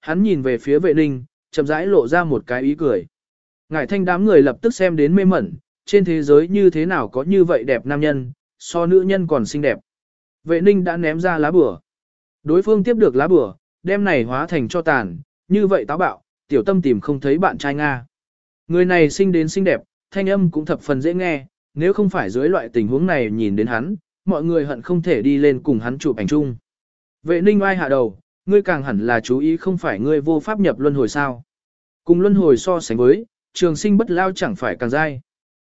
Hắn nhìn về phía vệ ninh, chậm rãi lộ ra một cái ý cười. Ngải thanh đám người lập tức xem đến mê mẩn, trên thế giới như thế nào có như vậy đẹp nam nhân, so nữ nhân còn xinh đẹp. Vệ ninh đã ném ra lá bửa. Đối phương tiếp được lá bửa, đem này hóa thành cho tàn, như vậy táo bạo, tiểu tâm tìm không thấy bạn trai Nga. Người này sinh đến xinh đẹp, thanh âm cũng thập phần dễ nghe, nếu không phải dưới loại tình huống này nhìn đến hắn, mọi người hận không thể đi lên cùng hắn chụp ảnh chung. Vệ ninh oai hạ đầu, ngươi càng hẳn là chú ý không phải ngươi vô pháp nhập luân hồi sao. Cùng luân hồi so sánh với, trường sinh bất lao chẳng phải càng dai.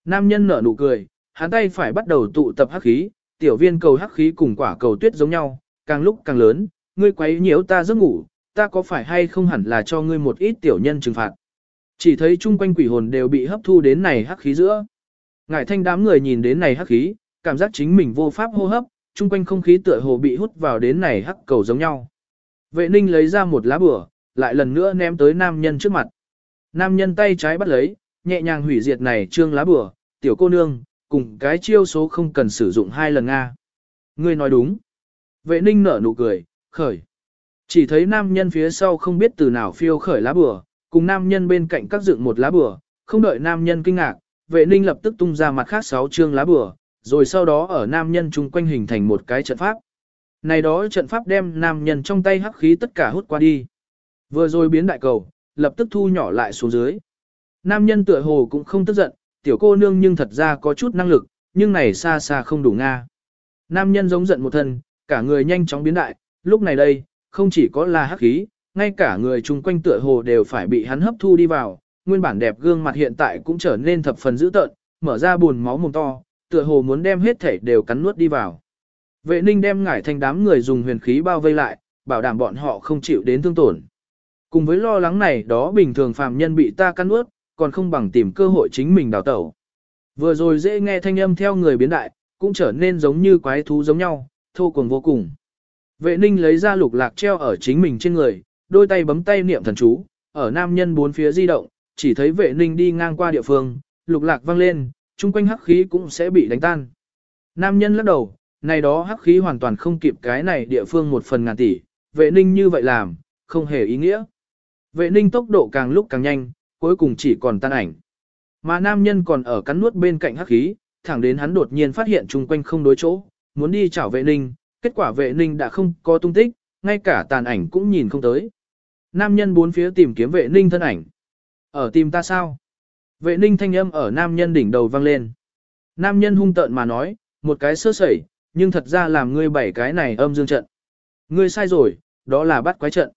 Nam nhân nở nụ cười, hắn tay phải bắt đầu tụ tập hắc khí, tiểu viên cầu hắc khí cùng quả cầu tuyết giống nhau, càng lúc càng lớn, ngươi quấy nhiễu ta giấc ngủ, ta có phải hay không hẳn là cho ngươi một ít tiểu nhân trừng phạt. Chỉ thấy chung quanh quỷ hồn đều bị hấp thu đến này hắc khí giữa. Ngải thanh đám người nhìn đến này hắc khí, cảm giác chính mình vô pháp hô hấp, chung quanh không khí tựa hồ bị hút vào đến này hắc cầu giống nhau. Vệ ninh lấy ra một lá bửa, lại lần nữa ném tới nam nhân trước mặt. Nam nhân tay trái bắt lấy, nhẹ nhàng hủy diệt này trương lá bửa, tiểu cô nương, cùng cái chiêu số không cần sử dụng hai lần Nga. Ngươi nói đúng. Vệ ninh nở nụ cười, khởi. Chỉ thấy nam nhân phía sau không biết từ nào phiêu khởi lá bửa, cùng nam nhân bên cạnh các dựng một lá bửa, không đợi nam nhân kinh ngạc, vệ ninh lập tức tung ra mặt khác sáu trương lá bửa, rồi sau đó ở nam nhân chung quanh hình thành một cái trận pháp. Này đó trận pháp đem nam nhân trong tay hắc khí tất cả hút qua đi. Vừa rồi biến đại cầu, lập tức thu nhỏ lại xuống dưới. Nam nhân tựa hồ cũng không tức giận, tiểu cô nương nhưng thật ra có chút năng lực, nhưng này xa xa không đủ nga. Nam nhân giống giận một thân, cả người nhanh chóng biến đại, lúc này đây, không chỉ có là hắc khí, ngay cả người chung quanh tựa hồ đều phải bị hắn hấp thu đi vào, nguyên bản đẹp gương mặt hiện tại cũng trở nên thập phần dữ tợn, mở ra buồn máu mồm to, tựa hồ muốn đem hết thể đều cắn nuốt đi vào. Vệ ninh đem ngải thành đám người dùng huyền khí bao vây lại, bảo đảm bọn họ không chịu đến thương tổn. Cùng với lo lắng này đó bình thường phàm nhân bị ta cắn nuốt, còn không bằng tìm cơ hội chính mình đào tẩu. Vừa rồi dễ nghe thanh âm theo người biến đại, cũng trở nên giống như quái thú giống nhau, thô cùng vô cùng. Vệ ninh lấy ra lục lạc treo ở chính mình trên người, đôi tay bấm tay niệm thần chú, ở nam nhân bốn phía di động, chỉ thấy vệ ninh đi ngang qua địa phương, lục lạc vang lên, chung quanh hắc khí cũng sẽ bị đánh tan. Nam nhân lắc đầu, này đó hắc khí hoàn toàn không kịp cái này địa phương một phần ngàn tỷ, vệ ninh như vậy làm, không hề ý nghĩa. Vệ ninh tốc độ càng lúc càng nhanh, cuối cùng chỉ còn tan ảnh. Mà nam nhân còn ở cắn nuốt bên cạnh hắc khí, thẳng đến hắn đột nhiên phát hiện chung quanh không đối chỗ, muốn đi chảo vệ ninh, kết quả vệ ninh đã không có tung tích, ngay cả tàn ảnh cũng nhìn không tới. Nam nhân bốn phía tìm kiếm vệ ninh thân ảnh. Ở tìm ta sao? Vệ ninh thanh âm ở nam nhân đỉnh đầu vang lên. Nam nhân hung tợn mà nói, một cái sơ sẩy, nhưng thật ra làm ngươi bảy cái này âm dương trận. Ngươi sai rồi, đó là bắt quái trận.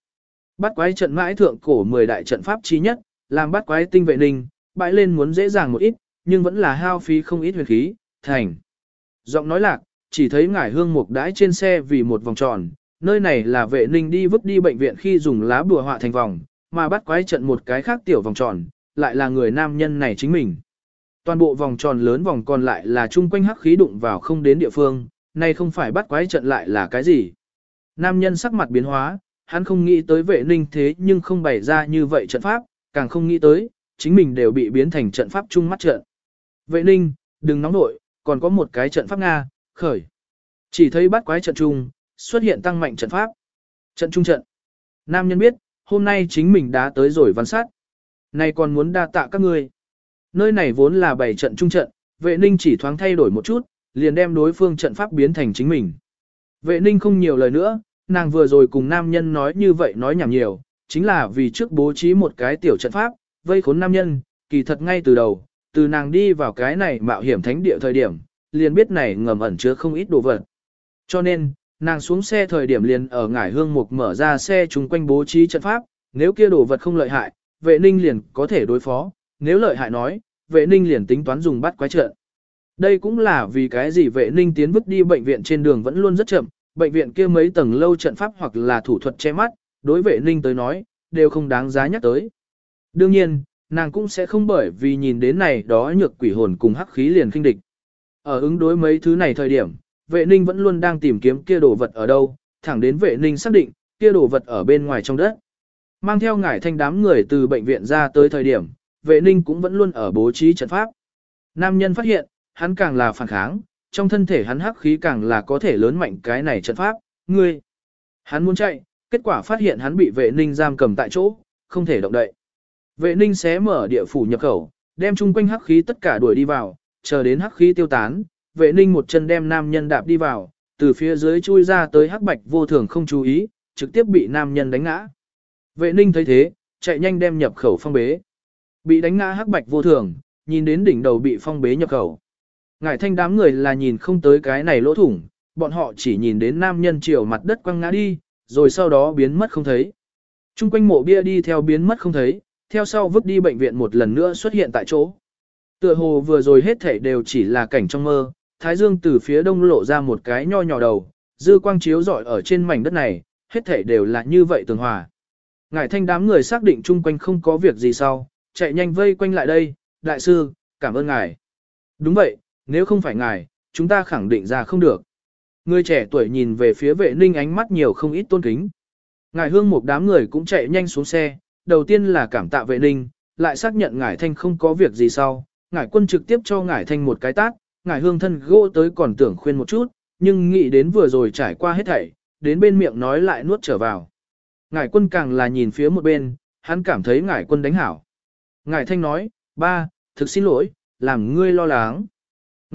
Bắt quái trận mãi thượng cổ 10 đại trận pháp chi nhất, làm bắt quái tinh vệ ninh, bãi lên muốn dễ dàng một ít, nhưng vẫn là hao phí không ít huyền khí, thành. Giọng nói lạc, chỉ thấy ngải hương mục đãi trên xe vì một vòng tròn, nơi này là vệ ninh đi vứt đi bệnh viện khi dùng lá bùa họa thành vòng, mà bắt quái trận một cái khác tiểu vòng tròn, lại là người nam nhân này chính mình. Toàn bộ vòng tròn lớn vòng còn lại là chung quanh hắc khí đụng vào không đến địa phương, nay không phải bắt quái trận lại là cái gì. Nam nhân sắc mặt biến hóa, hắn không nghĩ tới vệ ninh thế nhưng không bày ra như vậy trận pháp, càng không nghĩ tới, chính mình đều bị biến thành trận pháp chung mắt trận. Vệ ninh, đừng nóng nội, còn có một cái trận pháp Nga, khởi. Chỉ thấy bắt quái trận chung, xuất hiện tăng mạnh trận pháp. Trận trung trận. Nam nhân biết, hôm nay chính mình đã tới rồi văn sát. nay còn muốn đa tạ các ngươi. Nơi này vốn là bảy trận trung trận, vệ ninh chỉ thoáng thay đổi một chút, liền đem đối phương trận pháp biến thành chính mình. Vệ ninh không nhiều lời nữa, nàng vừa rồi cùng nam nhân nói như vậy nói nhảm nhiều, chính là vì trước bố trí một cái tiểu trận pháp, vây khốn nam nhân, kỳ thật ngay từ đầu, từ nàng đi vào cái này mạo hiểm thánh địa thời điểm, liền biết này ngầm ẩn chứa không ít đồ vật. Cho nên, nàng xuống xe thời điểm liền ở ngải hương mục mở ra xe chung quanh bố trí trận pháp, nếu kia đồ vật không lợi hại, vệ ninh liền có thể đối phó, nếu lợi hại nói, vệ ninh liền tính toán dùng bắt quái trận. Đây cũng là vì cái gì vệ ninh tiến vứt đi bệnh viện trên đường vẫn luôn rất chậm, bệnh viện kia mấy tầng lâu trận pháp hoặc là thủ thuật che mắt, đối vệ ninh tới nói, đều không đáng giá nhắc tới. Đương nhiên, nàng cũng sẽ không bởi vì nhìn đến này đó nhược quỷ hồn cùng hắc khí liền kinh địch. Ở ứng đối mấy thứ này thời điểm, vệ ninh vẫn luôn đang tìm kiếm kia đồ vật ở đâu, thẳng đến vệ ninh xác định, kia đồ vật ở bên ngoài trong đất. Mang theo ngải thanh đám người từ bệnh viện ra tới thời điểm, vệ ninh cũng vẫn luôn ở bố trí trận pháp. Nam nhân phát hiện, hắn càng là phản kháng, trong thân thể hắn hắc khí càng là có thể lớn mạnh cái này trận pháp, ngươi. Hắn muốn chạy, kết quả phát hiện hắn bị vệ ninh giam cầm tại chỗ, không thể động đậy. Vệ ninh xé mở địa phủ nhập khẩu, đem chung quanh hắc khí tất cả đuổi đi vào, chờ đến hắc khí tiêu tán, vệ ninh một chân đem nam nhân đạp đi vào, từ phía dưới chui ra tới hắc bạch vô thường không chú ý, trực tiếp bị nam nhân đánh ngã. Vệ ninh thấy thế, chạy nhanh đem nhập khẩu phong bế. Bị đánh ngã hắc bạch vô thường, nhìn đến đỉnh đầu bị phong bế nhập khẩu. Ngải thanh đám người là nhìn không tới cái này lỗ thủng, bọn họ chỉ nhìn đến nam nhân chiều mặt đất quăng ngã đi, rồi sau đó biến mất không thấy. Trung quanh mộ bia đi theo biến mất không thấy, theo sau vứt đi bệnh viện một lần nữa xuất hiện tại chỗ. Tựa hồ vừa rồi hết thảy đều chỉ là cảnh trong mơ, Thái Dương từ phía đông lộ ra một cái nho nhỏ đầu, dư quang chiếu rọi ở trên mảnh đất này, hết thảy đều là như vậy tường hòa. Ngải thanh đám người xác định chung quanh không có việc gì sau, chạy nhanh vây quanh lại đây, đại sư, cảm ơn ngài. Đúng vậy, nếu không phải ngài, chúng ta khẳng định ra không được. Người trẻ tuổi nhìn về phía vệ ninh ánh mắt nhiều không ít tôn kính. Ngài hương một đám người cũng chạy nhanh xuống xe, đầu tiên là cảm tạ vệ ninh, lại xác nhận ngài thanh không có việc gì sau. Ngài quân trực tiếp cho ngài thanh một cái tát, ngài hương thân gỗ tới còn tưởng khuyên một chút, nhưng nghĩ đến vừa rồi trải qua hết thảy, đến bên miệng nói lại nuốt trở vào. Ngài quân càng là nhìn phía một bên, hắn cảm thấy ngài quân đánh hảo. Ngài thanh nói, ba, thực xin lỗi, làm ngươi lo lắng.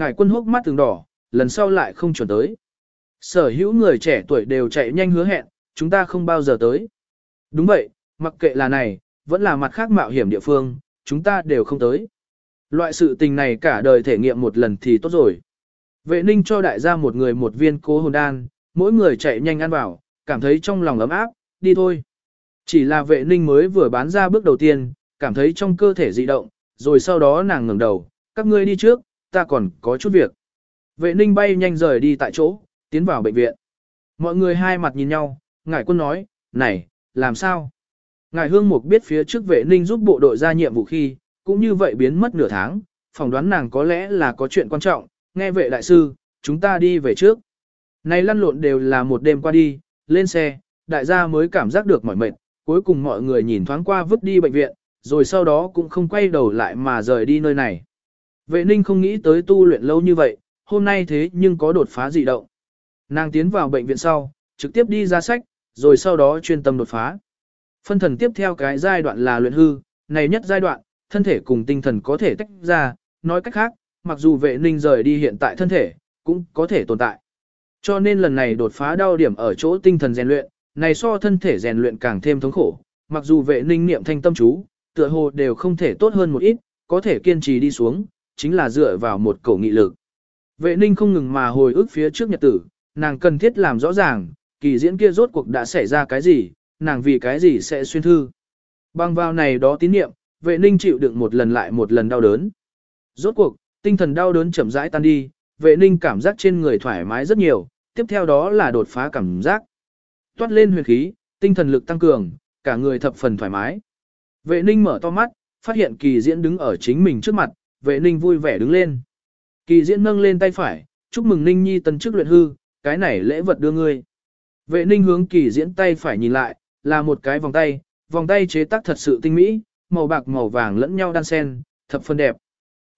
Ngài quân hốc mắt từng đỏ, lần sau lại không chuẩn tới. Sở hữu người trẻ tuổi đều chạy nhanh hứa hẹn, chúng ta không bao giờ tới. Đúng vậy, mặc kệ là này, vẫn là mặt khác mạo hiểm địa phương, chúng ta đều không tới. Loại sự tình này cả đời thể nghiệm một lần thì tốt rồi. Vệ ninh cho đại gia một người một viên cố hồn đan, mỗi người chạy nhanh ăn vào, cảm thấy trong lòng ấm áp, đi thôi. Chỉ là vệ ninh mới vừa bán ra bước đầu tiên, cảm thấy trong cơ thể dị động, rồi sau đó nàng ngẩng đầu, các ngươi đi trước, ta còn có chút việc. Vệ ninh bay nhanh rời đi tại chỗ, tiến vào bệnh viện. Mọi người hai mặt nhìn nhau, ngải quân nói, này, làm sao? Ngài Hương Mục biết phía trước vệ ninh giúp bộ đội ra nhiệm vụ khi, cũng như vậy biến mất nửa tháng, phỏng đoán nàng có lẽ là có chuyện quan trọng, nghe vệ đại sư, chúng ta đi về trước. Này lăn lộn đều là một đêm qua đi, lên xe, đại gia mới cảm giác được mỏi mệt, cuối cùng mọi người nhìn thoáng qua vứt đi bệnh viện, rồi sau đó cũng không quay đầu lại mà rời đi nơi này. Vệ ninh không nghĩ tới tu luyện lâu như vậy, hôm nay thế nhưng có đột phá dị động. Nàng tiến vào bệnh viện sau, trực tiếp đi ra sách, rồi sau đó chuyên tâm đột phá. Phân thần tiếp theo cái giai đoạn là luyện hư, này nhất giai đoạn, thân thể cùng tinh thần có thể tách ra, nói cách khác, mặc dù vệ ninh rời đi hiện tại thân thể, cũng có thể tồn tại. Cho nên lần này đột phá đau điểm ở chỗ tinh thần rèn luyện, này so thân thể rèn luyện càng thêm thống khổ, mặc dù vệ ninh niệm thanh tâm chú, tựa hồ đều không thể tốt hơn một ít, có thể kiên trì đi xuống, chính là dựa vào một cổ nghị lực. Vệ ninh không ngừng mà hồi ức phía trước nhật tử, nàng cần thiết làm rõ ràng, kỳ diễn kia rốt cuộc đã xảy ra cái gì, nàng vì cái gì sẽ xuyên thư. Bằng vào này đó tín niệm, vệ ninh chịu đựng một lần lại một lần đau đớn. Rốt cuộc, tinh thần đau đớn chậm rãi tan đi, vệ ninh cảm giác trên người thoải mái rất nhiều, tiếp theo đó là đột phá cảm giác. Toát lên huyền khí, tinh thần lực tăng cường, cả người thập phần thoải mái. Vệ ninh mở to mắt, phát hiện kỳ diễn đứng ở chính mình trước mặt, vệ ninh vui vẻ đứng lên. Kỳ diễn nâng lên tay phải, chúc mừng ninh nhi tân chức luyện hư, cái này lễ vật đưa ngươi. Vệ ninh hướng kỳ diễn tay phải nhìn lại, là một cái vòng tay, vòng tay chế tác thật sự tinh mỹ, màu bạc màu vàng lẫn nhau đan xen, thập phân đẹp.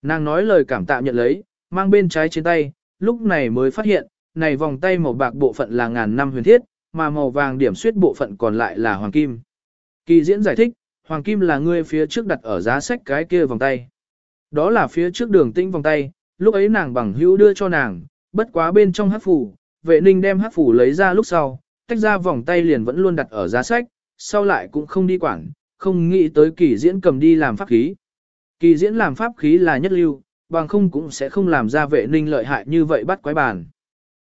Nàng nói lời cảm tạ nhận lấy, mang bên trái trên tay, lúc này mới phát hiện, này vòng tay màu bạc bộ phận là ngàn năm huyền thiết, mà màu vàng điểm suyết bộ phận còn lại là hoàng kim. Kỳ diễn giải thích, hoàng kim là ngươi phía trước đặt ở giá sách cái kia vòng tay. Đó là phía trước đường tinh vòng tay, lúc ấy nàng bằng hữu đưa cho nàng, bất quá bên trong hát phủ, vệ ninh đem hát phủ lấy ra lúc sau, tách ra vòng tay liền vẫn luôn đặt ở giá sách, sau lại cũng không đi quản, không nghĩ tới kỳ diễn cầm đi làm pháp khí. Kỳ diễn làm pháp khí là nhất lưu, bằng không cũng sẽ không làm ra vệ ninh lợi hại như vậy bắt quái bàn.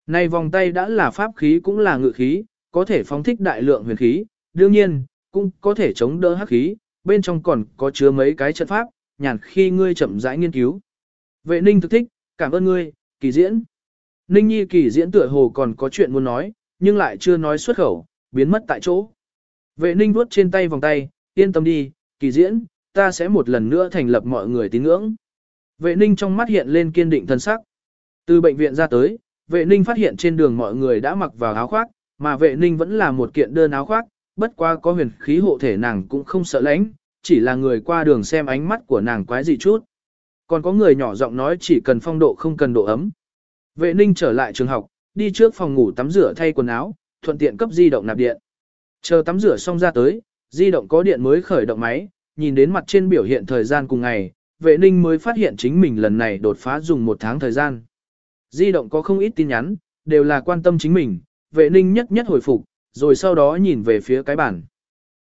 Này vòng tay đã là pháp khí cũng là ngự khí, có thể phóng thích đại lượng huyền khí, đương nhiên, cũng có thể chống đỡ hắc khí, bên trong còn có chứa mấy cái trận pháp, nhàn khi ngươi chậm rãi nghiên cứu. Vệ ninh thực thích, cảm ơn ngươi, kỳ diễn. Ninh nhi kỳ diễn tựa hồ còn có chuyện muốn nói, nhưng lại chưa nói xuất khẩu, biến mất tại chỗ. Vệ ninh vuốt trên tay vòng tay, yên tâm đi, kỳ diễn, ta sẽ một lần nữa thành lập mọi người tín ngưỡng. Vệ ninh trong mắt hiện lên kiên định thân sắc. Từ bệnh viện ra tới, vệ ninh phát hiện trên đường mọi người đã mặc vào áo khoác, mà vệ ninh vẫn là một kiện đơn áo khoác, bất qua có huyền khí hộ thể nàng cũng không sợ lãnh, chỉ là người qua đường xem ánh mắt của nàng quái gì chút. Còn có người nhỏ giọng nói chỉ cần phong độ không cần độ ấm. Vệ ninh trở lại trường học, đi trước phòng ngủ tắm rửa thay quần áo, thuận tiện cấp di động nạp điện. Chờ tắm rửa xong ra tới, di động có điện mới khởi động máy, nhìn đến mặt trên biểu hiện thời gian cùng ngày, vệ ninh mới phát hiện chính mình lần này đột phá dùng một tháng thời gian. Di động có không ít tin nhắn, đều là quan tâm chính mình, vệ ninh nhất nhất hồi phục, rồi sau đó nhìn về phía cái bản.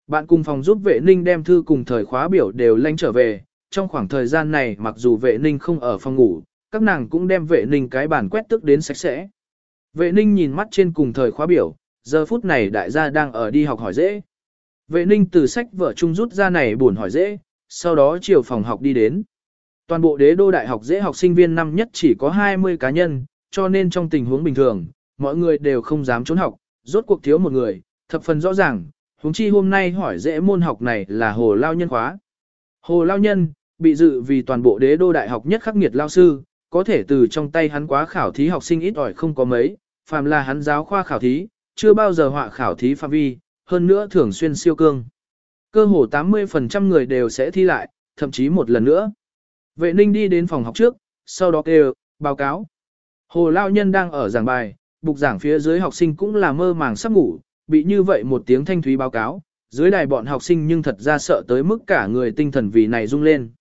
Bạn cùng phòng giúp vệ ninh đem thư cùng thời khóa biểu đều lanh trở về, trong khoảng thời gian này mặc dù vệ ninh không ở phòng ngủ, các nàng cũng đem vệ ninh cái bản quét tức đến sạch sẽ. Vệ ninh nhìn mắt trên cùng thời khóa biểu, giờ phút này đại gia đang ở đi học hỏi dễ. Vệ ninh từ sách vở chung rút ra này buồn hỏi dễ, sau đó chiều phòng học đi đến. Toàn bộ đế đô đại học dễ học sinh viên năm nhất chỉ có 20 cá nhân, cho nên trong tình huống bình thường, mọi người đều không dám trốn học, rốt cuộc thiếu một người, thập phần rõ ràng, huống chi hôm nay hỏi dễ môn học này là hồ lao nhân khóa. Hồ lao nhân, bị dự vì toàn bộ đế đô đại học nhất khắc nghiệt lao sư, có thể từ trong tay hắn quá khảo thí học sinh ít ỏi không có mấy, phàm là hắn giáo khoa khảo thí, chưa bao giờ họa khảo thí phạm vi, hơn nữa thường xuyên siêu cương. Cơ hồ 80% người đều sẽ thi lại, thậm chí một lần nữa. Vệ ninh đi đến phòng học trước, sau đó kêu, báo cáo. Hồ Lao Nhân đang ở giảng bài, bục giảng phía dưới học sinh cũng là mơ màng sắp ngủ, bị như vậy một tiếng thanh thúy báo cáo, dưới đài bọn học sinh nhưng thật ra sợ tới mức cả người tinh thần vì này rung lên.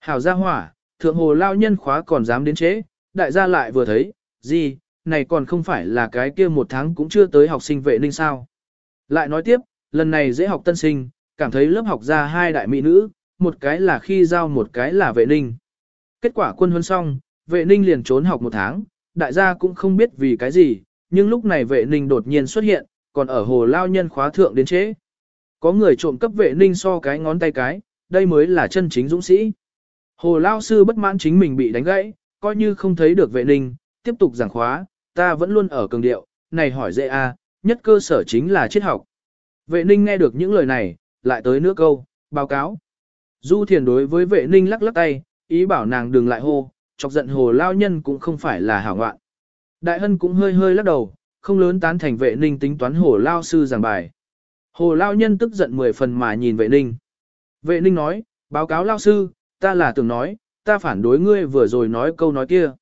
Hảo gia hỏa, thượng hồ Lao Nhân khóa còn dám đến chế, đại gia lại vừa thấy, gì, này còn không phải là cái kia một tháng cũng chưa tới học sinh vệ ninh sao. Lại nói tiếp, lần này dễ học tân sinh, cảm thấy lớp học ra hai đại mỹ nữ, một cái là khi giao một cái là vệ ninh. Kết quả quân huấn xong, vệ ninh liền trốn học một tháng, đại gia cũng không biết vì cái gì, nhưng lúc này vệ ninh đột nhiên xuất hiện, còn ở hồ lao nhân khóa thượng đến chế. Có người trộm cấp vệ ninh so cái ngón tay cái, đây mới là chân chính dũng sĩ. Hồ lao sư bất mãn chính mình bị đánh gãy, coi như không thấy được vệ ninh, tiếp tục giảng khóa, ta vẫn luôn ở cường điệu, này hỏi dễ a, à, nhất cơ sở chính là triết học. Vệ ninh nghe được những lời này, lại tới nước câu, báo cáo. Du thiền đối với vệ ninh lắc lắc tay, ý bảo nàng đừng lại hô, chọc giận hồ lao nhân cũng không phải là hảo ngoạn. Đại hân cũng hơi hơi lắc đầu, không lớn tán thành vệ ninh tính toán hồ lao sư giảng bài. Hồ lao nhân tức giận mười phần mà nhìn vệ ninh. Vệ ninh nói, báo cáo lao sư, ta là tưởng nói, ta phản đối ngươi vừa rồi nói câu nói kia.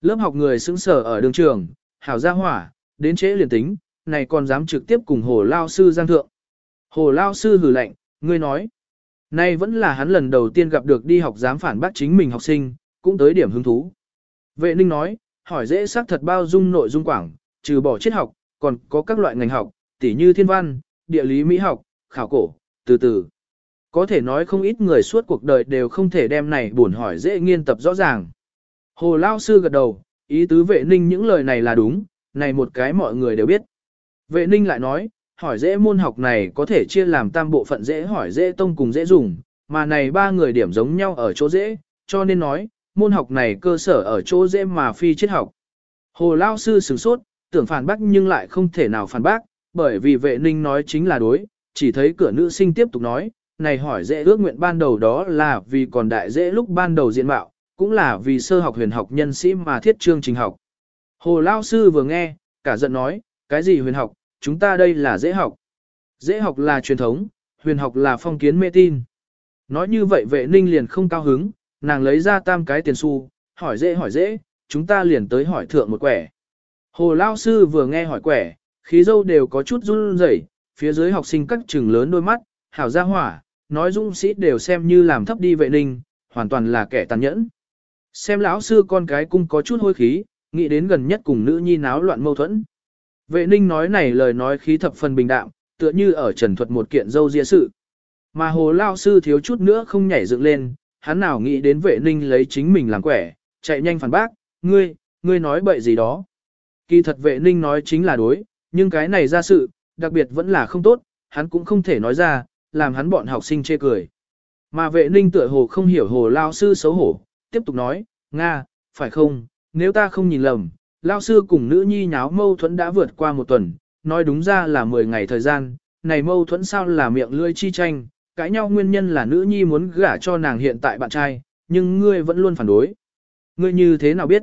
Lớp học người xứng sở ở đường trường, hảo gia hỏa, đến trễ liền tính, này còn dám trực tiếp cùng hồ lao sư giang thượng. Hồ lao sư hử lạnh, ngươi nói. Nay vẫn là hắn lần đầu tiên gặp được đi học dám phản bác chính mình học sinh, cũng tới điểm hứng thú. Vệ ninh nói, hỏi dễ xác thật bao dung nội dung quảng, trừ bỏ triết học, còn có các loại ngành học, tỉ như thiên văn, địa lý mỹ học, khảo cổ, từ từ. Có thể nói không ít người suốt cuộc đời đều không thể đem này buồn hỏi dễ nghiên tập rõ ràng. Hồ Lao Sư gật đầu, ý tứ vệ ninh những lời này là đúng, này một cái mọi người đều biết. Vệ ninh lại nói, hỏi dễ môn học này có thể chia làm tam bộ phận dễ hỏi dễ tông cùng dễ dùng, mà này ba người điểm giống nhau ở chỗ dễ, cho nên nói, môn học này cơ sở ở chỗ dễ mà phi triết học. Hồ Lao Sư sửng sốt, tưởng phản bác nhưng lại không thể nào phản bác, bởi vì vệ ninh nói chính là đối, chỉ thấy cửa nữ sinh tiếp tục nói, này hỏi dễ ước nguyện ban đầu đó là vì còn đại dễ lúc ban đầu diện mạo, cũng là vì sơ học huyền học nhân sĩ mà thiết chương trình học. Hồ Lao Sư vừa nghe, cả giận nói, cái gì huyền học, chúng ta đây là dễ học. Dễ học là truyền thống, huyền học là phong kiến mê tin. Nói như vậy vệ ninh liền không cao hứng, nàng lấy ra tam cái tiền xu, hỏi dễ hỏi dễ, chúng ta liền tới hỏi thượng một quẻ. Hồ Lao Sư vừa nghe hỏi quẻ, khí dâu đều có chút run rẩy, phía dưới học sinh cắt trừng lớn đôi mắt, hảo gia hỏa, nói dũng sĩ đều xem như làm thấp đi vệ ninh, hoàn toàn là kẻ tàn nhẫn. Xem lão sư con cái cũng có chút hôi khí, nghĩ đến gần nhất cùng nữ nhi náo loạn mâu thuẫn. Vệ ninh nói này lời nói khí thập phần bình đạm, tựa như ở trần thuật một kiện dâu dịa sự. Mà hồ lao sư thiếu chút nữa không nhảy dựng lên, hắn nào nghĩ đến vệ ninh lấy chính mình làm quẻ, chạy nhanh phản bác, ngươi, ngươi nói bậy gì đó. Kỳ thật vệ ninh nói chính là đối, nhưng cái này ra sự, đặc biệt vẫn là không tốt, hắn cũng không thể nói ra, làm hắn bọn học sinh chê cười. Mà vệ ninh tựa hồ không hiểu hồ lao sư xấu hổ, tiếp tục nói, Nga, phải không, nếu ta không nhìn lầm, lao sư cùng nữ nhi nháo mâu thuẫn đã vượt qua một tuần, nói đúng ra là 10 ngày thời gian, này mâu thuẫn sao là miệng lươi chi tranh, cãi nhau nguyên nhân là nữ nhi muốn gả cho nàng hiện tại bạn trai, nhưng ngươi vẫn luôn phản đối. Ngươi như thế nào biết?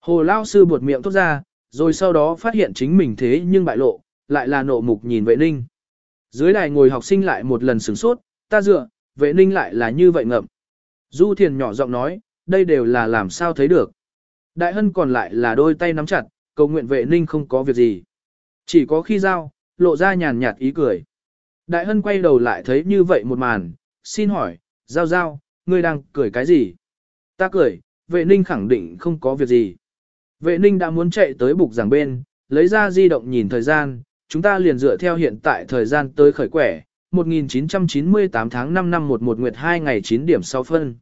Hồ lao sư buột miệng tốt ra, rồi sau đó phát hiện chính mình thế nhưng bại lộ, lại là nộ mục nhìn vệ ninh. Dưới đài ngồi học sinh lại một lần sửng sốt, ta dựa, vệ ninh lại là như vậy ngậm. Du thiền nhỏ giọng nói, đây đều là làm sao thấy được. Đại hân còn lại là đôi tay nắm chặt, cầu nguyện vệ ninh không có việc gì. Chỉ có khi giao, lộ ra nhàn nhạt ý cười. Đại hân quay đầu lại thấy như vậy một màn, xin hỏi, giao giao, ngươi đang cười cái gì? Ta cười, vệ ninh khẳng định không có việc gì. Vệ ninh đã muốn chạy tới bục giảng bên, lấy ra di động nhìn thời gian, chúng ta liền dựa theo hiện tại thời gian tới khởi quẻ, 1998 tháng 5 năm 11 nguyệt 2 ngày 9 điểm 6 phân.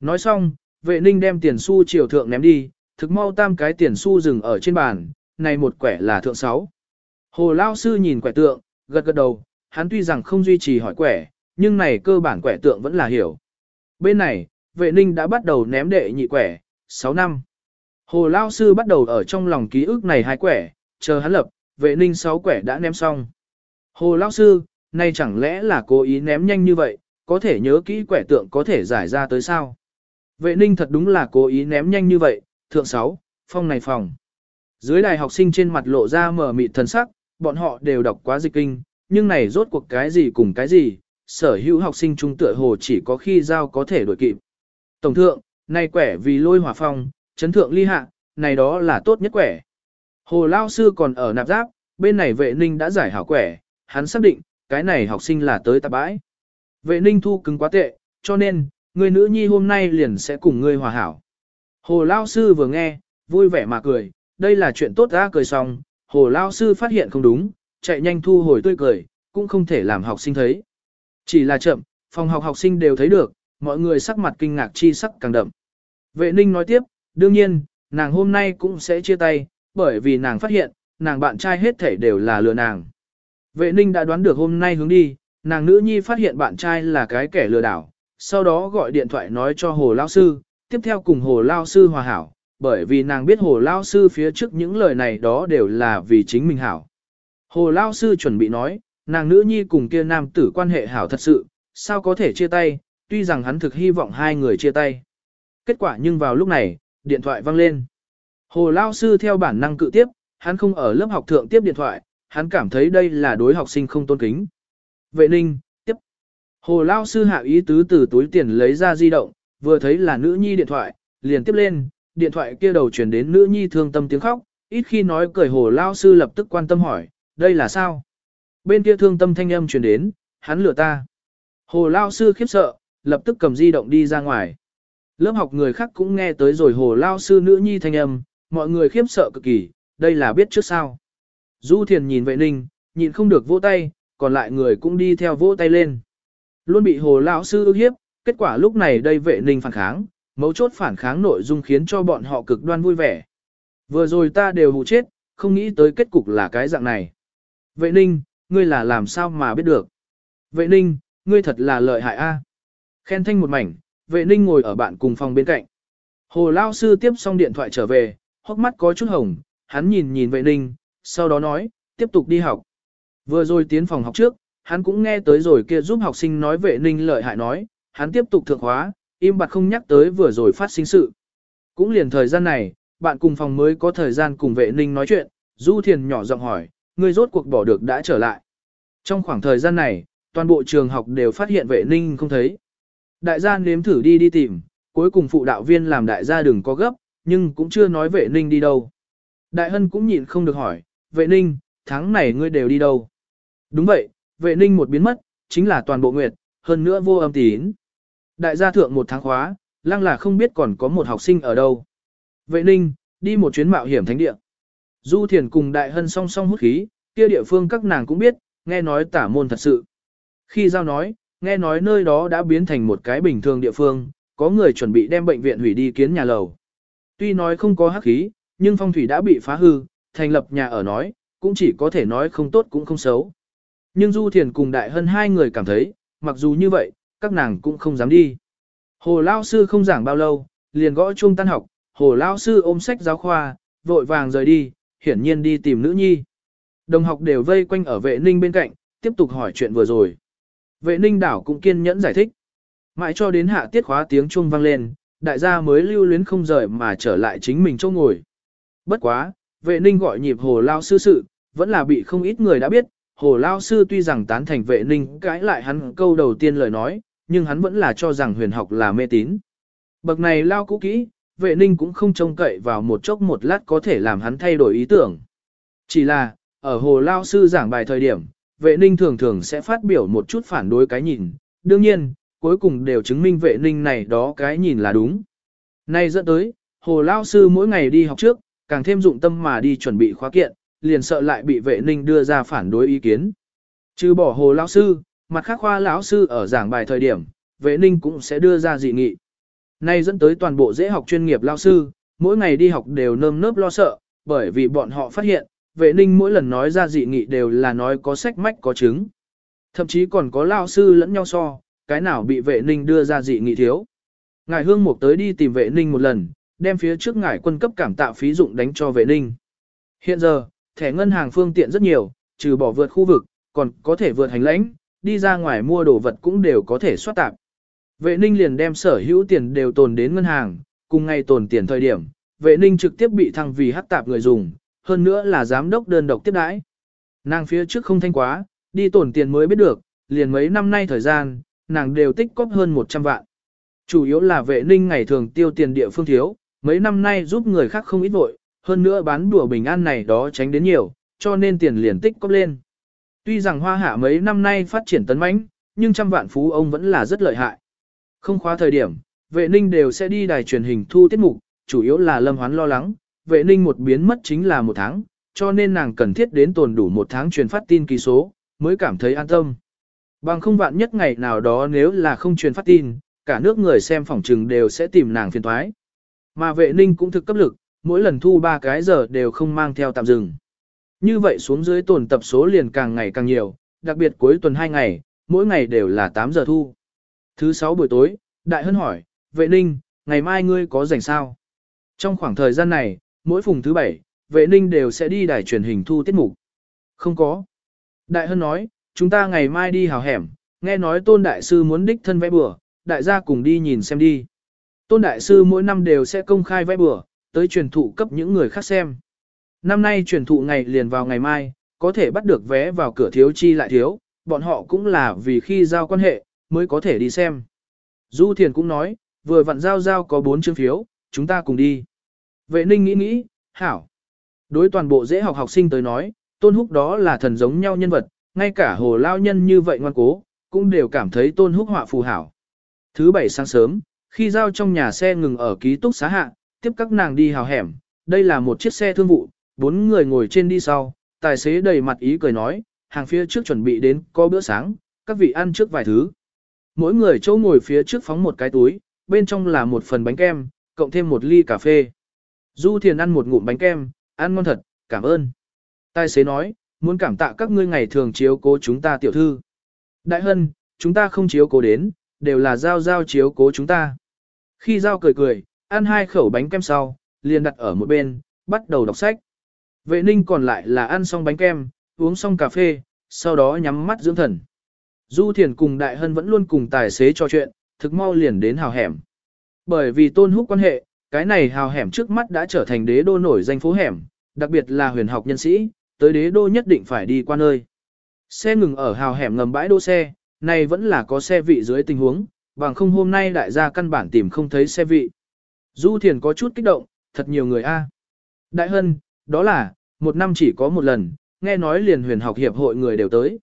Nói xong, vệ ninh đem tiền xu triều thượng ném đi, thực mau tam cái tiền xu dừng ở trên bàn, này một quẻ là thượng 6. Hồ Lao Sư nhìn quẻ tượng, gật gật đầu, hắn tuy rằng không duy trì hỏi quẻ, nhưng này cơ bản quẻ tượng vẫn là hiểu. Bên này, vệ ninh đã bắt đầu ném đệ nhị quẻ, 6 năm. Hồ Lao Sư bắt đầu ở trong lòng ký ức này hai quẻ, chờ hắn lập, vệ ninh sáu quẻ đã ném xong. Hồ Lao Sư, nay chẳng lẽ là cố ý ném nhanh như vậy, có thể nhớ kỹ quẻ tượng có thể giải ra tới sao? Vệ ninh thật đúng là cố ý ném nhanh như vậy, thượng sáu, phong này phòng. Dưới đài học sinh trên mặt lộ ra mở mịt thần sắc, bọn họ đều đọc quá dịch kinh, nhưng này rốt cuộc cái gì cùng cái gì, sở hữu học sinh trung tựa hồ chỉ có khi giao có thể đổi kịp. Tổng thượng, nay quẻ vì lôi hỏa phong, chấn thượng ly hạ, này đó là tốt nhất quẻ. Hồ Lao Sư còn ở nạp giáp, bên này vệ ninh đã giải hảo quẻ, hắn xác định, cái này học sinh là tới tạp bãi. Vệ ninh thu cứng quá tệ, cho nên, người nữ nhi hôm nay liền sẽ cùng ngươi hòa hảo. Hồ Lao Sư vừa nghe, vui vẻ mà cười, đây là chuyện tốt ra cười xong, Hồ Lao Sư phát hiện không đúng, chạy nhanh thu hồi tươi cười, cũng không thể làm học sinh thấy. Chỉ là chậm, phòng học học sinh đều thấy được, mọi người sắc mặt kinh ngạc chi sắc càng đậm. Vệ ninh nói tiếp, đương nhiên, nàng hôm nay cũng sẽ chia tay, bởi vì nàng phát hiện, nàng bạn trai hết thể đều là lừa nàng. Vệ ninh đã đoán được hôm nay hướng đi, nàng nữ nhi phát hiện bạn trai là cái kẻ lừa đảo, sau đó gọi điện thoại nói cho Hồ Lao Sư, tiếp theo cùng Hồ Lao Sư hòa hảo, bởi vì nàng biết Hồ Lao Sư phía trước những lời này đó đều là vì chính mình hảo. Hồ Lao Sư chuẩn bị nói, nàng nữ nhi cùng kia nam tử quan hệ hảo thật sự, sao có thể chia tay, tuy rằng hắn thực hy vọng hai người chia tay. Kết quả nhưng vào lúc này, điện thoại vang lên. Hồ Lao Sư theo bản năng cự tiếp, hắn không ở lớp học thượng tiếp điện thoại, hắn cảm thấy đây là đối học sinh không tôn kính. Vệ ninh, tiếp. Hồ Lao Sư hạ ý tứ từ túi tiền lấy ra di động, vừa thấy là nữ nhi điện thoại, liền tiếp lên, điện thoại kia đầu chuyển đến nữ nhi thương tâm tiếng khóc, ít khi nói cười Hồ Lao Sư lập tức quan tâm hỏi, đây là sao? Bên kia thương tâm thanh âm truyền đến, hắn lừa ta. Hồ Lao Sư khiếp sợ, lập tức cầm di động đi ra ngoài. Lớp học người khác cũng nghe tới rồi Hồ Lao Sư nữ nhi thanh âm, mọi người khiếp sợ cực kỳ, đây là biết trước sao. Du Thiền nhìn vệ ninh, nhìn không được vỗ tay, còn lại người cũng đi theo vỗ tay lên. Luôn bị Hồ Lao Sư ức hiếp, kết quả lúc này đây vệ ninh phản kháng, mấu chốt phản kháng nội dung khiến cho bọn họ cực đoan vui vẻ. Vừa rồi ta đều hụ chết, không nghĩ tới kết cục là cái dạng này. Vệ ninh, ngươi là làm sao mà biết được? Vệ ninh, ngươi thật là lợi hại a. Khen thanh một mảnh, vệ ninh ngồi ở bạn cùng phòng bên cạnh. Hồ Lao Sư tiếp xong điện thoại trở về, hốc mắt có chút hồng, hắn nhìn nhìn vệ ninh, sau đó nói, tiếp tục đi học. Vừa rồi tiến phòng học trước, hắn cũng nghe tới rồi kia giúp học sinh nói vệ ninh lợi hại nói, hắn tiếp tục thượng hóa, im bặt không nhắc tới vừa rồi phát sinh sự. Cũng liền thời gian này, bạn cùng phòng mới có thời gian cùng vệ ninh nói chuyện, Du Thiền nhỏ giọng hỏi, ngươi rốt cuộc bỏ được đã trở lại. Trong khoảng thời gian này, toàn bộ trường học đều phát hiện vệ ninh không thấy. Đại gia nếm thử đi đi tìm, cuối cùng phụ đạo viên làm đại gia đừng có gấp, nhưng cũng chưa nói vệ ninh đi đâu. Đại hân cũng nhịn không được hỏi, vệ ninh, tháng này ngươi đều đi đâu? Đúng vậy, vệ ninh một biến mất, chính là toàn bộ nguyệt, hơn nữa vô âm tín. Đại gia thượng một tháng khóa, lăng là không biết còn có một học sinh ở đâu. Vệ ninh, đi một chuyến mạo hiểm thánh địa. Du thiền cùng đại hân song song hút khí, kia địa phương các nàng cũng biết, nghe nói tả môn thật sự. Khi giao nói, nghe nói nơi đó đã biến thành một cái bình thường địa phương, có người chuẩn bị đem bệnh viện hủy đi kiến nhà lầu. Tuy nói không có hắc khí, nhưng phong thủy đã bị phá hư, thành lập nhà ở nói, cũng chỉ có thể nói không tốt cũng không xấu. Nhưng Du Thiền cùng Đại Hân hai người cảm thấy, mặc dù như vậy, các nàng cũng không dám đi. Hồ Lao Sư không giảng bao lâu, liền gõ chuông tan học, Hồ Lao Sư ôm sách giáo khoa, vội vàng rời đi, hiển nhiên đi tìm nữ nhi. Đồng học đều vây quanh ở vệ ninh bên cạnh, tiếp tục hỏi chuyện vừa rồi. Vệ ninh đảo cũng kiên nhẫn giải thích. Mãi cho đến hạ tiết khóa tiếng chuông vang lên, đại gia mới lưu luyến không rời mà trở lại chính mình chỗ ngồi. Bất quá, vệ ninh gọi nhịp hồ lao sư sự, vẫn là bị không ít người đã biết. Hồ lao sư tuy rằng tán thành vệ ninh cãi lại hắn câu đầu tiên lời nói, nhưng hắn vẫn là cho rằng huyền học là mê tín. Bậc này lao cũ kỹ, vệ ninh cũng không trông cậy vào một chốc một lát có thể làm hắn thay đổi ý tưởng. Chỉ là, ở hồ lao sư giảng bài thời điểm, vệ ninh thường thường sẽ phát biểu một chút phản đối cái nhìn, đương nhiên, cuối cùng đều chứng minh vệ ninh này đó cái nhìn là đúng. Nay dẫn tới, hồ lao sư mỗi ngày đi học trước, càng thêm dụng tâm mà đi chuẩn bị khóa kiện, liền sợ lại bị vệ ninh đưa ra phản đối ý kiến. Chứ bỏ hồ lao sư, mặt khác khoa lão sư ở giảng bài thời điểm, vệ ninh cũng sẽ đưa ra dị nghị. Nay dẫn tới toàn bộ dễ học chuyên nghiệp lao sư, mỗi ngày đi học đều nơm nớp lo sợ, bởi vì bọn họ phát hiện, vệ ninh mỗi lần nói ra dị nghị đều là nói có sách mách có chứng. Thậm chí còn có lao sư lẫn nhau so, cái nào bị vệ ninh đưa ra dị nghị thiếu. Ngài hương mục tới đi tìm vệ ninh một lần, đem phía trước ngài quân cấp cảm tạo phí dụng đánh cho vệ ninh. Hiện giờ, thẻ ngân hàng phương tiện rất nhiều, trừ bỏ vượt khu vực, còn có thể vượt hành lãnh, đi ra ngoài mua đồ vật cũng đều có thể soát tạp. Vệ ninh liền đem sở hữu tiền đều tồn đến ngân hàng, cùng ngày tồn tiền thời điểm, vệ ninh trực tiếp bị thăng vì hắc tạp người dùng, hơn nữa là giám đốc đơn độc tiếp đãi. Nàng phía trước không thanh quá, đi tổn tiền mới biết được, liền mấy năm nay thời gian, nàng đều tích cóp hơn 100 vạn. Chủ yếu là vệ ninh ngày thường tiêu tiền địa phương thiếu, mấy năm nay giúp người khác không ít vội, hơn nữa bán đùa bình an này đó tránh đến nhiều, cho nên tiền liền tích cóp lên. Tuy rằng hoa hạ mấy năm nay phát triển tấn mãnh, nhưng trăm vạn phú ông vẫn là rất lợi hại. Không khóa thời điểm, vệ ninh đều sẽ đi đài truyền hình thu tiết mục, chủ yếu là lâm hoán lo lắng, vệ ninh một biến mất chính là một tháng, cho nên nàng cần thiết đến tồn đủ một tháng truyền phát tin kỳ số, mới cảm thấy an tâm. Bằng không vạn nhất ngày nào đó nếu là không truyền phát tin, cả nước người xem phỏng trừng đều sẽ tìm nàng phiền thoái. Mà vệ ninh cũng thực cấp lực, mỗi lần thu ba cái giờ đều không mang theo tạm dừng. Như vậy xuống dưới tồn tập số liền càng ngày càng nhiều, đặc biệt cuối tuần 2 ngày, mỗi ngày đều là 8 giờ thu. Thứ 6 buổi tối, Đại Hân hỏi, vệ ninh, ngày mai ngươi có rảnh sao? Trong khoảng thời gian này, mỗi phùng thứ bảy, vệ ninh đều sẽ đi đài truyền hình thu tiết mục. Không có. Đại Hân nói, chúng ta ngày mai đi hào hẻm, nghe nói tôn đại sư muốn đích thân vẽ bừa, đại gia cùng đi nhìn xem đi. Tôn đại sư mỗi năm đều sẽ công khai vẽ bừa, tới truyền thụ cấp những người khác xem. Năm nay truyền thụ ngày liền vào ngày mai, có thể bắt được vé vào cửa thiếu chi lại thiếu, bọn họ cũng là vì khi giao quan hệ, mới có thể đi xem. Du Thiền cũng nói, vừa vặn giao giao có 4 chương phiếu, chúng ta cùng đi. Vệ ninh nghĩ nghĩ, hảo. Đối toàn bộ dễ học học sinh tới nói, tôn húc đó là thần giống nhau nhân vật, ngay cả hồ lao nhân như vậy ngoan cố, cũng đều cảm thấy tôn húc họa phù hảo. Thứ bảy sáng sớm, khi giao trong nhà xe ngừng ở ký túc xá hạ, tiếp các nàng đi hào hẻm, đây là một chiếc xe thương vụ, bốn người ngồi trên đi sau, tài xế đầy mặt ý cười nói, hàng phía trước chuẩn bị đến có bữa sáng, các vị ăn trước vài thứ. Mỗi người chỗ ngồi phía trước phóng một cái túi, bên trong là một phần bánh kem, cộng thêm một ly cà phê. Du Thiền ăn một ngụm bánh kem, ăn ngon thật, cảm ơn. Tài xế nói, muốn cảm tạ các ngươi ngày thường chiếu cố chúng ta tiểu thư. Đại hân, chúng ta không chiếu cố đến, đều là giao giao chiếu cố chúng ta. Khi giao cười cười, ăn hai khẩu bánh kem sau, liền đặt ở một bên, bắt đầu đọc sách. Vệ ninh còn lại là ăn xong bánh kem, uống xong cà phê, sau đó nhắm mắt dưỡng thần. Du Thiền cùng Đại Hân vẫn luôn cùng tài xế trò chuyện, thực mau liền đến hào hẻm. Bởi vì tôn húc quan hệ, cái này hào hẻm trước mắt đã trở thành đế đô nổi danh phố hẻm, đặc biệt là huyền học nhân sĩ, tới đế đô nhất định phải đi qua nơi. Xe ngừng ở hào hẻm ngầm bãi đỗ xe, này vẫn là có xe vị dưới tình huống, bằng không hôm nay đại gia căn bản tìm không thấy xe vị. Du Thiền có chút kích động, thật nhiều người a. Đại Hân, đó là, một năm chỉ có một lần, nghe nói liền huyền học hiệp hội người đều tới.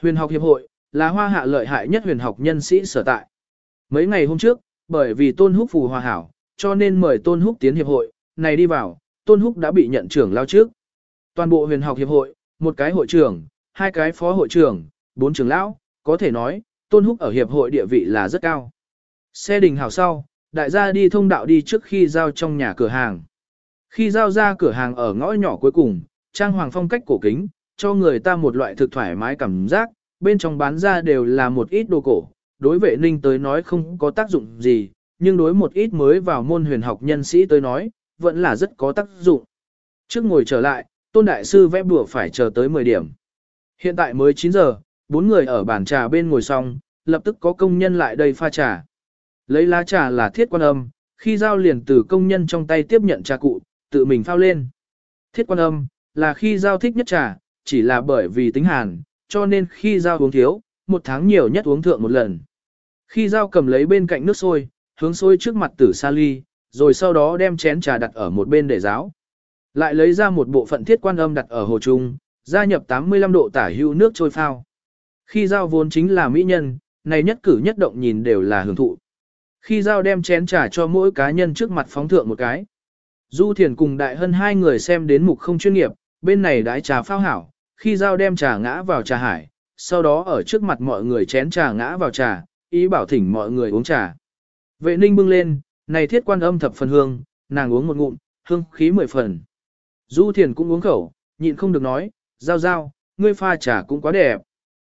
Huyền học hiệp hội, là hoa hạ lợi hại nhất huyền học nhân sĩ sở tại. Mấy ngày hôm trước, bởi vì Tôn Húc phù hòa hảo, cho nên mời Tôn Húc tiến hiệp hội, này đi vào, Tôn Húc đã bị nhận trưởng lao trước. Toàn bộ huyền học hiệp hội, một cái hội trưởng, hai cái phó hội trưởng, bốn trưởng lão, có thể nói, Tôn Húc ở hiệp hội địa vị là rất cao. Xe đình hảo sau, đại gia đi thông đạo đi trước khi giao trong nhà cửa hàng. Khi giao ra cửa hàng ở ngõ nhỏ cuối cùng, trang hoàng phong cách cổ kính, cho người ta một loại thực thoải mái cảm giác, bên trong bán ra đều là một ít đồ cổ, đối vệ ninh tới nói không có tác dụng gì, nhưng đối một ít mới vào môn huyền học nhân sĩ tới nói, vẫn là rất có tác dụng. Trước ngồi trở lại, tôn đại sư vẽ bùa phải chờ tới 10 điểm. Hiện tại mới 9 giờ, bốn người ở bàn trà bên ngồi xong, lập tức có công nhân lại đây pha trà. Lấy lá trà là thiết quan âm, khi giao liền từ công nhân trong tay tiếp nhận trà cụ, tự mình phao lên. Thiết quan âm, là khi giao thích nhất trà, chỉ là bởi vì tính hàn, cho nên khi giao uống thiếu, một tháng nhiều nhất uống thượng một lần. Khi giao cầm lấy bên cạnh nước sôi, hướng sôi trước mặt tử sa ly, rồi sau đó đem chén trà đặt ở một bên để ráo. Lại lấy ra một bộ phận thiết quan âm đặt ở hồ trung, gia nhập 85 độ tả hữu nước trôi phao. Khi giao vốn chính là mỹ nhân, này nhất cử nhất động nhìn đều là hưởng thụ. Khi giao đem chén trà cho mỗi cá nhân trước mặt phóng thượng một cái. Du Thiền cùng Đại Hân hai người xem đến mục không chuyên nghiệp, bên này đãi trà phao hảo, khi giao đem trà ngã vào trà hải, sau đó ở trước mặt mọi người chén trà ngã vào trà, ý bảo thỉnh mọi người uống trà. Vệ ninh bưng lên, này thiết quan âm thập phần hương, nàng uống một ngụm, hương khí mười phần. Du Thiền cũng uống khẩu, nhịn không được nói, giao giao, ngươi pha trà cũng quá đẹp.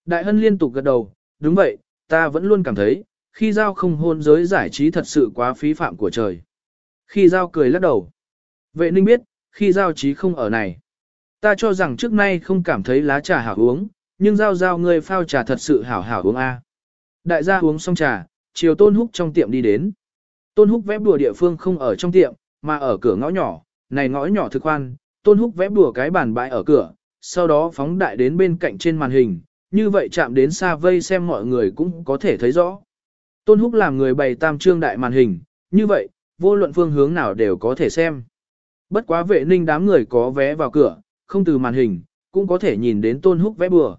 Đại hân liên tục gật đầu, đúng vậy, ta vẫn luôn cảm thấy, khi giao không hôn giới giải trí thật sự quá phí phạm của trời. Khi giao cười lắc đầu. Vệ ninh biết, khi giao trí không ở này. Ta cho rằng trước nay không cảm thấy lá trà hảo uống, nhưng giao giao ngươi phao trà thật sự hảo hảo uống a. Đại gia uống xong trà, chiều Tôn Húc trong tiệm đi đến. Tôn Húc vẽ đùa địa phương không ở trong tiệm, mà ở cửa ngõ nhỏ, này ngõ nhỏ thực khoan, Tôn Húc vẽ đùa cái bàn bãi ở cửa, sau đó phóng đại đến bên cạnh trên màn hình, như vậy chạm đến xa vây xem mọi người cũng có thể thấy rõ. Tôn Húc làm người bày tam trương đại màn hình, như vậy, vô luận phương hướng nào đều có thể xem. Bất quá vệ ninh đám người có vé vào cửa, không từ màn hình, cũng có thể nhìn đến Tôn Húc vẽ bùa.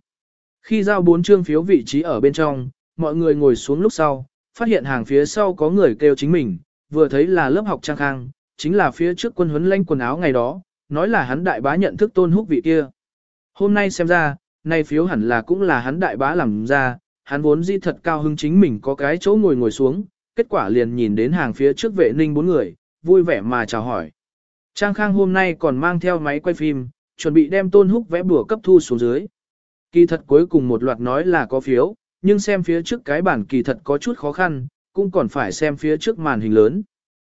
Khi giao bốn trương phiếu vị trí ở bên trong, mọi người ngồi xuống lúc sau, phát hiện hàng phía sau có người kêu chính mình, vừa thấy là lớp học trang khang, chính là phía trước quân huấn lanh quần áo ngày đó, nói là hắn đại bá nhận thức Tôn Húc vị kia. Hôm nay xem ra, nay phiếu hẳn là cũng là hắn đại bá làm ra, hắn vốn di thật cao hứng chính mình có cái chỗ ngồi ngồi xuống, kết quả liền nhìn đến hàng phía trước vệ ninh bốn người, vui vẻ mà chào hỏi. Trang Khang hôm nay còn mang theo máy quay phim, chuẩn bị đem tôn húc vẽ bùa cấp thu xuống dưới. Kỳ thật cuối cùng một loạt nói là có phiếu, nhưng xem phía trước cái bản kỳ thật có chút khó khăn, cũng còn phải xem phía trước màn hình lớn.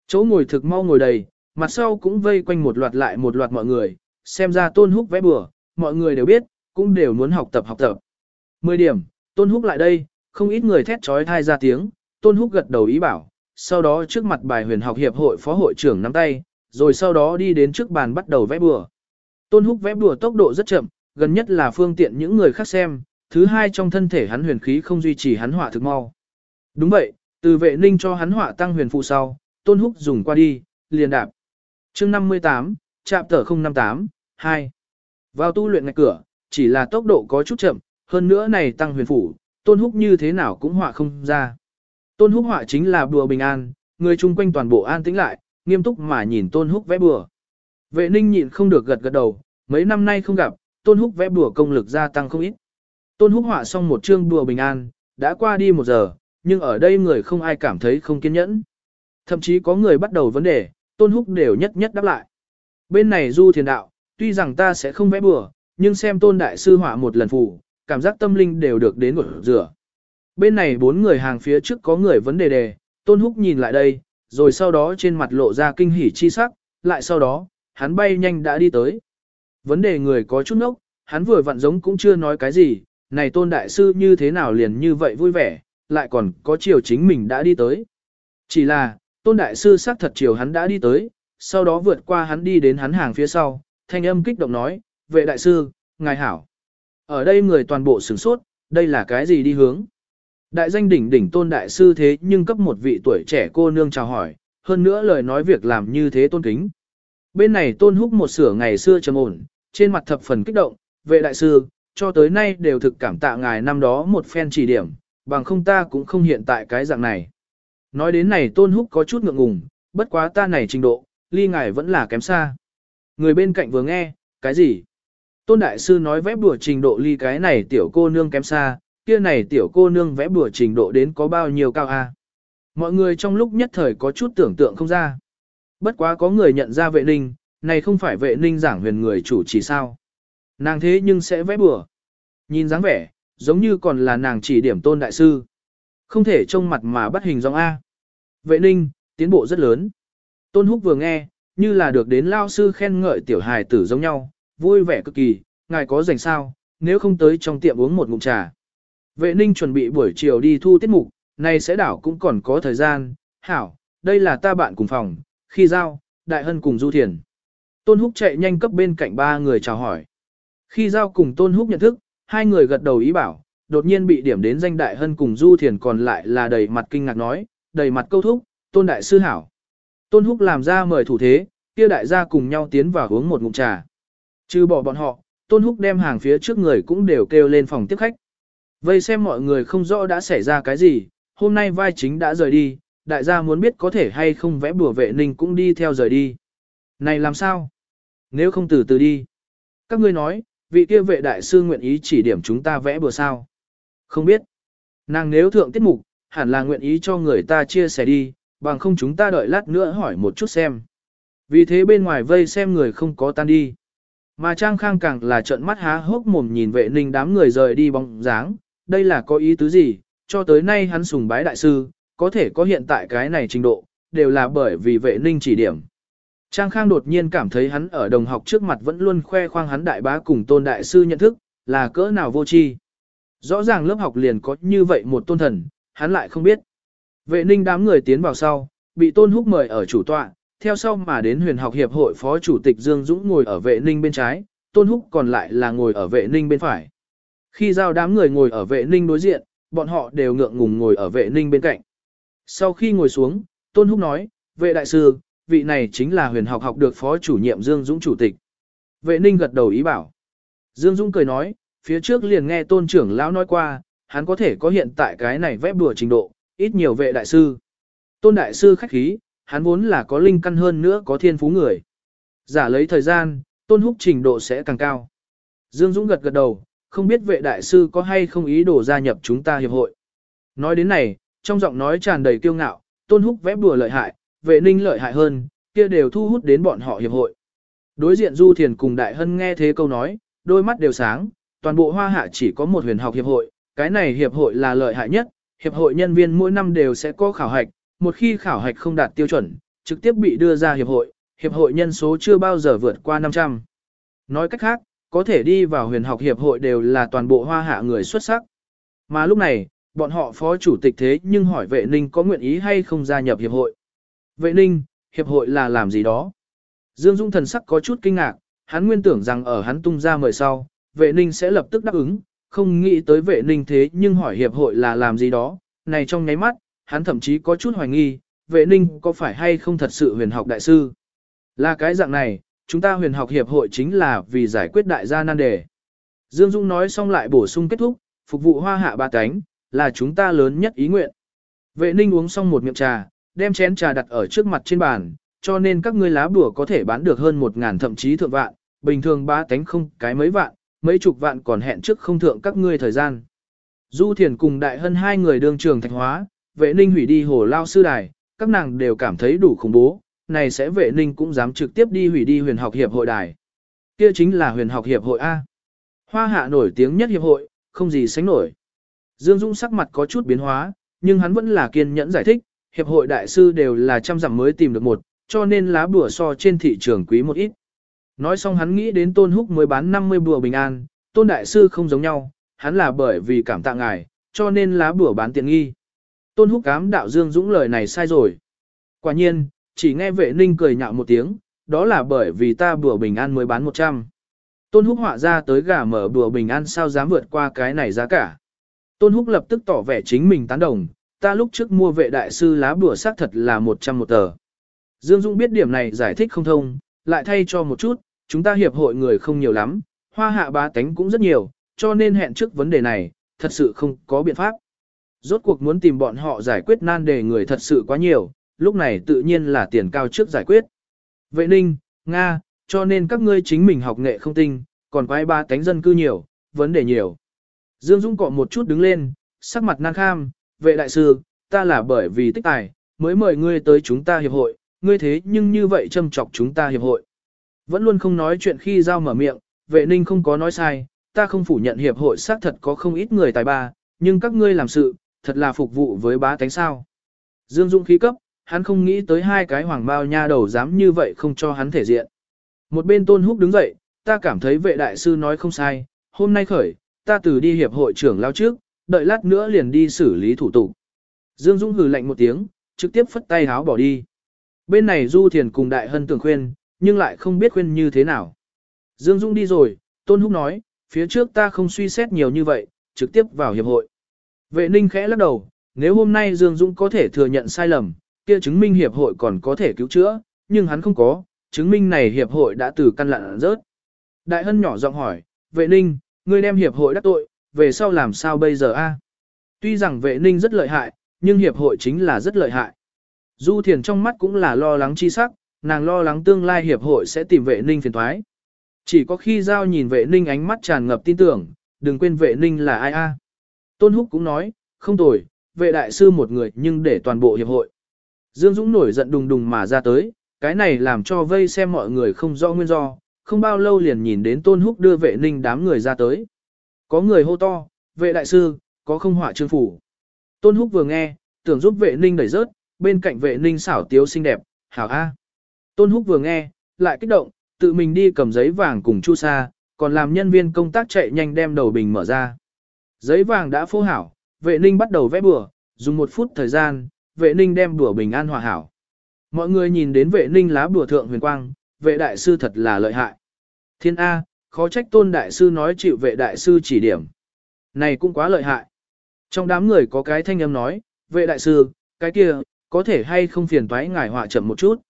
Chỗ ngồi thực mau ngồi đầy, mặt sau cũng vây quanh một loạt lại một loạt mọi người, xem ra tôn húc vẽ bừa, mọi người đều biết, cũng đều muốn học tập học tập. 10 điểm, tôn húc lại đây, không ít người thét trói thai ra tiếng, tôn húc gật đầu ý bảo, sau đó trước mặt bài huyền học hiệp hội phó hội trưởng nắm tay, rồi sau đó đi đến trước bàn bắt đầu vẽ bừa. Tôn húc vẽ bùa tốc độ rất chậm, gần nhất là phương tiện những người khác xem, thứ hai trong thân thể hắn huyền khí không duy trì hắn hỏa thực mau. Đúng vậy, từ vệ ninh cho hắn hỏa tăng huyền phụ sau, tôn húc dùng qua đi, liền đạp. chương 58, chạm tờ 058, 2. Vào tu luyện ngạch cửa, chỉ là tốc độ có chút chậm, hơn nữa này tăng huyền phủ, tôn húc như thế nào cũng họa không ra. Tôn húc họa chính là bùa bình an, người chung quanh toàn bộ an tĩnh lại, nghiêm túc mà nhìn tôn húc vẽ bùa. Vệ ninh nhịn không được gật gật đầu, mấy năm nay không gặp, tôn húc vẽ bùa công lực gia tăng không ít. Tôn húc họa xong một chương đùa bình an, đã qua đi một giờ, nhưng ở đây người không ai cảm thấy không kiên nhẫn. Thậm chí có người bắt đầu vấn đề, tôn húc đều nhất nhất đáp lại. Bên này du thiền đạo, tuy rằng ta sẽ không vẽ bùa, nhưng xem tôn đại sư họa một lần phù, cảm giác tâm linh đều được đến một rửa. Bên này bốn người hàng phía trước có người vấn đề đề, tôn húc nhìn lại đây, rồi sau đó trên mặt lộ ra kinh hỉ chi sắc, lại sau đó, hắn bay nhanh đã đi tới. Vấn đề người có chút nốc, hắn vừa vặn giống cũng chưa nói cái gì, này tôn đại sư như thế nào liền như vậy vui vẻ, lại còn có chiều chính mình đã đi tới. Chỉ là, tôn đại sư xác thật chiều hắn đã đi tới, sau đó vượt qua hắn đi đến hắn hàng phía sau, thanh âm kích động nói, vệ đại sư, ngài hảo. Ở đây người toàn bộ sửng sốt, đây là cái gì đi hướng? Đại danh đỉnh đỉnh tôn đại sư thế nhưng cấp một vị tuổi trẻ cô nương chào hỏi, hơn nữa lời nói việc làm như thế tôn kính. Bên này tôn húc một sửa ngày xưa trầm ổn, trên mặt thập phần kích động, vệ đại sư, cho tới nay đều thực cảm tạ ngài năm đó một phen chỉ điểm, bằng không ta cũng không hiện tại cái dạng này. Nói đến này tôn húc có chút ngượng ngùng, bất quá ta này trình độ, ly ngài vẫn là kém xa. Người bên cạnh vừa nghe, cái gì? Tôn đại sư nói vẽ bùa trình độ ly cái này tiểu cô nương kém xa, kia này tiểu cô nương vẽ bùa trình độ đến có bao nhiêu cao a? Mọi người trong lúc nhất thời có chút tưởng tượng không ra. Bất quá có người nhận ra vệ ninh, này không phải vệ ninh giảng huyền người chủ chỉ sao. Nàng thế nhưng sẽ vẽ bừa. Nhìn dáng vẻ, giống như còn là nàng chỉ điểm tôn đại sư. Không thể trông mặt mà bắt hình dòng A. Vệ ninh, tiến bộ rất lớn. Tôn húc vừa nghe, như là được đến lao sư khen ngợi tiểu hài tử giống nhau, vui vẻ cực kỳ, ngài có rảnh sao, nếu không tới trong tiệm uống một ngụm trà. Vệ ninh chuẩn bị buổi chiều đi thu tiết mục, này sẽ đảo cũng còn có thời gian, hảo, đây là ta bạn cùng phòng, khi giao, đại hân cùng du thiền. Tôn húc chạy nhanh cấp bên cạnh ba người chào hỏi. Khi giao cùng tôn húc nhận thức, hai người gật đầu ý bảo, đột nhiên bị điểm đến danh đại hân cùng du thiền còn lại là đầy mặt kinh ngạc nói, đầy mặt câu thúc, tôn đại sư hảo. Tôn húc làm ra mời thủ thế, kia đại gia cùng nhau tiến vào uống một ngụm trà. Trừ bỏ bọn họ, Tôn Húc đem hàng phía trước người cũng đều kêu lên phòng tiếp khách. Vây xem mọi người không rõ đã xảy ra cái gì, hôm nay vai chính đã rời đi, đại gia muốn biết có thể hay không vẽ bùa vệ ninh cũng đi theo rời đi. Này làm sao? Nếu không từ từ đi. Các ngươi nói, vị kia vệ đại sư nguyện ý chỉ điểm chúng ta vẽ bừa sao? Không biết. Nàng nếu thượng tiết mục, hẳn là nguyện ý cho người ta chia sẻ đi, bằng không chúng ta đợi lát nữa hỏi một chút xem. Vì thế bên ngoài vây xem người không có tan đi. Mà Trang Khang càng là trợn mắt há hốc mồm nhìn vệ ninh đám người rời đi bóng dáng, đây là có ý tứ gì, cho tới nay hắn sùng bái đại sư, có thể có hiện tại cái này trình độ, đều là bởi vì vệ ninh chỉ điểm. Trang Khang đột nhiên cảm thấy hắn ở đồng học trước mặt vẫn luôn khoe khoang hắn đại bá cùng tôn đại sư nhận thức, là cỡ nào vô tri. Rõ ràng lớp học liền có như vậy một tôn thần, hắn lại không biết. Vệ ninh đám người tiến vào sau, bị tôn húc mời ở chủ tọa, theo sau mà đến huyền học hiệp hội phó chủ tịch Dương Dũng ngồi ở vệ ninh bên trái, tôn húc còn lại là ngồi ở vệ ninh bên phải. Khi giao đám người ngồi ở vệ ninh đối diện, bọn họ đều ngượng ngùng ngồi ở vệ ninh bên cạnh. Sau khi ngồi xuống, tôn húc nói, vệ đại sư, vị này chính là huyền học học được phó chủ nhiệm Dương Dũng chủ tịch. Vệ ninh gật đầu ý bảo. Dương Dũng cười nói, phía trước liền nghe tôn trưởng lão nói qua, hắn có thể có hiện tại cái này vẽ bùa trình độ, ít nhiều vệ đại sư. Tôn đại sư khách khí, hắn vốn là có linh căn hơn nữa có thiên phú người. Giả lấy thời gian, tôn húc trình độ sẽ càng cao. Dương Dũng gật gật đầu, không biết vệ đại sư có hay không ý đồ gia nhập chúng ta hiệp hội. Nói đến này, trong giọng nói tràn đầy kiêu ngạo, tôn húc vẽ bùa lợi hại, vệ ninh lợi hại hơn, kia đều thu hút đến bọn họ hiệp hội. Đối diện Du Thiền cùng Đại Hân nghe thế câu nói, đôi mắt đều sáng, toàn bộ hoa hạ chỉ có một huyền học hiệp hội, cái này hiệp hội là lợi hại nhất, hiệp hội nhân viên mỗi năm đều sẽ có khảo hạch, một khi khảo hạch không đạt tiêu chuẩn, trực tiếp bị đưa ra hiệp hội, hiệp hội nhân số chưa bao giờ vượt qua 500. Nói cách khác, có thể đi vào huyền học hiệp hội đều là toàn bộ hoa hạ người xuất sắc. Mà lúc này, bọn họ phó chủ tịch thế nhưng hỏi vệ ninh có nguyện ý hay không gia nhập hiệp hội. Vệ ninh, hiệp hội là làm gì đó? Dương Dung thần sắc có chút kinh ngạc, hắn nguyên tưởng rằng ở hắn tung ra mời sau, vệ ninh sẽ lập tức đáp ứng, không nghĩ tới vệ ninh thế nhưng hỏi hiệp hội là làm gì đó, này trong nháy mắt, hắn thậm chí có chút hoài nghi, vệ ninh có phải hay không thật sự huyền học đại sư. Là cái dạng này, chúng ta huyền học hiệp hội chính là vì giải quyết đại gia nan đề. Dương Dung nói xong lại bổ sung kết thúc, phục vụ hoa hạ ba cánh, là chúng ta lớn nhất ý nguyện. Vệ ninh uống xong một miệng trà, đem chén trà đặt ở trước mặt trên bàn, cho nên các ngươi lá bùa có thể bán được hơn một ngàn thậm chí thượng vạn, bình thường ba tánh không cái mấy vạn, mấy chục vạn còn hẹn trước không thượng các ngươi thời gian. Du Thiền cùng Đại Hân hai người đương trường thạch hóa, vệ ninh hủy đi hồ lao sư đài, các nàng đều cảm thấy đủ khủng bố, này sẽ vệ ninh cũng dám trực tiếp đi hủy đi huyền học hiệp hội đài. Kia chính là huyền học hiệp hội A. Hoa hạ nổi tiếng nhất hiệp hội, không gì sánh nổi. Dương Dung sắc mặt có chút biến hóa, nhưng hắn vẫn là kiên nhẫn giải thích, hiệp hội đại sư đều là trăm dặm mới tìm được một, cho nên lá bùa so trên thị trường quý một ít. Nói xong hắn nghĩ đến Tôn Húc mới bán 50 bùa bình an, Tôn Đại Sư không giống nhau, hắn là bởi vì cảm tạ ngài, cho nên lá bùa bán tiện nghi. Tôn Húc cám đạo Dương Dũng lời này sai rồi. Quả nhiên, chỉ nghe vệ ninh cười nhạo một tiếng, đó là bởi vì ta bùa bình an mới bán 100. Tôn Húc họa ra tới gà mở bùa bình an sao dám vượt qua cái này giá cả. Tôn Húc lập tức tỏ vẻ chính mình tán đồng, ta lúc trước mua vệ đại sư lá bùa xác thật là 100 một tờ. Dương Dung biết điểm này giải thích không thông, lại thay cho một chút, chúng ta hiệp hội người không nhiều lắm, hoa hạ bá tánh cũng rất nhiều, cho nên hẹn trước vấn đề này, thật sự không có biện pháp. Rốt cuộc muốn tìm bọn họ giải quyết nan đề người thật sự quá nhiều, lúc này tự nhiên là tiền cao trước giải quyết. Vệ ninh, Nga, cho nên các ngươi chính mình học nghệ không tinh, còn quái ba tánh dân cư nhiều, vấn đề nhiều. Dương Dung cọ một chút đứng lên, sắc mặt nan kham, vệ đại sư, ta là bởi vì tích tài, mới mời ngươi tới chúng ta hiệp hội, ngươi thế nhưng như vậy châm chọc chúng ta hiệp hội. Vẫn luôn không nói chuyện khi giao mở miệng, vệ ninh không có nói sai, ta không phủ nhận hiệp hội xác thật có không ít người tài ba, nhưng các ngươi làm sự, thật là phục vụ với bá tánh sao. Dương Dung khí cấp, hắn không nghĩ tới hai cái hoàng bao nha đầu dám như vậy không cho hắn thể diện. Một bên tôn húc đứng dậy, ta cảm thấy vệ đại sư nói không sai, hôm nay khởi, ta từ đi hiệp hội trưởng lao trước, đợi lát nữa liền đi xử lý thủ tục. Dương Dung hừ lạnh một tiếng, trực tiếp phất tay háo bỏ đi. Bên này Du Thiền cùng Đại Hân tưởng khuyên, nhưng lại không biết khuyên như thế nào. Dương Dung đi rồi, Tôn Húc nói, phía trước ta không suy xét nhiều như vậy, trực tiếp vào hiệp hội. Vệ ninh khẽ lắc đầu, nếu hôm nay Dương Dung có thể thừa nhận sai lầm, kia chứng minh hiệp hội còn có thể cứu chữa, nhưng hắn không có, chứng minh này hiệp hội đã từ căn lặn rớt. Đại Hân nhỏ giọng hỏi, vệ ninh, ngươi đem hiệp hội đắc tội, về sau làm sao bây giờ a? Tuy rằng vệ ninh rất lợi hại, nhưng hiệp hội chính là rất lợi hại. Du Thiền trong mắt cũng là lo lắng chi sắc, nàng lo lắng tương lai hiệp hội sẽ tìm vệ ninh phiền thoái. Chỉ có khi giao nhìn vệ ninh ánh mắt tràn ngập tin tưởng, đừng quên vệ ninh là ai a. Tôn Húc cũng nói, không tồi, vệ đại sư một người nhưng để toàn bộ hiệp hội. Dương Dũng nổi giận đùng đùng mà ra tới, cái này làm cho vây xem mọi người không rõ nguyên do, không bao lâu liền nhìn đến Tôn Húc đưa vệ ninh đám người ra tới. Có người hô to, vệ đại sư, có không hỏa trương phủ. Tôn Húc vừa nghe, tưởng giúp vệ ninh đẩy rớt, bên cạnh vệ ninh xảo tiếu xinh đẹp, hảo A. Tôn Húc vừa nghe, lại kích động, tự mình đi cầm giấy vàng cùng Chu Sa, còn làm nhân viên công tác chạy nhanh đem đầu bình mở ra. Giấy vàng đã phô hảo, vệ ninh bắt đầu vẽ bừa, dùng một phút thời gian, vệ ninh đem bừa bình an hòa hảo. Mọi người nhìn đến vệ ninh lá bừa thượng huyền quang, vệ đại sư thật là lợi hại. Thiên A, khó trách tôn đại sư nói chịu vệ đại sư chỉ điểm. Này cũng quá lợi hại. Trong đám người có cái thanh âm nói, vệ đại sư, cái kia, có thể hay không phiền toái ngài họa chậm một chút.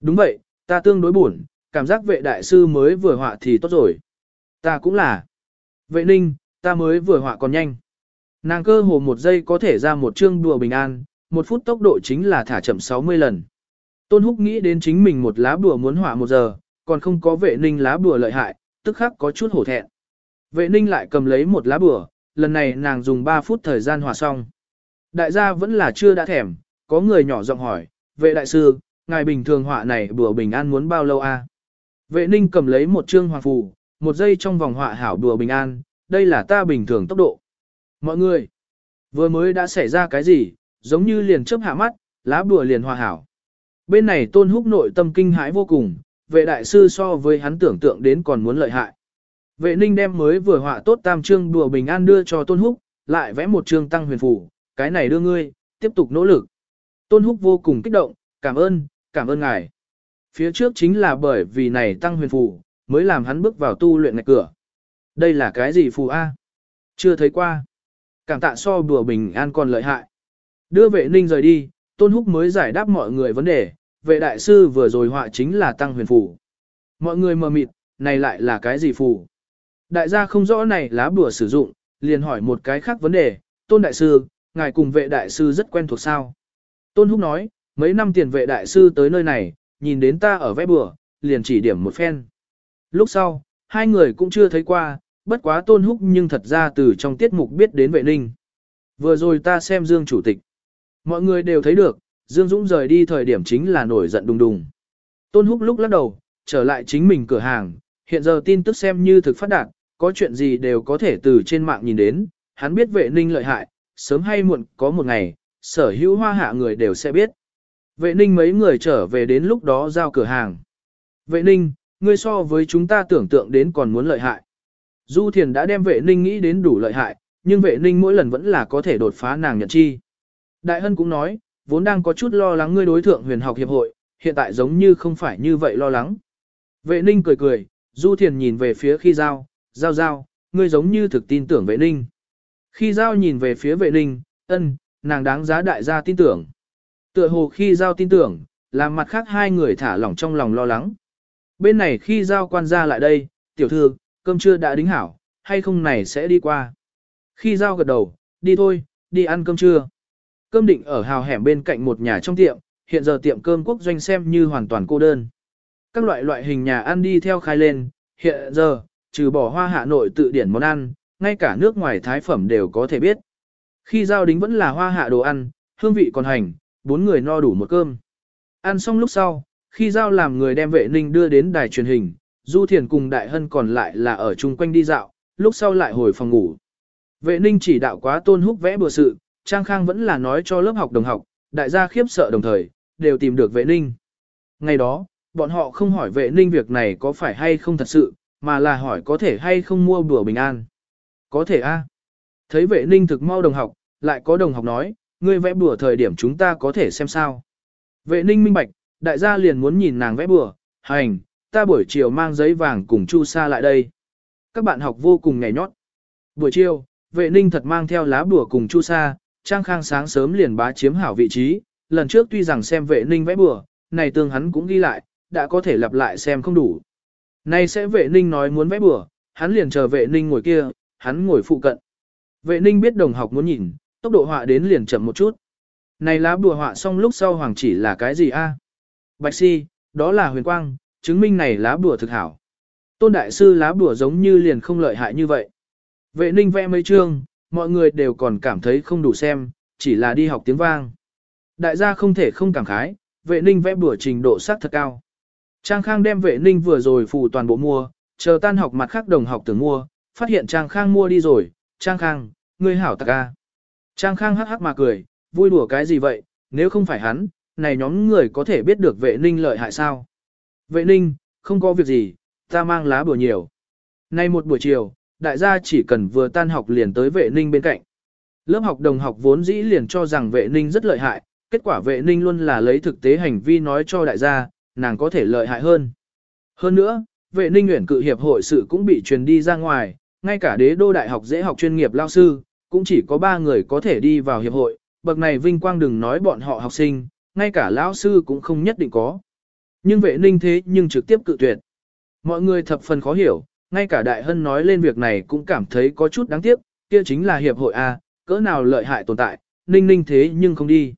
Đúng vậy, ta tương đối buồn, cảm giác vệ đại sư mới vừa họa thì tốt rồi. Ta cũng là. Vệ ninh, ta mới vừa họa còn nhanh. Nàng cơ hồ một giây có thể ra một chương đùa bình an, một phút tốc độ chính là thả chậm 60 lần. Tôn Húc nghĩ đến chính mình một lá bùa muốn họa một giờ, còn không có vệ ninh lá bùa lợi hại, tức khắc có chút hổ thẹn. Vệ ninh lại cầm lấy một lá bửa, lần này nàng dùng 3 phút thời gian hòa xong. Đại gia vẫn là chưa đã thèm, có người nhỏ giọng hỏi, vệ đại sư, ngài bình thường họa này bùa bình an muốn bao lâu a? Vệ ninh cầm lấy một chương hoàng phù, một giây trong vòng họa hảo bùa bình an, đây là ta bình thường tốc độ. Mọi người, vừa mới đã xảy ra cái gì, giống như liền chớp hạ mắt, lá bùa liền hòa hảo. Bên này tôn húc nội tâm kinh hãi vô cùng, vệ đại sư so với hắn tưởng tượng đến còn muốn lợi hại. Vệ ninh đem mới vừa họa tốt tam chương đùa bình an đưa cho tôn húc, lại vẽ một chương tăng huyền phủ, cái này đưa ngươi, tiếp tục nỗ lực. Tôn húc vô cùng kích động, cảm ơn, cảm ơn ngài. Phía trước chính là bởi vì này tăng huyền phù, mới làm hắn bước vào tu luyện ngạch cửa. Đây là cái gì phù A? Chưa thấy qua. Cảm tạ so đùa bình an còn lợi hại. Đưa vệ ninh rời đi, Tôn Húc mới giải đáp mọi người vấn đề, vệ đại sư vừa rồi họa chính là tăng huyền phù. Mọi người mờ mịt, này lại là cái gì phù? Đại gia không rõ này lá bùa sử dụng, liền hỏi một cái khác vấn đề, Tôn Đại Sư, ngài cùng vệ đại sư rất quen thuộc sao? Tôn Húc nói, mấy năm tiền vệ đại sư tới nơi này, nhìn đến ta ở vẽ bùa, liền chỉ điểm một phen. Lúc sau, hai người cũng chưa thấy qua, bất quá tôn húc nhưng thật ra từ trong tiết mục biết đến vệ ninh. Vừa rồi ta xem Dương Chủ tịch. Mọi người đều thấy được, Dương Dũng rời đi thời điểm chính là nổi giận đùng đùng. Tôn húc lúc lắc đầu, trở lại chính mình cửa hàng, hiện giờ tin tức xem như thực phát đạt, có chuyện gì đều có thể từ trên mạng nhìn đến, hắn biết vệ ninh lợi hại, sớm hay muộn có một ngày, sở hữu hoa hạ người đều sẽ biết. Vệ ninh mấy người trở về đến lúc đó giao cửa hàng. Vệ ninh, ngươi so với chúng ta tưởng tượng đến còn muốn lợi hại. Du Thiền đã đem vệ ninh nghĩ đến đủ lợi hại, nhưng vệ ninh mỗi lần vẫn là có thể đột phá nàng nhận chi. Đại Hân cũng nói, vốn đang có chút lo lắng ngươi đối thượng huyền học hiệp hội, hiện tại giống như không phải như vậy lo lắng. Vệ ninh cười cười, Du Thiền nhìn về phía khi giao, giao giao, ngươi giống như thực tin tưởng vệ ninh. Khi giao nhìn về phía vệ ninh, ân, nàng đáng giá đại gia tin tưởng. Tựa hồ khi giao tin tưởng, làm mặt khác hai người thả lỏng trong lòng lo lắng. Bên này khi giao quan gia lại đây, tiểu thư, cơm trưa đã đính hảo, hay không này sẽ đi qua. Khi giao gật đầu, đi thôi, đi ăn cơm trưa. Cơm định ở hào hẻm bên cạnh một nhà trong tiệm, hiện giờ tiệm cơm quốc doanh xem như hoàn toàn cô đơn. Các loại loại hình nhà ăn đi theo khai lên, hiện giờ, trừ bỏ hoa hạ nội tự điển món ăn, ngay cả nước ngoài thái phẩm đều có thể biết. Khi giao đính vẫn là hoa hạ đồ ăn, hương vị còn hành, bốn người no đủ một cơm. Ăn xong lúc sau, khi giao làm người đem vệ ninh đưa đến đài truyền hình, Du Thiền cùng Đại Hân còn lại là ở chung quanh đi dạo, lúc sau lại hồi phòng ngủ. Vệ ninh chỉ đạo quá tôn húc vẽ bừa sự, Trang Khang vẫn là nói cho lớp học đồng học, đại gia khiếp sợ đồng thời, đều tìm được vệ ninh. Ngày đó, bọn họ không hỏi vệ ninh việc này có phải hay không thật sự, mà là hỏi có thể hay không mua bữa bình an. Có thể a. Thấy vệ ninh thực mau đồng học, lại có đồng học nói, ngươi vẽ bữa thời điểm chúng ta có thể xem sao. Vệ ninh minh bạch, đại gia liền muốn nhìn nàng vẽ bữa, hành, ta buổi chiều mang giấy vàng cùng Chu Sa lại đây. Các bạn học vô cùng nhảy nhót. Buổi chiều, vệ ninh thật mang theo lá bùa cùng Chu Sa, Trang Khang sáng sớm liền bá chiếm hảo vị trí, lần trước tuy rằng xem vệ ninh vẽ bừa, này tương hắn cũng ghi lại, đã có thể lặp lại xem không đủ. Nay sẽ vệ ninh nói muốn vẽ bừa, hắn liền chờ vệ ninh ngồi kia, hắn ngồi phụ cận. Vệ ninh biết đồng học muốn nhìn, tốc độ họa đến liền chậm một chút. Này lá bùa họa xong lúc sau hoàng chỉ là cái gì a? Bạch si, đó là huyền quang, chứng minh này lá bùa thực hảo. Tôn đại sư lá bùa giống như liền không lợi hại như vậy. Vệ ninh vẽ mấy chương, mọi người đều còn cảm thấy không đủ xem, chỉ là đi học tiếng vang. Đại gia không thể không cảm khái, vệ ninh vẽ bùa trình độ sắc thật cao. Trang Khang đem vệ ninh vừa rồi phụ toàn bộ mua, chờ tan học mặt khác đồng học tưởng mua, phát hiện Trang Khang mua đi rồi, Trang Khang, ngươi hảo tạc a. Trang Khang hắc hắc mà cười, vui đùa cái gì vậy, nếu không phải hắn, này nhóm người có thể biết được vệ ninh lợi hại sao. Vệ ninh, không có việc gì, ta mang lá bùa nhiều. Nay một buổi chiều, đại gia chỉ cần vừa tan học liền tới vệ ninh bên cạnh. Lớp học đồng học vốn dĩ liền cho rằng vệ ninh rất lợi hại, kết quả vệ ninh luôn là lấy thực tế hành vi nói cho đại gia, nàng có thể lợi hại hơn. Hơn nữa, vệ ninh nguyện cự hiệp hội sự cũng bị truyền đi ra ngoài, ngay cả đế đô đại học dễ học chuyên nghiệp lao sư, cũng chỉ có 3 người có thể đi vào hiệp hội, bậc này vinh quang đừng nói bọn họ học sinh, ngay cả lão sư cũng không nhất định có. Nhưng vệ ninh thế nhưng trực tiếp cự tuyệt. Mọi người thập phần khó hiểu, ngay cả đại hân nói lên việc này cũng cảm thấy có chút đáng tiếc, kia chính là hiệp hội A, cỡ nào lợi hại tồn tại, ninh ninh thế nhưng không đi.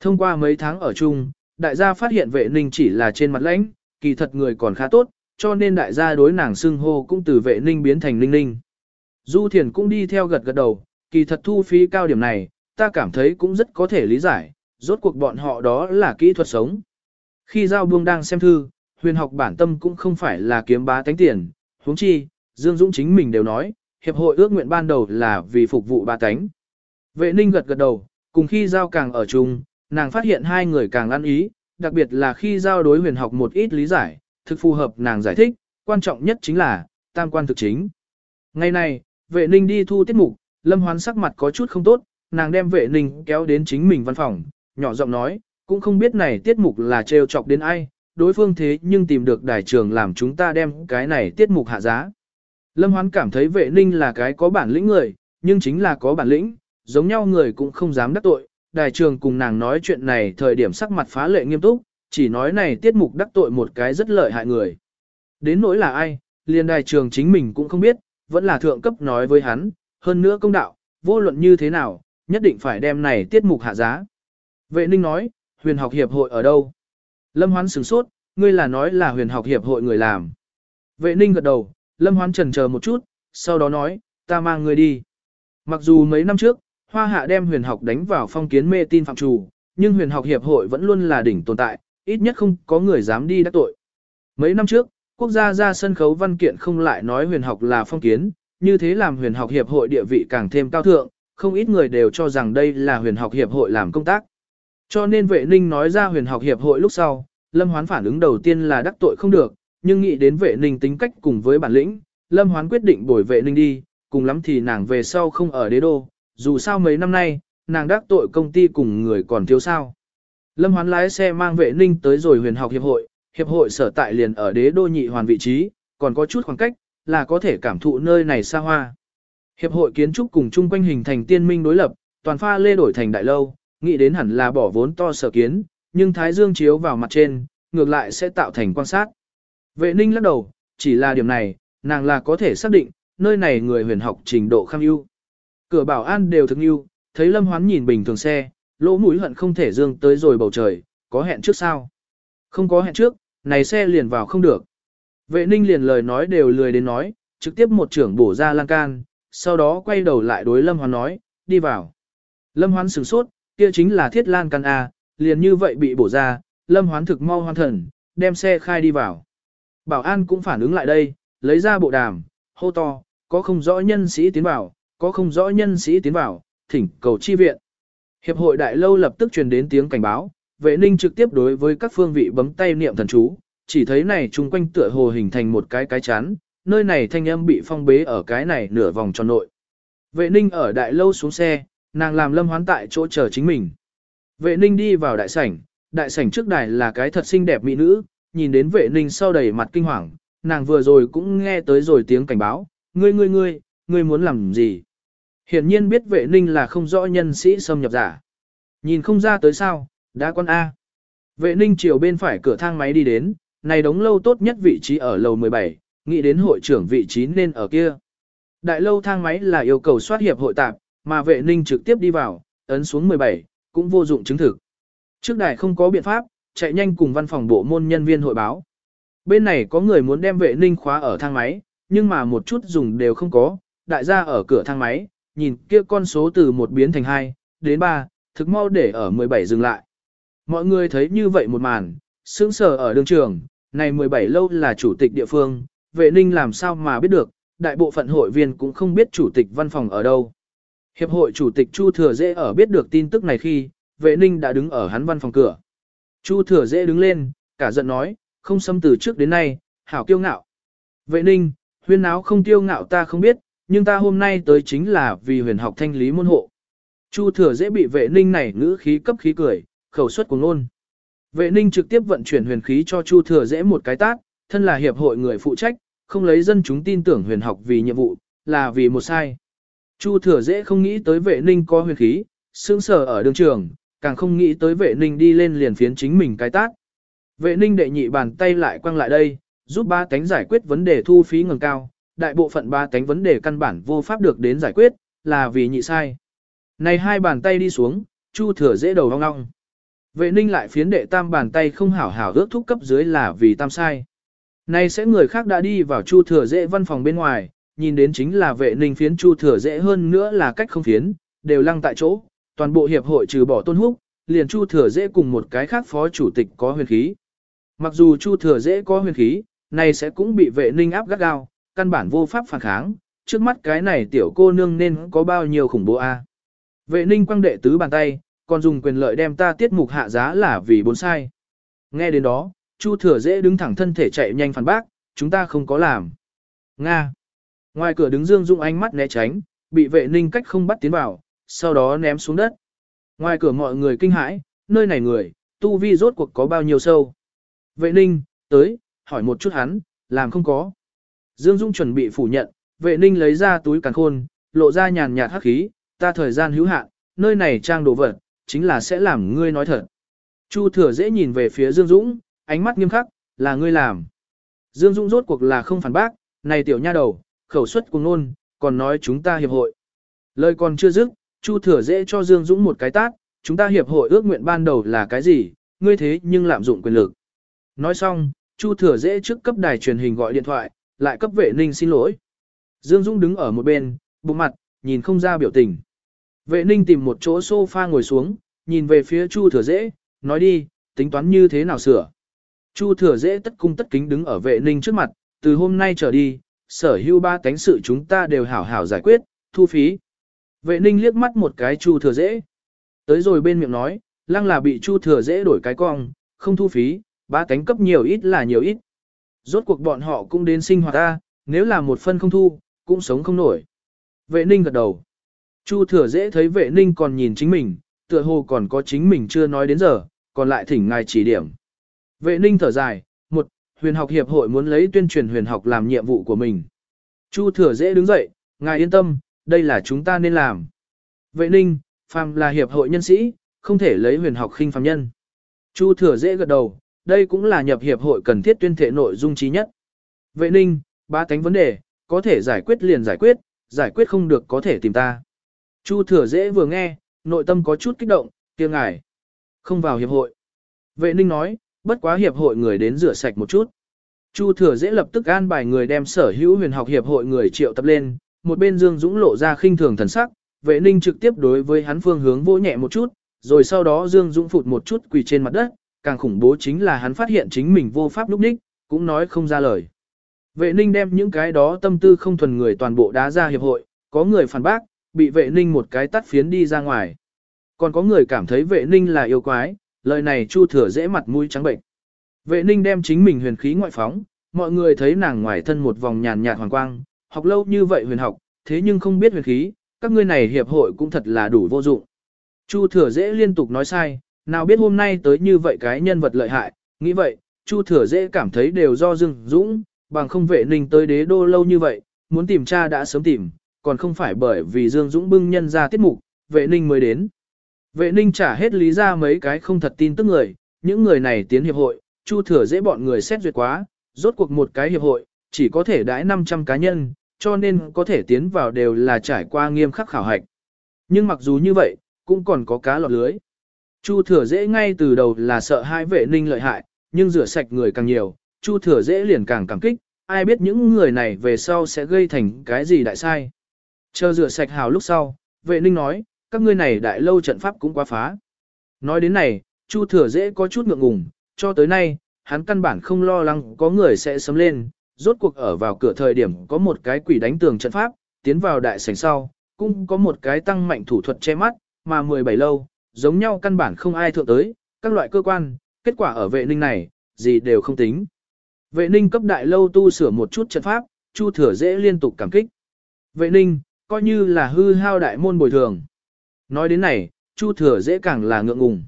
Thông qua mấy tháng ở chung, đại gia phát hiện vệ ninh chỉ là trên mặt lãnh, kỳ thật người còn khá tốt, cho nên đại gia đối nàng xưng hô cũng từ vệ ninh biến thành ninh ninh. Du Thiền cũng đi theo gật gật đầu, kỳ thật thu phí cao điểm này, ta cảm thấy cũng rất có thể lý giải, rốt cuộc bọn họ đó là kỹ thuật sống. Khi Giao Buông đang xem thư, huyền học bản tâm cũng không phải là kiếm bá tánh tiền, huống chi, Dương Dũng chính mình đều nói, hiệp hội ước nguyện ban đầu là vì phục vụ ba cánh. Vệ ninh gật gật đầu, cùng khi Giao càng ở chung, nàng phát hiện hai người càng ăn ý, đặc biệt là khi Giao đối huyền học một ít lý giải, thực phù hợp nàng giải thích, quan trọng nhất chính là, tam quan thực chính. Ngày này, vệ ninh đi thu tiết mục, lâm hoán sắc mặt có chút không tốt, nàng đem vệ ninh kéo đến chính mình văn phòng, nhỏ giọng nói, cũng không biết này tiết mục là trêu chọc đến ai, đối phương thế nhưng tìm được đài trường làm chúng ta đem cái này tiết mục hạ giá. Lâm hoán cảm thấy vệ ninh là cái có bản lĩnh người, nhưng chính là có bản lĩnh, giống nhau người cũng không dám đắc tội, đài trường cùng nàng nói chuyện này thời điểm sắc mặt phá lệ nghiêm túc, chỉ nói này tiết mục đắc tội một cái rất lợi hại người. Đến nỗi là ai, liền đài trường chính mình cũng không biết, vẫn là thượng cấp nói với hắn, hơn nữa công đạo, vô luận như thế nào, nhất định phải đem này tiết mục hạ giá. Vệ ninh nói, huyền học hiệp hội ở đâu? Lâm hoán sửng sốt, ngươi là nói là huyền học hiệp hội người làm. Vệ ninh gật đầu, lâm hoán trần chờ một chút, sau đó nói, ta mang ngươi đi. Mặc dù mấy năm trước, Hoa Hạ đem huyền học đánh vào phong kiến mê tin phạm trù, nhưng huyền học hiệp hội vẫn luôn là đỉnh tồn tại, ít nhất không có người dám đi đắc tội. Mấy năm trước, quốc gia ra sân khấu văn kiện không lại nói huyền học là phong kiến, như thế làm huyền học hiệp hội địa vị càng thêm cao thượng, không ít người đều cho rằng đây là huyền học hiệp hội làm công tác. Cho nên vệ ninh nói ra huyền học hiệp hội lúc sau, Lâm Hoán phản ứng đầu tiên là đắc tội không được, nhưng nghĩ đến vệ ninh tính cách cùng với bản lĩnh, Lâm Hoán quyết định bồi vệ ninh đi, cùng lắm thì nàng về sau không ở đế đô, dù sao mấy năm nay, nàng đắc tội công ty cùng người còn thiếu sao. Lâm Hoán lái xe mang vệ ninh tới rồi huyền học hiệp hội, hiệp hội sở tại liền ở đế đô nhị hoàn vị trí, còn có chút khoảng cách, là có thể cảm thụ nơi này xa hoa. Hiệp hội kiến trúc cùng chung quanh hình thành tiên minh đối lập, toàn pha lê đổi thành đại lâu, nghĩ đến hẳn là bỏ vốn to sở kiến, nhưng thái dương chiếu vào mặt trên, ngược lại sẽ tạo thành quan sát. Vệ ninh lắc đầu, chỉ là điểm này, nàng là có thể xác định, nơi này người huyền học trình độ kham ưu. Cửa bảo an đều thực ưu, thấy lâm hoán nhìn bình thường xe, lỗ mũi hận không thể dương tới rồi bầu trời, có hẹn trước sao? Không có hẹn trước, này xe liền vào không được. Vệ ninh liền lời nói đều lười đến nói, trực tiếp một trưởng bổ ra lan can, sau đó quay đầu lại đối Lâm Hoán nói, đi vào. Lâm Hoán sửng sốt, kia chính là thiết lan căn A, liền như vậy bị bổ ra, Lâm Hoán thực mau hoan thần, đem xe khai đi vào. Bảo an cũng phản ứng lại đây, lấy ra bộ đàm, hô to, có không rõ nhân sĩ tiến vào, có không rõ nhân sĩ tiến vào, thỉnh cầu chi viện. Hiệp hội đại lâu lập tức truyền đến tiếng cảnh báo, vệ ninh trực tiếp đối với các phương vị bấm tay niệm thần chú, chỉ thấy này chung quanh tựa hồ hình thành một cái cái chán, nơi này thanh âm bị phong bế ở cái này nửa vòng tròn nội. Vệ ninh ở đại lâu xuống xe, nàng làm lâm hoán tại chỗ chờ chính mình. Vệ ninh đi vào đại sảnh, đại sảnh trước đài là cái thật xinh đẹp mỹ nữ, nhìn đến vệ ninh sau đầy mặt kinh hoàng, nàng vừa rồi cũng nghe tới rồi tiếng cảnh báo, ngươi ngươi ngươi, ngươi muốn làm gì? Hiển nhiên biết vệ ninh là không rõ nhân sĩ xâm nhập giả. Nhìn không ra tới sao, đã con A. Vệ ninh chiều bên phải cửa thang máy đi đến, này đóng lâu tốt nhất vị trí ở lầu 17, nghĩ đến hội trưởng vị trí nên ở kia. Đại lâu thang máy là yêu cầu soát hiệp hội tạp, mà vệ ninh trực tiếp đi vào, ấn xuống 17, cũng vô dụng chứng thực. Trước đại không có biện pháp, chạy nhanh cùng văn phòng bộ môn nhân viên hội báo. Bên này có người muốn đem vệ ninh khóa ở thang máy, nhưng mà một chút dùng đều không có, đại gia ở cửa thang máy, nhìn kia con số từ một biến thành 2, đến 3, thực mau để ở 17 dừng lại. Mọi người thấy như vậy một màn, sững sờ ở đường trường, này 17 lâu là chủ tịch địa phương, vệ ninh làm sao mà biết được, đại bộ phận hội viên cũng không biết chủ tịch văn phòng ở đâu. Hiệp hội chủ tịch Chu Thừa Dễ ở biết được tin tức này khi, vệ ninh đã đứng ở hắn văn phòng cửa. Chu Thừa Dễ đứng lên, cả giận nói, không xâm từ trước đến nay, hảo kiêu ngạo. Vệ ninh, huyên áo không kiêu ngạo ta không biết, nhưng ta hôm nay tới chính là vì huyền học thanh lý môn hộ. Chu Thừa Dễ bị vệ ninh này ngữ khí cấp khí cười, khẩu suất của ngôn. Vệ ninh trực tiếp vận chuyển huyền khí cho Chu Thừa Dễ một cái tát, thân là hiệp hội người phụ trách, không lấy dân chúng tin tưởng huyền học vì nhiệm vụ, là vì một sai. Chu thừa dễ không nghĩ tới vệ ninh có huyền khí, sững sờ ở đường trường, càng không nghĩ tới vệ ninh đi lên liền phiến chính mình cái tác. Vệ ninh đệ nhị bàn tay lại quăng lại đây, giúp ba tánh giải quyết vấn đề thu phí ngừng cao, đại bộ phận ba tánh vấn đề căn bản vô pháp được đến giải quyết, là vì nhị sai. Này hai bàn tay đi xuống, chu thừa dễ đầu hong ngong. Vệ ninh lại phiến đệ tam bàn tay không hảo hảo ước thúc cấp dưới là vì tam sai. Này sẽ người khác đã đi vào chu thừa dễ văn phòng bên ngoài, nhìn đến chính là vệ ninh phiến chu thừa dễ hơn nữa là cách không phiến, đều lăng tại chỗ, toàn bộ hiệp hội trừ bỏ tôn húc, liền chu thừa dễ cùng một cái khác phó chủ tịch có huyền khí. Mặc dù chu thừa dễ có huyền khí, này sẽ cũng bị vệ ninh áp gắt gao, căn bản vô pháp phản kháng, trước mắt cái này tiểu cô nương nên có bao nhiêu khủng bố a Vệ ninh quăng đệ tứ bàn tay, còn dùng quyền lợi đem ta tiết mục hạ giá là vì bốn sai. Nghe đến đó, Chu thừa dễ đứng thẳng thân thể chạy nhanh phản bác, chúng ta không có làm. Nga. Ngoài cửa đứng Dương Dung ánh mắt né tránh, bị vệ ninh cách không bắt tiến vào, sau đó ném xuống đất. Ngoài cửa mọi người kinh hãi, nơi này người, tu vi rốt cuộc có bao nhiêu sâu. Vệ ninh, tới, hỏi một chút hắn, làm không có. Dương Dung chuẩn bị phủ nhận, vệ ninh lấy ra túi càn khôn, lộ ra nhàn nhạt hắc khí, ta thời gian hữu hạn, nơi này trang đồ vật, chính là sẽ làm ngươi nói thật. Chu thừa dễ nhìn về phía Dương Dũng, ánh mắt nghiêm khắc, là ngươi làm. Dương Dũng rốt cuộc là không phản bác, này tiểu nha đầu, khẩu suất cùng nôn, còn nói chúng ta hiệp hội. Lời còn chưa dứt, Chu Thừa dễ cho Dương Dũng một cái tát, chúng ta hiệp hội ước nguyện ban đầu là cái gì, ngươi thế nhưng lạm dụng quyền lực. Nói xong, Chu Thừa dễ trước cấp đài truyền hình gọi điện thoại, lại cấp vệ ninh xin lỗi. Dương Dũng đứng ở một bên, bụng mặt, nhìn không ra biểu tình. Vệ ninh tìm một chỗ sofa ngồi xuống, nhìn về phía Chu Thừa dễ, nói đi, tính toán như thế nào sửa. Chu thừa dễ tất cung tất kính đứng ở vệ ninh trước mặt, từ hôm nay trở đi, sở hữu ba cánh sự chúng ta đều hảo hảo giải quyết, thu phí. Vệ ninh liếc mắt một cái chu thừa dễ. Tới rồi bên miệng nói, lăng là bị chu thừa dễ đổi cái cong, không thu phí, ba cánh cấp nhiều ít là nhiều ít. Rốt cuộc bọn họ cũng đến sinh hoạt ta, nếu là một phân không thu, cũng sống không nổi. Vệ ninh gật đầu. Chu thừa dễ thấy vệ ninh còn nhìn chính mình, tựa hồ còn có chính mình chưa nói đến giờ, còn lại thỉnh ngài chỉ điểm. Vệ ninh thở dài, một, huyền học hiệp hội muốn lấy tuyên truyền huyền học làm nhiệm vụ của mình. Chu thừa dễ đứng dậy, ngài yên tâm, đây là chúng ta nên làm. Vệ ninh, phàm là hiệp hội nhân sĩ, không thể lấy huyền học khinh phàm nhân. Chu thừa dễ gật đầu, đây cũng là nhập hiệp hội cần thiết tuyên thể nội dung trí nhất. Vệ ninh, ba cánh vấn đề, có thể giải quyết liền giải quyết, giải quyết không được có thể tìm ta. Chu thừa dễ vừa nghe, nội tâm có chút kích động, kia ngài. Không vào hiệp hội. Vệ ninh nói, bất quá hiệp hội người đến rửa sạch một chút. Chu thừa dễ lập tức an bài người đem sở hữu huyền học hiệp hội người triệu tập lên, một bên Dương Dũng lộ ra khinh thường thần sắc, vệ ninh trực tiếp đối với hắn phương hướng vỗ nhẹ một chút, rồi sau đó Dương Dũng phụt một chút quỳ trên mặt đất, càng khủng bố chính là hắn phát hiện chính mình vô pháp lúc đích, cũng nói không ra lời. Vệ ninh đem những cái đó tâm tư không thuần người toàn bộ đá ra hiệp hội, có người phản bác, bị vệ ninh một cái tắt phiến đi ra ngoài. Còn có người cảm thấy vệ ninh là yêu quái, lời này Chu Thừa dễ mặt mũi trắng bệnh. Vệ ninh đem chính mình huyền khí ngoại phóng, mọi người thấy nàng ngoài thân một vòng nhàn nhạt hoàng quang, học lâu như vậy huyền học, thế nhưng không biết huyền khí, các ngươi này hiệp hội cũng thật là đủ vô dụng. Chu Thừa dễ liên tục nói sai, nào biết hôm nay tới như vậy cái nhân vật lợi hại, nghĩ vậy, Chu Thừa dễ cảm thấy đều do Dương Dũng, bằng không vệ ninh tới đế đô lâu như vậy, muốn tìm cha đã sớm tìm, còn không phải bởi vì Dương Dũng bưng nhân ra tiết mục, vệ ninh mới đến. Vệ ninh trả hết lý ra mấy cái không thật tin tức người, những người này tiến hiệp hội, chu thừa dễ bọn người xét duyệt quá, rốt cuộc một cái hiệp hội, chỉ có thể đãi 500 cá nhân, cho nên có thể tiến vào đều là trải qua nghiêm khắc khảo hạch. Nhưng mặc dù như vậy, cũng còn có cá lọt lưới. Chu thừa dễ ngay từ đầu là sợ hai vệ ninh lợi hại, nhưng rửa sạch người càng nhiều, chu thừa dễ liền càng cảm kích, ai biết những người này về sau sẽ gây thành cái gì đại sai. Chờ rửa sạch hào lúc sau, vệ ninh nói, các ngươi này đại lâu trận pháp cũng quá phá. Nói đến này, chu thừa dễ có chút ngượng ngùng, cho tới nay, hắn căn bản không lo lắng có người sẽ sấm lên, rốt cuộc ở vào cửa thời điểm có một cái quỷ đánh tường trận pháp, tiến vào đại sảnh sau, cũng có một cái tăng mạnh thủ thuật che mắt, mà 17 lâu, giống nhau căn bản không ai thượng tới, các loại cơ quan, kết quả ở vệ ninh này, gì đều không tính. Vệ ninh cấp đại lâu tu sửa một chút trận pháp, Chu Thừa dễ liên tục cảm kích. Vệ ninh, coi như là hư hao đại môn bồi thường. Nói đến này, Chu Thừa dễ càng là ngượng ngùng.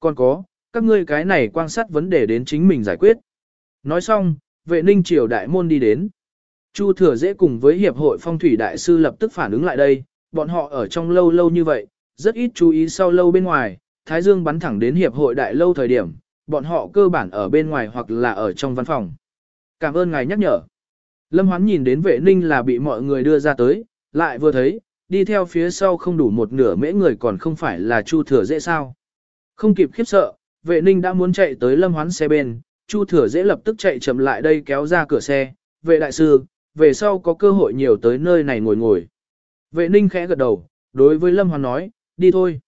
Còn có, các ngươi cái này quan sát vấn đề đến chính mình giải quyết. Nói xong, vệ ninh triều đại môn đi đến. Chu Thừa dễ cùng với Hiệp hội Phong thủy đại sư lập tức phản ứng lại đây, bọn họ ở trong lâu lâu như vậy, rất ít chú ý sau lâu bên ngoài, Thái Dương bắn thẳng đến Hiệp hội đại lâu thời điểm, bọn họ cơ bản ở bên ngoài hoặc là ở trong văn phòng. Cảm ơn ngài nhắc nhở. Lâm Hoán nhìn đến vệ ninh là bị mọi người đưa ra tới, lại vừa thấy, đi theo phía sau không đủ một nửa mễ người còn không phải là Chu Thừa dễ sao. Không kịp khiếp sợ, vệ ninh đã muốn chạy tới Lâm Hoán xe bên, Chu Thừa dễ lập tức chạy chậm lại đây kéo ra cửa xe, vệ đại sư, về sau có cơ hội nhiều tới nơi này ngồi ngồi. Vệ ninh khẽ gật đầu, đối với Lâm Hoán nói, đi thôi.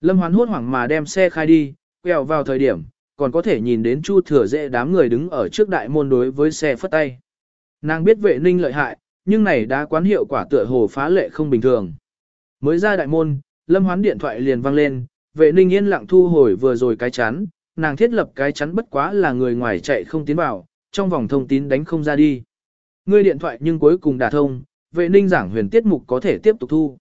Lâm Hoán hốt hoảng mà đem xe khai đi, quẹo vào thời điểm, còn có thể nhìn đến Chu Thừa Dễ đám người đứng ở trước đại môn đối với xe phất tay. Nàng biết vệ ninh lợi hại, nhưng này đã quán hiệu quả tựa hồ phá lệ không bình thường. Mới ra đại môn, Lâm Hoán điện thoại liền vang lên, vệ ninh yên lặng thu hồi vừa rồi cái chắn, nàng thiết lập cái chắn bất quá là người ngoài chạy không tiến vào, trong vòng thông tín đánh không ra đi. Ngươi điện thoại nhưng cuối cùng đả thông, vệ ninh giảng huyền tiết mục có thể tiếp tục thu.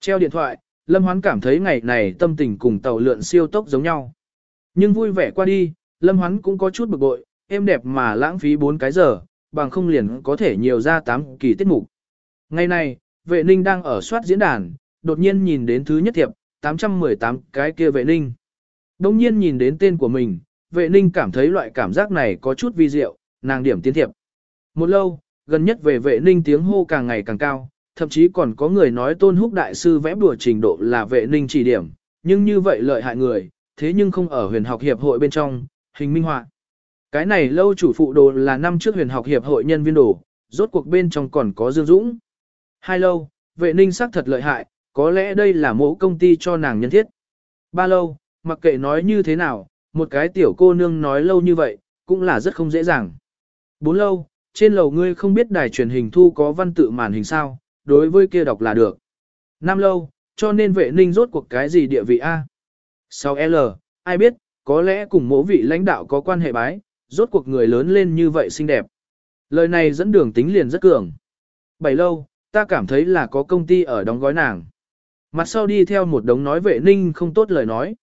Treo điện thoại, Lâm Hoán cảm thấy ngày này tâm tình cùng tàu lượn siêu tốc giống nhau. Nhưng vui vẻ qua đi, Lâm Hoán cũng có chút bực bội, êm đẹp mà lãng phí 4 cái giờ, bằng không liền có thể nhiều ra 8 kỳ tiết mục. Ngày nay, vệ ninh đang ở soát diễn đàn, đột nhiên nhìn đến thứ nhất thiệp, 818 cái kia vệ ninh. Đông nhiên nhìn đến tên của mình, vệ ninh cảm thấy loại cảm giác này có chút vi diệu, nàng điểm tiến thiệp. Một lâu, gần nhất về vệ ninh tiếng hô càng ngày càng cao, thậm chí còn có người nói tôn húc đại sư vẽ đùa trình độ là vệ ninh chỉ điểm, nhưng như vậy lợi hại người, thế nhưng không ở huyền học hiệp hội bên trong, hình minh họa. Cái này lâu chủ phụ đồ là năm trước huyền học hiệp hội nhân viên đồ, rốt cuộc bên trong còn có Dương Dũng. Hai lâu, vệ ninh sắc thật lợi hại, có lẽ đây là mẫu công ty cho nàng nhân thiết. Ba lâu, mặc kệ nói như thế nào, một cái tiểu cô nương nói lâu như vậy, cũng là rất không dễ dàng. Bốn lâu, trên lầu ngươi không biết đài truyền hình thu có văn tự màn hình sao, đối với kia đọc là được. Năm lâu, cho nên vệ ninh rốt cuộc cái gì địa vị A. Sau L, ai biết, có lẽ cùng mỗi vị lãnh đạo có quan hệ bái, rốt cuộc người lớn lên như vậy xinh đẹp. Lời này dẫn đường tính liền rất cường. Bảy lâu, ta cảm thấy là có công ty ở đóng gói nàng. Mặt sau đi theo một đống nói vệ ninh không tốt lời nói.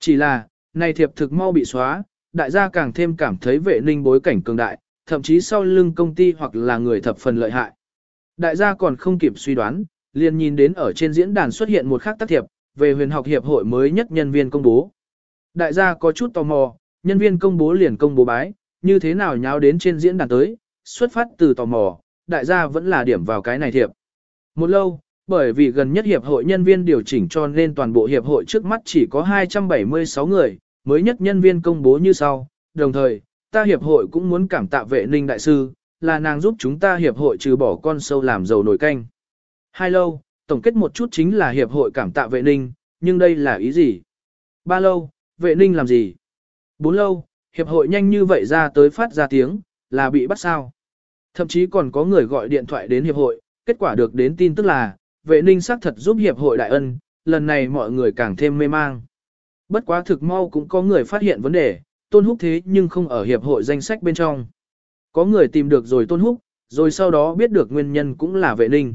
Chỉ là, này thiệp thực mau bị xóa, đại gia càng thêm cảm thấy vệ ninh bối cảnh cường đại, thậm chí sau lưng công ty hoặc là người thập phần lợi hại. Đại gia còn không kịp suy đoán, liền nhìn đến ở trên diễn đàn xuất hiện một khác tác thiệp, về huyền học hiệp hội mới nhất nhân viên công bố. Đại gia có chút tò mò, nhân viên công bố liền công bố bái, như thế nào nháo đến trên diễn đàn tới, xuất phát từ tò mò, đại gia vẫn là điểm vào cái này thiệp. Một lâu, bởi vì gần nhất hiệp hội nhân viên điều chỉnh cho nên toàn bộ hiệp hội trước mắt chỉ có 276 người, mới nhất nhân viên công bố như sau, đồng thời, ta hiệp hội cũng muốn cảm tạ vệ ninh đại sư, là nàng giúp chúng ta hiệp hội trừ bỏ con sâu làm dầu nổi canh. Hai lâu, tổng kết một chút chính là hiệp hội cảm tạ vệ ninh, nhưng đây là ý gì? Ba lâu, vệ ninh làm gì? Bốn lâu, hiệp hội nhanh như vậy ra tới phát ra tiếng, là bị bắt sao? Thậm chí còn có người gọi điện thoại đến hiệp hội, kết quả được đến tin tức là, vệ ninh xác thật giúp hiệp hội đại ân, lần này mọi người càng thêm mê mang. Bất quá thực mau cũng có người phát hiện vấn đề, tôn húc thế nhưng không ở hiệp hội danh sách bên trong. Có người tìm được rồi tôn húc, rồi sau đó biết được nguyên nhân cũng là vệ ninh.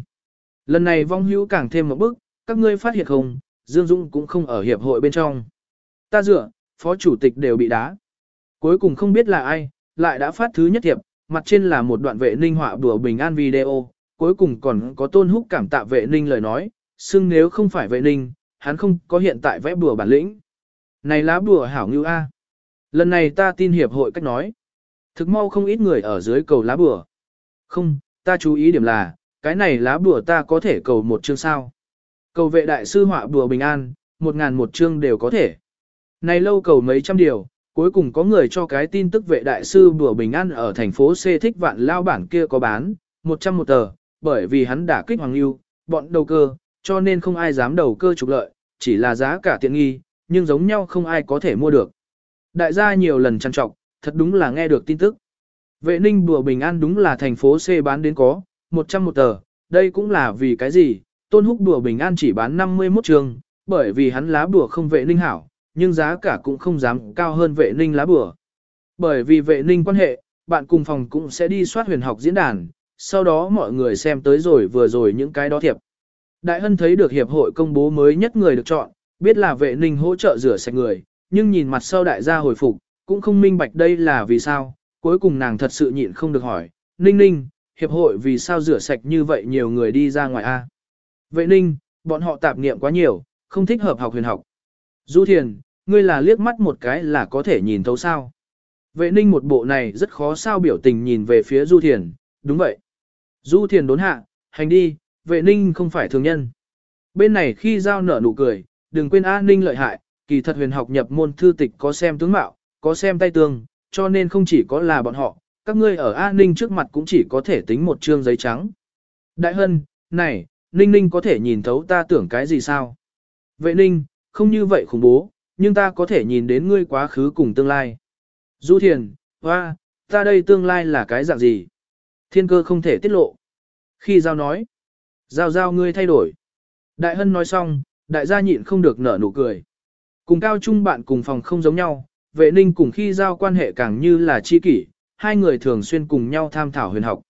Lần này vong hữu càng thêm một bước, các ngươi phát hiện không, Dương Dung cũng không ở hiệp hội bên trong. Ta dựa, phó chủ tịch đều bị đá. Cuối cùng không biết là ai, lại đã phát thứ nhất thiệp, mặt trên là một đoạn vệ ninh họa đùa bình an video, cuối cùng còn có tôn húc cảm tạ vệ ninh lời nói, xưng nếu không phải vệ ninh, hắn không có hiện tại vẽ bùa bản lĩnh. Này lá bùa hảo ngưu A. Lần này ta tin hiệp hội cách nói. Thực mau không ít người ở dưới cầu lá bùa. Không, ta chú ý điểm là, cái này lá bùa ta có thể cầu một chương sao. Cầu vệ đại sư họa bùa bình an, một ngàn một chương đều có thể. Này lâu cầu mấy trăm điều, cuối cùng có người cho cái tin tức vệ đại sư bùa bình an ở thành phố C thích vạn lao bản kia có bán, một trăm một tờ, bởi vì hắn đã kích hoàng lưu, bọn đầu cơ, cho nên không ai dám đầu cơ trục lợi, chỉ là giá cả tiện nghi, nhưng giống nhau không ai có thể mua được. Đại gia nhiều lần trăn trọc, thật đúng là nghe được tin tức. Vệ ninh bùa bình an đúng là thành phố C bán đến có, 100 một tờ, đây cũng là vì cái gì, tôn húc bùa bình an chỉ bán 51 trường, bởi vì hắn lá bùa không vệ ninh hảo, nhưng giá cả cũng không dám cao hơn vệ ninh lá bửa Bởi vì vệ ninh quan hệ, bạn cùng phòng cũng sẽ đi soát huyền học diễn đàn, sau đó mọi người xem tới rồi vừa rồi những cái đó thiệp. Đại Hân thấy được hiệp hội công bố mới nhất người được chọn, biết là vệ ninh hỗ trợ rửa sạch người, nhưng nhìn mặt sau đại gia hồi phục, cũng không minh bạch đây là vì sao, cuối cùng nàng thật sự nhịn không được hỏi, ninh ninh, hiệp hội vì sao rửa sạch như vậy nhiều người đi ra ngoài A. Vệ ninh, bọn họ tạp niệm quá nhiều, không thích hợp học huyền học. Du thiền, ngươi là liếc mắt một cái là có thể nhìn thấu sao. Vệ ninh một bộ này rất khó sao biểu tình nhìn về phía du thiền, đúng vậy. Du thiền đốn hạ, hành đi, vệ ninh không phải thường nhân. Bên này khi giao nở nụ cười, đừng quên A ninh lợi hại, kỳ thật huyền học nhập môn thư tịch có xem tướng mạo, có xem tay tương, cho nên không chỉ có là bọn họ, các ngươi ở A ninh trước mặt cũng chỉ có thể tính một chương giấy trắng. Đại hân, này, ninh ninh có thể nhìn thấu ta tưởng cái gì sao? Vệ ninh, không như vậy khủng bố, nhưng ta có thể nhìn đến ngươi quá khứ cùng tương lai. Du thiền, hoa, ta đây tương lai là cái dạng gì? Thiên cơ không thể tiết lộ. Khi giao nói, giao giao ngươi thay đổi. Đại hân nói xong, đại gia nhịn không được nở nụ cười. Cùng cao trung bạn cùng phòng không giống nhau, vệ ninh cùng khi giao quan hệ càng như là chi kỷ, hai người thường xuyên cùng nhau tham thảo huyền học.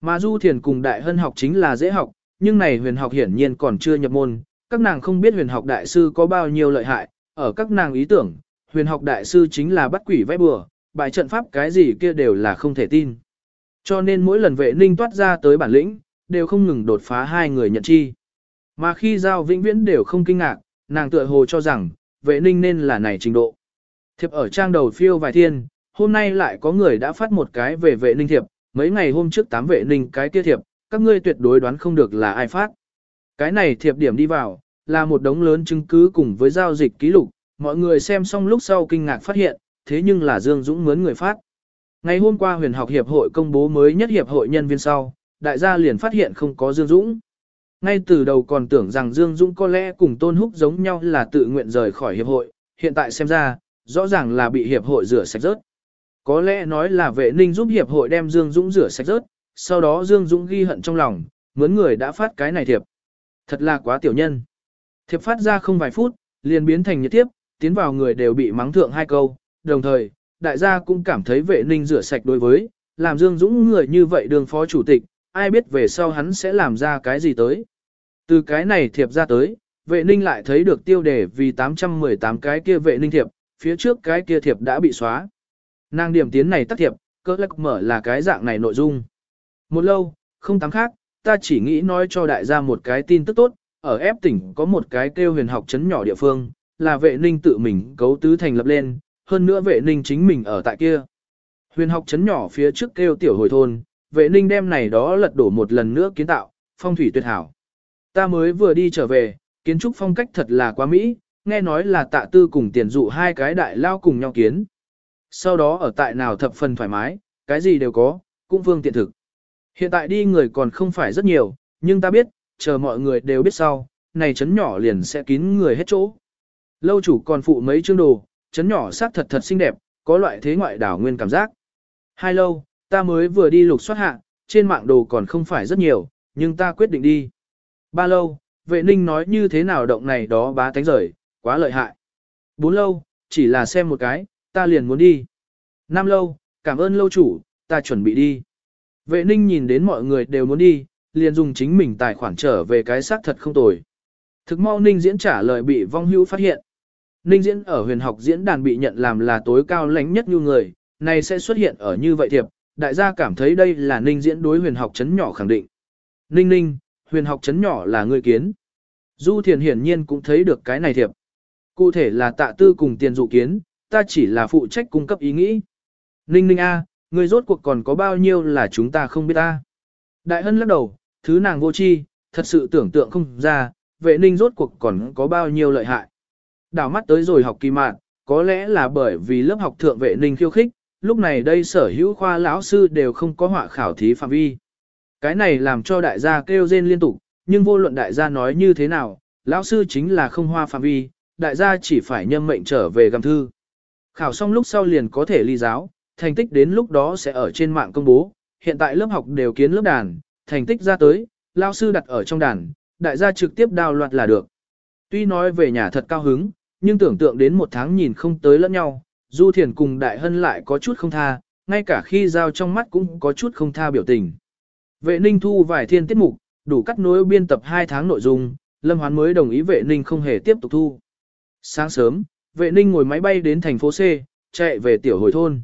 Mà Du Thiền cùng Đại Hân học chính là dễ học, nhưng này huyền học hiển nhiên còn chưa nhập môn, các nàng không biết huyền học đại sư có bao nhiêu lợi hại, ở các nàng ý tưởng, huyền học đại sư chính là bắt quỷ vẽ bừa, bài trận pháp cái gì kia đều là không thể tin. Cho nên mỗi lần vệ ninh toát ra tới bản lĩnh, đều không ngừng đột phá hai người nhận chi. Mà khi giao vĩnh viễn đều không kinh ngạc, nàng tựa hồ cho rằng, vệ ninh nên là này trình độ. Thiệp ở trang đầu phiêu vài thiên, hôm nay lại có người đã phát một cái về vệ ninh thiệp, mấy ngày hôm trước tám vệ ninh cái kia thiệp, các ngươi tuyệt đối đoán không được là ai phát. Cái này thiệp điểm đi vào, là một đống lớn chứng cứ cùng với giao dịch ký lục, mọi người xem xong lúc sau kinh ngạc phát hiện, thế nhưng là Dương Dũng mướn người phát. Ngày hôm qua huyền học hiệp hội công bố mới nhất hiệp hội nhân viên sau, đại gia liền phát hiện không có Dương Dũng. Ngay từ đầu còn tưởng rằng Dương Dũng có lẽ cùng Tôn Húc giống nhau là tự nguyện rời khỏi hiệp hội, hiện tại xem ra, rõ ràng là bị hiệp hội rửa sạch rớt. Có lẽ nói là vệ ninh giúp hiệp hội đem Dương Dũng rửa sạch rớt, sau đó Dương Dũng ghi hận trong lòng, mướn người đã phát cái này thiệp. Thật là quá tiểu nhân. Thiệp phát ra không vài phút, liền biến thành nhiệt tiếp, tiến vào người đều bị mắng thượng hai câu, đồng thời, đại gia cũng cảm thấy vệ ninh rửa sạch đối với, làm Dương Dũng người như vậy đường phó chủ tịch, ai biết về sau hắn sẽ làm ra cái gì tới. Từ cái này thiệp ra tới, vệ ninh lại thấy được tiêu đề vì 818 cái kia vệ ninh thiệp, phía trước cái kia thiệp đã bị xóa. Nàng điểm tiến này tắt thiệp, cơ lắc mở là cái dạng này nội dung. Một lâu, không tám khác, ta chỉ nghĩ nói cho đại gia một cái tin tức tốt, ở ép tỉnh có một cái kêu huyền học Trấn nhỏ địa phương, là vệ ninh tự mình cấu tứ thành lập lên, hơn nữa vệ ninh chính mình ở tại kia. Huyền học Trấn nhỏ phía trước kêu tiểu hồi thôn, vệ ninh đem này đó lật đổ một lần nữa kiến tạo, phong thủy tuyệt hảo. Ta mới vừa đi trở về, kiến trúc phong cách thật là quá mỹ, nghe nói là tạ tư cùng tiền dụ hai cái đại lao cùng nhau kiến. Sau đó ở tại nào thập phần thoải mái, cái gì đều có, cũng vương tiện thực. Hiện tại đi người còn không phải rất nhiều, nhưng ta biết, chờ mọi người đều biết sau, này chấn nhỏ liền sẽ kín người hết chỗ. Lâu chủ còn phụ mấy chương đồ, chấn nhỏ sắc thật thật xinh đẹp, có loại thế ngoại đảo nguyên cảm giác. Hai lâu, ta mới vừa đi lục soát hạ, trên mạng đồ còn không phải rất nhiều, nhưng ta quyết định đi. Ba lâu, vệ ninh nói như thế nào động này đó bá tánh rời, quá lợi hại. Bốn lâu, chỉ là xem một cái, ta liền muốn đi. Năm lâu, cảm ơn lâu chủ, ta chuẩn bị đi. Vệ ninh nhìn đến mọi người đều muốn đi, liền dùng chính mình tài khoản trở về cái xác thật không tồi. Thực mau ninh diễn trả lời bị vong hữu phát hiện. Ninh diễn ở huyền học diễn đàn bị nhận làm là tối cao lãnh nhất như người, này sẽ xuất hiện ở như vậy thiệp, đại gia cảm thấy đây là ninh diễn đối huyền học chấn nhỏ khẳng định. Ninh ninh, huyền học chấn nhỏ là người kiến. Du thiền hiển nhiên cũng thấy được cái này thiệp. Cụ thể là tạ tư cùng tiền dụ kiến, ta chỉ là phụ trách cung cấp ý nghĩ. Ninh ninh A, người rốt cuộc còn có bao nhiêu là chúng ta không biết ta. Đại hân lắc đầu, thứ nàng vô chi, thật sự tưởng tượng không ra, vệ ninh rốt cuộc còn có bao nhiêu lợi hại. Đảo mắt tới rồi học kỳ mạn, có lẽ là bởi vì lớp học thượng vệ ninh khiêu khích, lúc này đây sở hữu khoa lão sư đều không có họa khảo thí phạm vi. Cái này làm cho đại gia kêu rên liên tục, nhưng vô luận đại gia nói như thế nào, lão sư chính là không hoa phạm vi, đại gia chỉ phải nhâm mệnh trở về gầm thư. Khảo xong lúc sau liền có thể ly giáo, thành tích đến lúc đó sẽ ở trên mạng công bố, hiện tại lớp học đều kiến lớp đàn, thành tích ra tới, lão sư đặt ở trong đàn, đại gia trực tiếp đào loạt là được. Tuy nói về nhà thật cao hứng, nhưng tưởng tượng đến một tháng nhìn không tới lẫn nhau, Du Thiền cùng Đại Hân lại có chút không tha, ngay cả khi giao trong mắt cũng có chút không tha biểu tình. Vệ ninh thu vài thiên tiết mục, đủ cắt nối biên tập 2 tháng nội dung, Lâm Hoán mới đồng ý vệ ninh không hề tiếp tục thu. Sáng sớm, vệ ninh ngồi máy bay đến thành phố C, chạy về tiểu hồi thôn.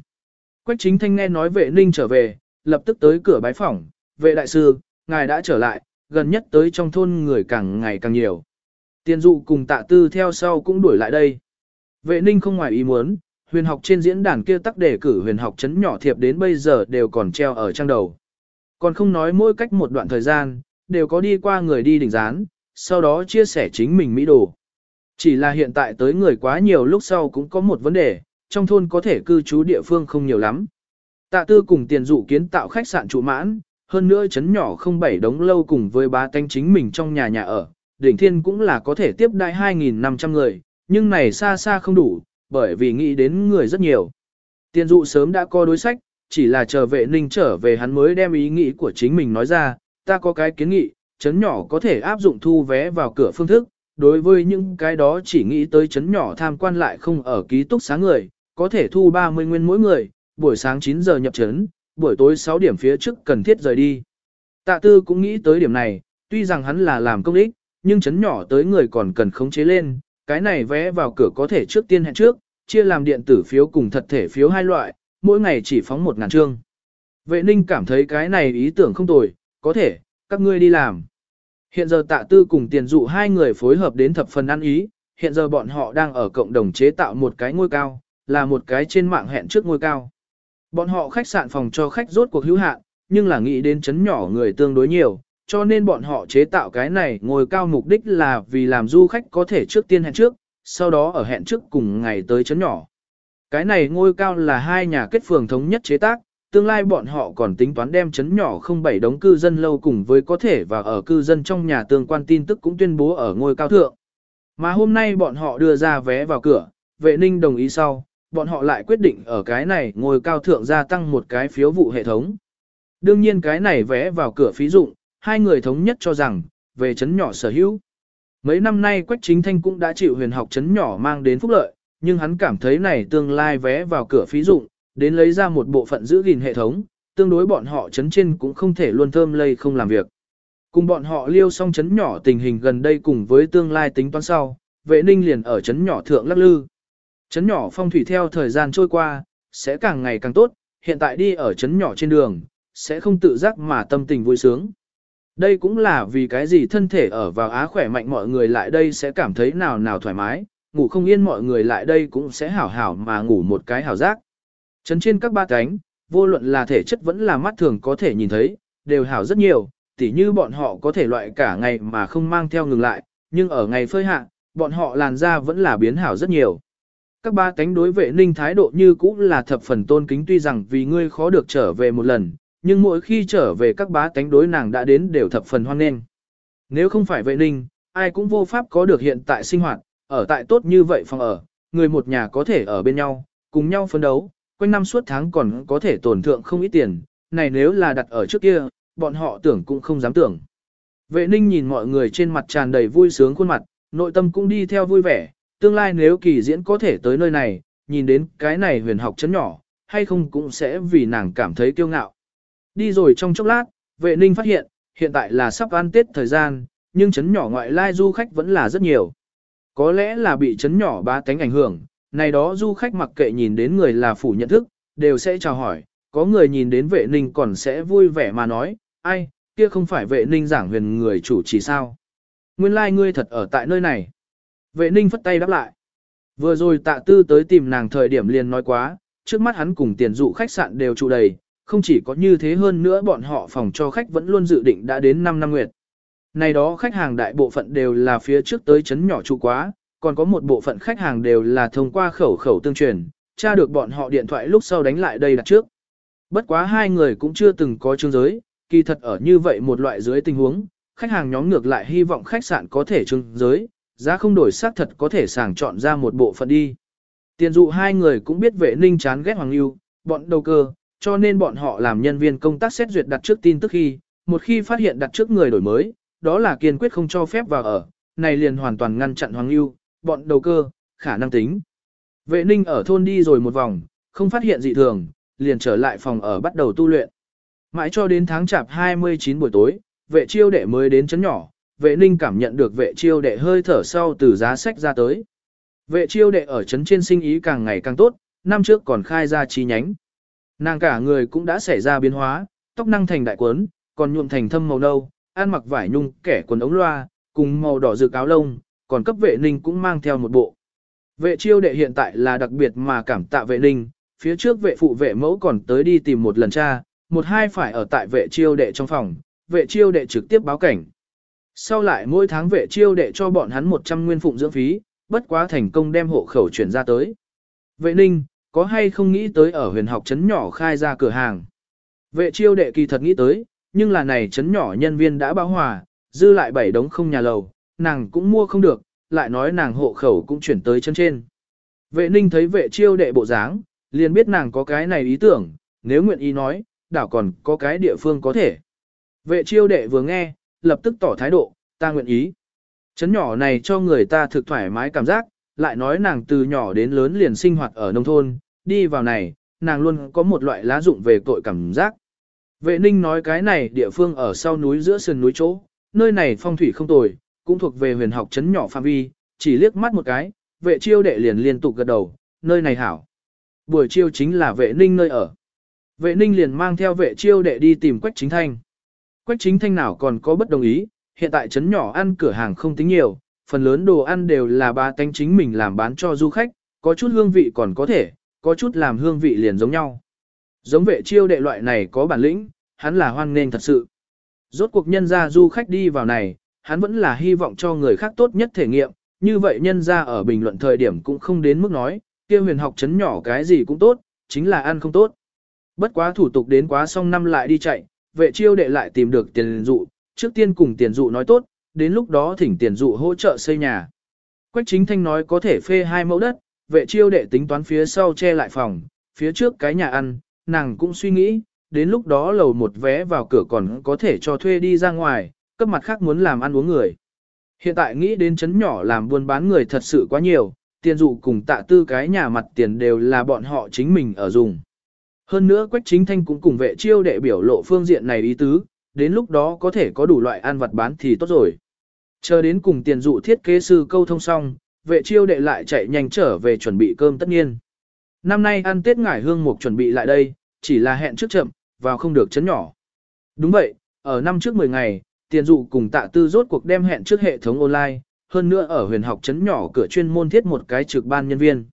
Quách chính thanh nghe nói vệ ninh trở về, lập tức tới cửa bái phỏng, vệ đại sư, ngài đã trở lại, gần nhất tới trong thôn người càng ngày càng nhiều. Tiền dụ cùng tạ tư theo sau cũng đuổi lại đây. Vệ ninh không ngoài ý muốn, huyền học trên diễn đàn kia tắc đề cử huyền học chấn nhỏ thiệp đến bây giờ đều còn treo ở trang đầu. Còn không nói mỗi cách một đoạn thời gian, đều có đi qua người đi đỉnh gián, sau đó chia sẻ chính mình mỹ đồ. Chỉ là hiện tại tới người quá nhiều lúc sau cũng có một vấn đề, trong thôn có thể cư trú địa phương không nhiều lắm. Tạ tư cùng tiền dụ kiến tạo khách sạn trụ mãn, hơn nữa chấn nhỏ không bảy đống lâu cùng với bá tánh chính mình trong nhà nhà ở, đỉnh thiên cũng là có thể tiếp đại 2.500 người, nhưng này xa xa không đủ, bởi vì nghĩ đến người rất nhiều. tiên dụ sớm đã có đối sách, chỉ là chờ vệ ninh trở về hắn mới đem ý nghĩ của chính mình nói ra, ta có cái kiến nghị, chấn nhỏ có thể áp dụng thu vé vào cửa phương thức, đối với những cái đó chỉ nghĩ tới chấn nhỏ tham quan lại không ở ký túc xá người, có thể thu 30 nguyên mỗi người, buổi sáng 9 giờ nhập chấn, buổi tối 6 điểm phía trước cần thiết rời đi. Tạ tư cũng nghĩ tới điểm này, tuy rằng hắn là làm công ích, nhưng chấn nhỏ tới người còn cần khống chế lên, cái này vé vào cửa có thể trước tiên hẹn trước, chia làm điện tử phiếu cùng thật thể phiếu hai loại, mỗi ngày chỉ phóng một ngàn trương. Vệ ninh cảm thấy cái này ý tưởng không tồi, có thể, các ngươi đi làm. Hiện giờ tạ tư cùng tiền dụ hai người phối hợp đến thập phần ăn ý, hiện giờ bọn họ đang ở cộng đồng chế tạo một cái ngôi cao, là một cái trên mạng hẹn trước ngôi cao. Bọn họ khách sạn phòng cho khách rốt cuộc hữu hạn, nhưng là nghĩ đến chấn nhỏ người tương đối nhiều, cho nên bọn họ chế tạo cái này ngôi cao mục đích là vì làm du khách có thể trước tiên hẹn trước, sau đó ở hẹn trước cùng ngày tới chấn nhỏ. Cái này ngôi cao là hai nhà kết phường thống nhất chế tác, tương lai bọn họ còn tính toán đem chấn nhỏ không bảy đống cư dân lâu cùng với có thể và ở cư dân trong nhà tương quan tin tức cũng tuyên bố ở ngôi cao thượng. Mà hôm nay bọn họ đưa ra vé vào cửa, vệ ninh đồng ý sau, bọn họ lại quyết định ở cái này ngồi cao thượng gia tăng một cái phiếu vụ hệ thống. Đương nhiên cái này vé vào cửa phí dụng, hai người thống nhất cho rằng, về chấn nhỏ sở hữu. Mấy năm nay Quách Chính Thanh cũng đã chịu huyền học chấn nhỏ mang đến phúc lợi, nhưng hắn cảm thấy này tương lai vé vào cửa phí dụng, đến lấy ra một bộ phận giữ gìn hệ thống, tương đối bọn họ chấn trên cũng không thể luôn thơm lây không làm việc. Cùng bọn họ liêu xong chấn nhỏ tình hình gần đây cùng với tương lai tính toán sau, vệ ninh liền ở chấn nhỏ thượng lắc lư. Chấn nhỏ phong thủy theo thời gian trôi qua, sẽ càng ngày càng tốt, hiện tại đi ở chấn nhỏ trên đường, sẽ không tự giác mà tâm tình vui sướng. Đây cũng là vì cái gì thân thể ở vào á khỏe mạnh mọi người lại đây sẽ cảm thấy nào nào thoải mái, ngủ không yên mọi người lại đây cũng sẽ hảo hảo mà ngủ một cái hảo giác. Chấn trên các ba cánh, vô luận là thể chất vẫn là mắt thường có thể nhìn thấy, đều hảo rất nhiều, tỉ như bọn họ có thể loại cả ngày mà không mang theo ngừng lại, nhưng ở ngày phơi hạ, bọn họ làn da vẫn là biến hảo rất nhiều. Các ba cánh đối vệ ninh thái độ như cũ là thập phần tôn kính tuy rằng vì ngươi khó được trở về một lần, nhưng mỗi khi trở về các bá tánh đối nàng đã đến đều thập phần hoan nghênh. Nếu không phải vệ ninh, ai cũng vô pháp có được hiện tại sinh hoạt, ở tại tốt như vậy phòng ở, người một nhà có thể ở bên nhau, cùng nhau phấn đấu, quanh năm suốt tháng còn có thể tổn thượng không ít tiền, này nếu là đặt ở trước kia, bọn họ tưởng cũng không dám tưởng. Vệ ninh nhìn mọi người trên mặt tràn đầy vui sướng khuôn mặt, nội tâm cũng đi theo vui vẻ, tương lai nếu kỳ diễn có thể tới nơi này, nhìn đến cái này huyền học chấn nhỏ, hay không cũng sẽ vì nàng cảm thấy kiêu ngạo. Đi rồi trong chốc lát, vệ ninh phát hiện, hiện tại là sắp ăn tết thời gian, nhưng chấn nhỏ ngoại lai du khách vẫn là rất nhiều. Có lẽ là bị chấn nhỏ bá tánh ảnh hưởng, này đó du khách mặc kệ nhìn đến người là phủ nhận thức, đều sẽ chào hỏi, có người nhìn đến vệ ninh còn sẽ vui vẻ mà nói, ai, kia không phải vệ ninh giảng huyền người chủ chỉ sao. Nguyên lai like ngươi thật ở tại nơi này. Vệ ninh phất tay đáp lại. Vừa rồi tạ tư tới tìm nàng thời điểm liền nói quá, trước mắt hắn cùng tiền dụ khách sạn đều trụ đầy, không chỉ có như thế hơn nữa bọn họ phòng cho khách vẫn luôn dự định đã đến 5 năm nguyệt. Này đó khách hàng đại bộ phận đều là phía trước tới chấn nhỏ trụ quá, còn có một bộ phận khách hàng đều là thông qua khẩu khẩu tương truyền, tra được bọn họ điện thoại lúc sau đánh lại đây đặt trước. Bất quá hai người cũng chưa từng có chương giới, kỳ thật ở như vậy một loại dưới tình huống, khách hàng nhóm ngược lại hy vọng khách sạn có thể chương giới, giá không đổi xác thật có thể sàng chọn ra một bộ phận đi. Tiền dụ hai người cũng biết vệ ninh chán ghét Hoàng Lưu, bọn đầu cơ, cho nên bọn họ làm nhân viên công tác xét duyệt đặt trước tin tức khi, một khi phát hiện đặt trước người đổi mới, đó là kiên quyết không cho phép vào ở, này liền hoàn toàn ngăn chặn Hoàng Lưu, bọn đầu cơ, khả năng tính. Vệ ninh ở thôn đi rồi một vòng, không phát hiện dị thường, liền trở lại phòng ở bắt đầu tu luyện. Mãi cho đến tháng chạp 29 buổi tối, vệ chiêu đệ mới đến chấn nhỏ, vệ ninh cảm nhận được vệ chiêu đệ hơi thở sau từ giá sách ra tới. Vệ chiêu đệ ở chấn trên sinh ý càng ngày càng tốt, năm trước còn khai ra chi nhánh. Nàng cả người cũng đã xảy ra biến hóa, tóc năng thành đại quấn, còn nhuộm thành thâm màu nâu, ăn mặc vải nhung, kẻ quần ống loa, cùng màu đỏ rực áo lông, còn cấp vệ ninh cũng mang theo một bộ. Vệ chiêu đệ hiện tại là đặc biệt mà cảm tạ vệ ninh, phía trước vệ phụ vệ mẫu còn tới đi tìm một lần cha, một hai phải ở tại vệ chiêu đệ trong phòng, vệ chiêu đệ trực tiếp báo cảnh. Sau lại mỗi tháng vệ chiêu đệ cho bọn hắn 100 nguyên phụng dưỡng phí, bất quá thành công đem hộ khẩu chuyển ra tới. Vệ ninh, có hay không nghĩ tới ở huyền học trấn nhỏ khai ra cửa hàng? Vệ chiêu đệ kỳ thật nghĩ tới, nhưng là này trấn nhỏ nhân viên đã bão hòa, dư lại bảy đống không nhà lầu, nàng cũng mua không được, lại nói nàng hộ khẩu cũng chuyển tới chân trên. Vệ ninh thấy vệ chiêu đệ bộ dáng, liền biết nàng có cái này ý tưởng, nếu nguyện ý nói, đảo còn có cái địa phương có thể. Vệ chiêu đệ vừa nghe, lập tức tỏ thái độ, ta nguyện ý. Chấn nhỏ này cho người ta thực thoải mái cảm giác, lại nói nàng từ nhỏ đến lớn liền sinh hoạt ở nông thôn, đi vào này, nàng luôn có một loại lá dụng về tội cảm giác. Vệ ninh nói cái này địa phương ở sau núi giữa sườn núi chỗ, nơi này phong thủy không tồi, cũng thuộc về huyền học chấn nhỏ phạm vi, chỉ liếc mắt một cái, vệ chiêu đệ liền liên tục gật đầu, nơi này hảo. Buổi chiêu chính là vệ ninh nơi ở. Vệ ninh liền mang theo vệ chiêu đệ đi tìm Quách Chính Thanh. Quách Chính Thanh nào còn có bất đồng ý, hiện tại trấn nhỏ ăn cửa hàng không tính nhiều, phần lớn đồ ăn đều là ba tánh chính mình làm bán cho du khách, có chút hương vị còn có thể, có chút làm hương vị liền giống nhau. Giống vệ chiêu đệ loại này có bản lĩnh, hắn là hoan nghênh thật sự. Rốt cuộc nhân ra du khách đi vào này, hắn vẫn là hy vọng cho người khác tốt nhất thể nghiệm, như vậy nhân ra ở bình luận thời điểm cũng không đến mức nói, kia huyền học chấn nhỏ cái gì cũng tốt, chính là ăn không tốt. Bất quá thủ tục đến quá xong năm lại đi chạy, vệ chiêu đệ lại tìm được tiền dụ, trước tiên cùng tiền dụ nói tốt, đến lúc đó thỉnh tiền dụ hỗ trợ xây nhà. Quách chính thanh nói có thể phê hai mẫu đất, vệ chiêu đệ tính toán phía sau che lại phòng, phía trước cái nhà ăn, nàng cũng suy nghĩ, đến lúc đó lầu một vé vào cửa còn có thể cho thuê đi ra ngoài, cấp mặt khác muốn làm ăn uống người. Hiện tại nghĩ đến chấn nhỏ làm buôn bán người thật sự quá nhiều, tiền dụ cùng tạ tư cái nhà mặt tiền đều là bọn họ chính mình ở dùng. Hơn nữa Quách Chính Thanh cũng cùng vệ chiêu đệ biểu lộ phương diện này ý tứ, đến lúc đó có thể có đủ loại ăn vặt bán thì tốt rồi. Chờ đến cùng tiền dụ thiết kế sư câu thông xong, vệ chiêu đệ lại chạy nhanh trở về chuẩn bị cơm tất nhiên. Năm nay ăn Tết ngải hương mục chuẩn bị lại đây, chỉ là hẹn trước chậm, vào không được chấn nhỏ. Đúng vậy, ở năm trước 10 ngày, tiền dụ cùng tạ tư rốt cuộc đem hẹn trước hệ thống online, hơn nữa ở huyền học chấn nhỏ cửa chuyên môn thiết một cái trực ban nhân viên.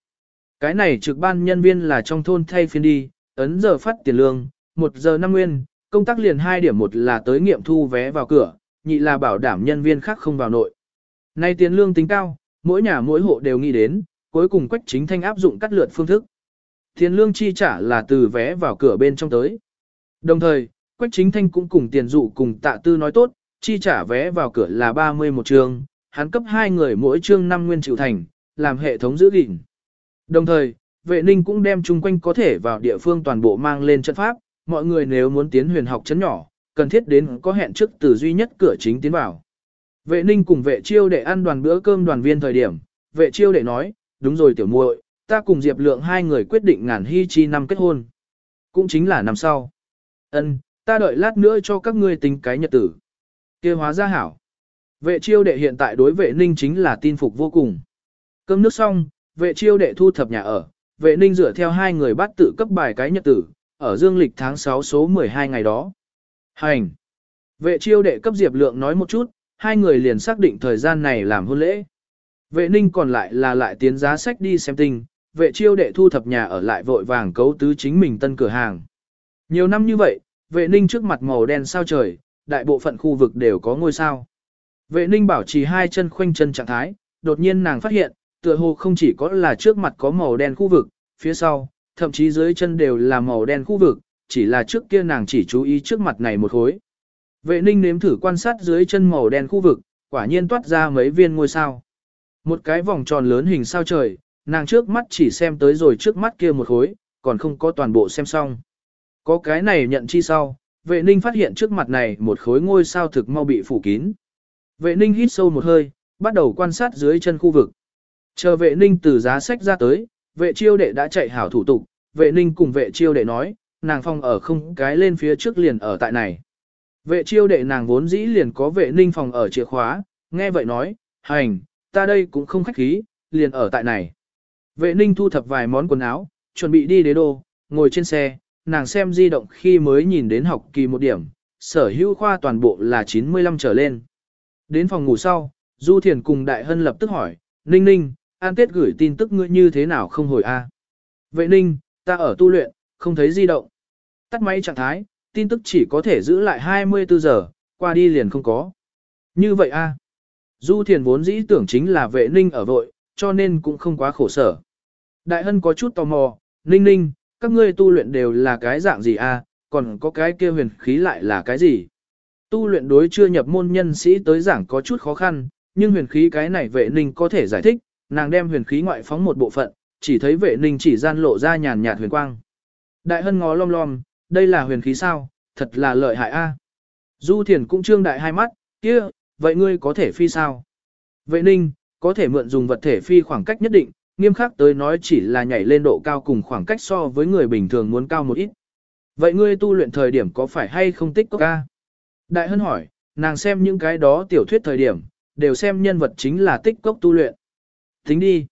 Cái này trực ban nhân viên là trong thôn thay phiên đi, ấn giờ phát tiền lương, 1 giờ 5 nguyên, công tác liền 2 điểm một là tới nghiệm thu vé vào cửa, nhị là bảo đảm nhân viên khác không vào nội. Nay tiền lương tính cao, mỗi nhà mỗi hộ đều nghĩ đến, cuối cùng quách chính thanh áp dụng cắt lượt phương thức. Tiền lương chi trả là từ vé vào cửa bên trong tới. Đồng thời, quách chính thanh cũng cùng tiền dụ cùng tạ tư nói tốt, chi trả vé vào cửa là 30 một trường, hắn cấp hai người mỗi chương 5 nguyên chịu thành, làm hệ thống giữ gìn. Đồng thời, vệ ninh cũng đem chung quanh có thể vào địa phương toàn bộ mang lên trận pháp, mọi người nếu muốn tiến huyền học chấn nhỏ, cần thiết đến có hẹn trước từ duy nhất cửa chính tiến vào. Vệ ninh cùng vệ chiêu để ăn đoàn bữa cơm đoàn viên thời điểm, vệ chiêu để nói, đúng rồi tiểu muội, ta cùng Diệp Lượng hai người quyết định ngàn hy chi năm kết hôn. Cũng chính là năm sau. Ân, ta đợi lát nữa cho các ngươi tính cái nhật tử. kia hóa ra hảo. Vệ chiêu đệ hiện tại đối vệ ninh chính là tin phục vô cùng. Cơm nước xong, vệ chiêu đệ thu thập nhà ở, vệ ninh dựa theo hai người bắt tự cấp bài cái nhật tử, ở dương lịch tháng 6 số 12 ngày đó. Hành! Vệ chiêu đệ cấp Diệp Lượng nói một chút, hai người liền xác định thời gian này làm hôn lễ. Vệ ninh còn lại là lại tiến giá sách đi xem tình, vệ chiêu đệ thu thập nhà ở lại vội vàng cấu tứ chính mình tân cửa hàng. Nhiều năm như vậy, vệ ninh trước mặt màu đen sao trời, đại bộ phận khu vực đều có ngôi sao. Vệ ninh bảo trì hai chân khoanh chân trạng thái, đột nhiên nàng phát hiện, tựa hồ không chỉ có là trước mặt có màu đen khu vực, phía sau, thậm chí dưới chân đều là màu đen khu vực, chỉ là trước kia nàng chỉ chú ý trước mặt này một khối. Vệ ninh nếm thử quan sát dưới chân màu đen khu vực, quả nhiên toát ra mấy viên ngôi sao. Một cái vòng tròn lớn hình sao trời, nàng trước mắt chỉ xem tới rồi trước mắt kia một khối, còn không có toàn bộ xem xong. Có cái này nhận chi sau, vệ ninh phát hiện trước mặt này một khối ngôi sao thực mau bị phủ kín. Vệ ninh hít sâu một hơi, bắt đầu quan sát dưới chân khu vực. Chờ vệ ninh từ giá sách ra tới, vệ chiêu đệ đã chạy hảo thủ tục, vệ ninh cùng vệ chiêu đệ nói, nàng phòng ở không cái lên phía trước liền ở tại này. Vệ chiêu đệ nàng vốn dĩ liền có vệ ninh phòng ở chìa khóa, nghe vậy nói, hành, ta đây cũng không khách khí, liền ở tại này. Vệ ninh thu thập vài món quần áo, chuẩn bị đi đế đô, ngồi trên xe, nàng xem di động khi mới nhìn đến học kỳ một điểm, sở hữu khoa toàn bộ là 95 trở lên. Đến phòng ngủ sau, Du Thiền cùng Đại Hân lập tức hỏi, Ninh Ninh, An Tết gửi tin tức ngươi như thế nào không hồi a? Vệ Ninh, ta ở tu luyện, không thấy di động. Tắt máy trạng thái, tin tức chỉ có thể giữ lại 24 giờ, qua đi liền không có. Như vậy a? Du Thiền vốn dĩ tưởng chính là vệ Ninh ở vội, cho nên cũng không quá khổ sở. Đại Hân có chút tò mò, Ninh Ninh, các ngươi tu luyện đều là cái dạng gì a? còn có cái kia huyền khí lại là cái gì? Tu luyện đối chưa nhập môn nhân sĩ tới giảng có chút khó khăn, nhưng huyền khí cái này vệ ninh có thể giải thích, nàng đem huyền khí ngoại phóng một bộ phận, chỉ thấy vệ ninh chỉ gian lộ ra nhàn nhạt huyền quang. Đại hân ngó lom lom, đây là huyền khí sao, thật là lợi hại a. Du thiền cũng trương đại hai mắt, kia, vậy ngươi có thể phi sao? Vệ ninh, có thể mượn dùng vật thể phi khoảng cách nhất định, nghiêm khắc tới nói chỉ là nhảy lên độ cao cùng khoảng cách so với người bình thường muốn cao một ít. Vậy ngươi tu luyện thời điểm có phải hay không tích cốc ca? Đại hân hỏi, nàng xem những cái đó tiểu thuyết thời điểm, đều xem nhân vật chính là tích cốc tu luyện. Tính đi.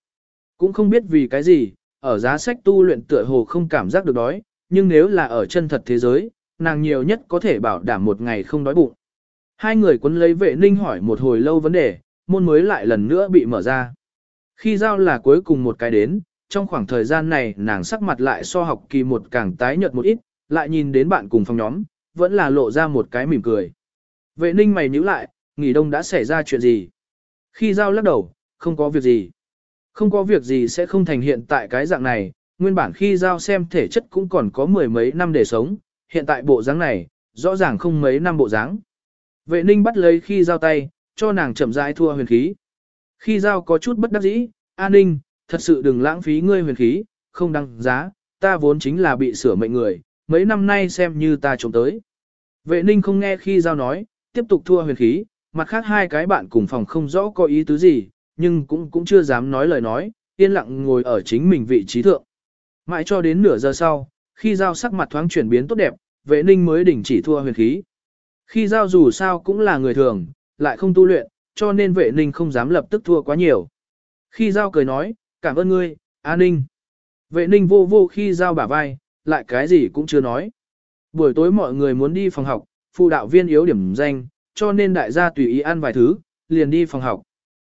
Cũng không biết vì cái gì, ở giá sách tu luyện tựa hồ không cảm giác được đói, nhưng nếu là ở chân thật thế giới, nàng nhiều nhất có thể bảo đảm một ngày không đói bụng. Hai người quấn lấy vệ ninh hỏi một hồi lâu vấn đề, môn mới lại lần nữa bị mở ra. Khi giao là cuối cùng một cái đến, trong khoảng thời gian này nàng sắc mặt lại so học kỳ một càng tái nhợt một ít, lại nhìn đến bạn cùng phòng nhóm, vẫn là lộ ra một cái mỉm cười. Vệ ninh mày nhíu lại, nghỉ đông đã xảy ra chuyện gì? Khi giao lắc đầu, không có việc gì. Không có việc gì sẽ không thành hiện tại cái dạng này, nguyên bản khi giao xem thể chất cũng còn có mười mấy năm để sống, hiện tại bộ dáng này, rõ ràng không mấy năm bộ dáng. Vệ ninh bắt lấy khi giao tay, cho nàng chậm rãi thua huyền khí. Khi giao có chút bất đắc dĩ, an ninh, thật sự đừng lãng phí ngươi huyền khí, không đăng giá, ta vốn chính là bị sửa mệnh người, mấy năm nay xem như ta trộm tới. Vệ ninh không nghe khi giao nói, tiếp tục thua huyền khí, mặt khác hai cái bạn cùng phòng không rõ có ý tứ gì, nhưng cũng cũng chưa dám nói lời nói, yên lặng ngồi ở chính mình vị trí thượng. Mãi cho đến nửa giờ sau, khi giao sắc mặt thoáng chuyển biến tốt đẹp, vệ ninh mới đỉnh chỉ thua huyền khí. Khi giao dù sao cũng là người thường, lại không tu luyện, cho nên vệ ninh không dám lập tức thua quá nhiều. Khi giao cười nói, cảm ơn ngươi, a ninh. Vệ ninh vô vô khi giao bả vai, lại cái gì cũng chưa nói. Buổi tối mọi người muốn đi phòng học, phụ đạo viên yếu điểm danh, cho nên đại gia tùy ý ăn vài thứ, liền đi phòng học.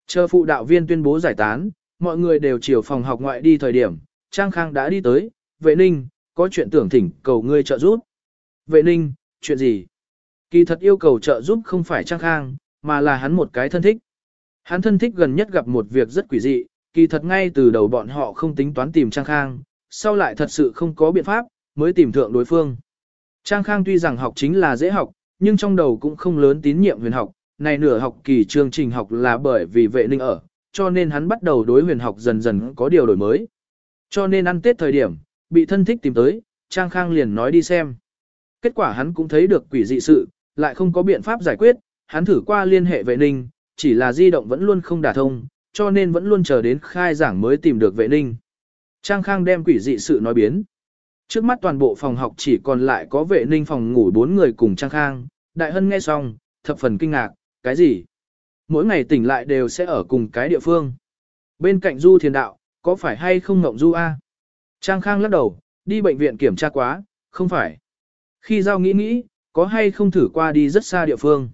Chờ phụ đạo viên tuyên bố giải tán, mọi người đều chiều phòng học ngoại đi thời điểm, Trang Khang đã đi tới, vệ ninh, có chuyện tưởng thỉnh cầu ngươi trợ giúp. Vệ ninh, chuyện gì? Kỳ thật yêu cầu trợ giúp không phải Trang Khang, mà là hắn một cái thân thích. Hắn thân thích gần nhất gặp một việc rất quỷ dị, kỳ thật ngay từ đầu bọn họ không tính toán tìm Trang Khang, sau lại thật sự không có biện pháp, mới tìm thượng đối phương. Trang Khang tuy rằng học chính là dễ học, nhưng trong đầu cũng không lớn tín nhiệm huyền học, này nửa học kỳ chương trình học là bởi vì vệ ninh ở, cho nên hắn bắt đầu đối huyền học dần dần có điều đổi mới. Cho nên ăn Tết thời điểm, bị thân thích tìm tới, Trang Khang liền nói đi xem. Kết quả hắn cũng thấy được quỷ dị sự, lại không có biện pháp giải quyết, hắn thử qua liên hệ vệ ninh, chỉ là di động vẫn luôn không đả thông, cho nên vẫn luôn chờ đến khai giảng mới tìm được vệ ninh. Trang Khang đem quỷ dị sự nói biến. Trước mắt toàn bộ phòng học chỉ còn lại có vệ ninh phòng ngủ bốn người cùng Trang Khang, Đại Hân nghe xong, thập phần kinh ngạc, cái gì? Mỗi ngày tỉnh lại đều sẽ ở cùng cái địa phương. Bên cạnh Du Thiền Đạo, có phải hay không ngộng Du A? Trang Khang lắc đầu, đi bệnh viện kiểm tra quá, không phải. Khi Giao nghĩ nghĩ, có hay không thử qua đi rất xa địa phương.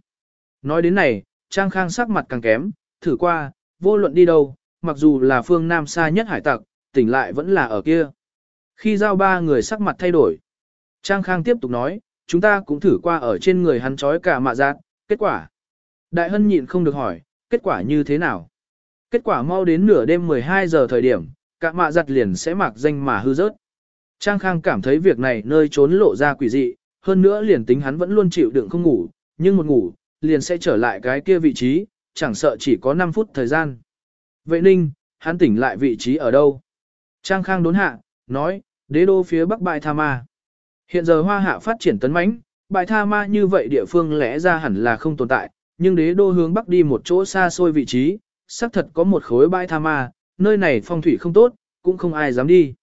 Nói đến này, Trang Khang sắc mặt càng kém, thử qua, vô luận đi đâu, mặc dù là phương Nam xa nhất hải tặc, tỉnh lại vẫn là ở kia. Khi giao ba người sắc mặt thay đổi. Trang Khang tiếp tục nói, chúng ta cũng thử qua ở trên người hắn trói cả mạ giác, kết quả. Đại hân nhịn không được hỏi, kết quả như thế nào? Kết quả mau đến nửa đêm 12 giờ thời điểm, cả mạ giặt liền sẽ mặc danh mà hư rớt. Trang Khang cảm thấy việc này nơi trốn lộ ra quỷ dị, hơn nữa liền tính hắn vẫn luôn chịu đựng không ngủ, nhưng một ngủ, liền sẽ trở lại cái kia vị trí, chẳng sợ chỉ có 5 phút thời gian. Vệ ninh, hắn tỉnh lại vị trí ở đâu? Trang Khang đốn hạ, nói, đế đô phía bắc bại Tha Ma. Hiện giờ hoa hạ phát triển tấn mãnh, bại Tha Ma như vậy địa phương lẽ ra hẳn là không tồn tại, nhưng đế đô hướng bắc đi một chỗ xa xôi vị trí, xác thật có một khối bãi Tha Ma, nơi này phong thủy không tốt, cũng không ai dám đi.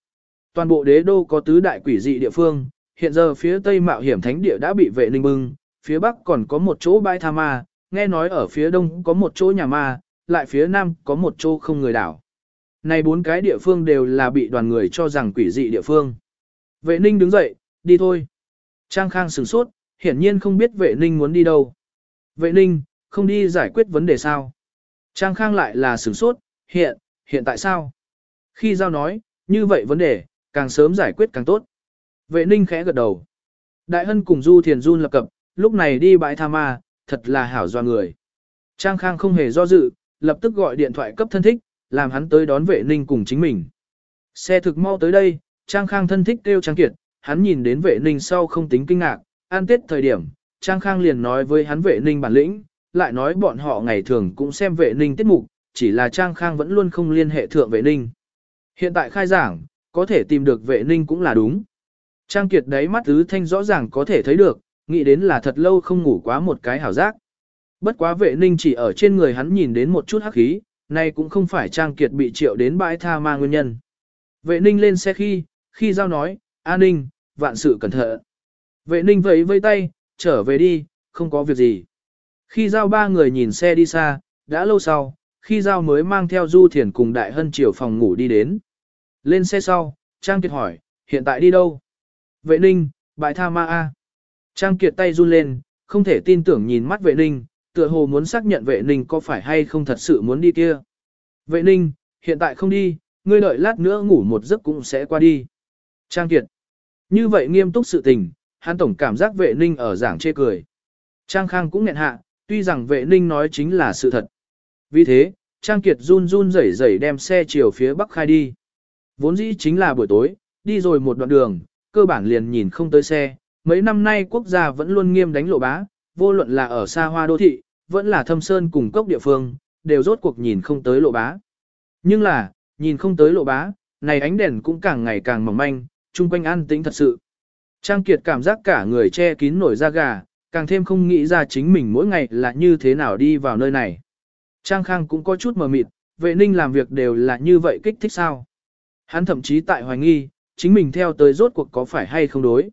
Toàn bộ đế đô có tứ đại quỷ dị địa phương, hiện giờ phía tây mạo hiểm thánh địa đã bị vệ ninh bưng, phía bắc còn có một chỗ bãi Tha Ma, nghe nói ở phía đông có một chỗ nhà ma, lại phía nam có một chỗ không người đảo. Này bốn cái địa phương đều là bị đoàn người cho rằng quỷ dị địa phương. Vệ ninh đứng dậy, đi thôi. Trang Khang sửng sốt, hiển nhiên không biết vệ ninh muốn đi đâu. Vệ ninh, không đi giải quyết vấn đề sao? Trang Khang lại là sửng sốt, hiện, hiện tại sao? Khi giao nói, như vậy vấn đề, càng sớm giải quyết càng tốt. Vệ ninh khẽ gật đầu. Đại hân cùng Du Thiền Jun lập cập, lúc này đi bãi tha ma, thật là hảo doa người. Trang Khang không hề do dự, lập tức gọi điện thoại cấp thân thích, làm hắn tới đón vệ ninh cùng chính mình. Xe thực mau tới đây, Trang Khang thân thích kêu Trang Kiệt, hắn nhìn đến vệ ninh sau không tính kinh ngạc, an tết thời điểm, Trang Khang liền nói với hắn vệ ninh bản lĩnh, lại nói bọn họ ngày thường cũng xem vệ ninh tiết mục, chỉ là Trang Khang vẫn luôn không liên hệ thượng vệ ninh. Hiện tại khai giảng, có thể tìm được vệ ninh cũng là đúng. Trang Kiệt đấy mắt tứ thanh rõ ràng có thể thấy được, nghĩ đến là thật lâu không ngủ quá một cái hảo giác. Bất quá vệ ninh chỉ ở trên người hắn nhìn đến một chút hắc khí, nay cũng không phải Trang Kiệt bị triệu đến bãi tha ma nguyên nhân. Vệ ninh lên xe khi, khi giao nói, an ninh, vạn sự cẩn thận. Vệ ninh vẫy vây tay, trở về đi, không có việc gì. Khi giao ba người nhìn xe đi xa, đã lâu sau, khi giao mới mang theo Du Thiền cùng Đại Hân chiều phòng ngủ đi đến. Lên xe sau, Trang Kiệt hỏi, hiện tại đi đâu? Vệ ninh, bãi tha ma A. Trang Kiệt tay run lên, không thể tin tưởng nhìn mắt vệ ninh, tựa hồ muốn xác nhận vệ ninh có phải hay không thật sự muốn đi kia. Vệ ninh, hiện tại không đi, ngươi đợi lát nữa ngủ một giấc cũng sẽ qua đi. Trang Kiệt. Như vậy nghiêm túc sự tình, hắn tổng cảm giác vệ ninh ở giảng chê cười. Trang Khang cũng nghẹn hạ, tuy rằng vệ ninh nói chính là sự thật. Vì thế, Trang Kiệt run run rẩy rẩy đem xe chiều phía bắc khai đi. Vốn dĩ chính là buổi tối, đi rồi một đoạn đường, cơ bản liền nhìn không tới xe. Mấy năm nay quốc gia vẫn luôn nghiêm đánh lộ bá, vô luận là ở xa hoa đô thị, vẫn là thâm sơn cùng cốc địa phương, đều rốt cuộc nhìn không tới lộ bá. Nhưng là, nhìn không tới lộ bá, này ánh đèn cũng càng ngày càng mỏng manh, chung quanh an tĩnh thật sự. Trang Kiệt cảm giác cả người che kín nổi da gà, càng thêm không nghĩ ra chính mình mỗi ngày là như thế nào đi vào nơi này. Trang Khang cũng có chút mờ mịt, vệ ninh làm việc đều là như vậy kích thích sao. Hắn thậm chí tại hoài nghi, chính mình theo tới rốt cuộc có phải hay không đối.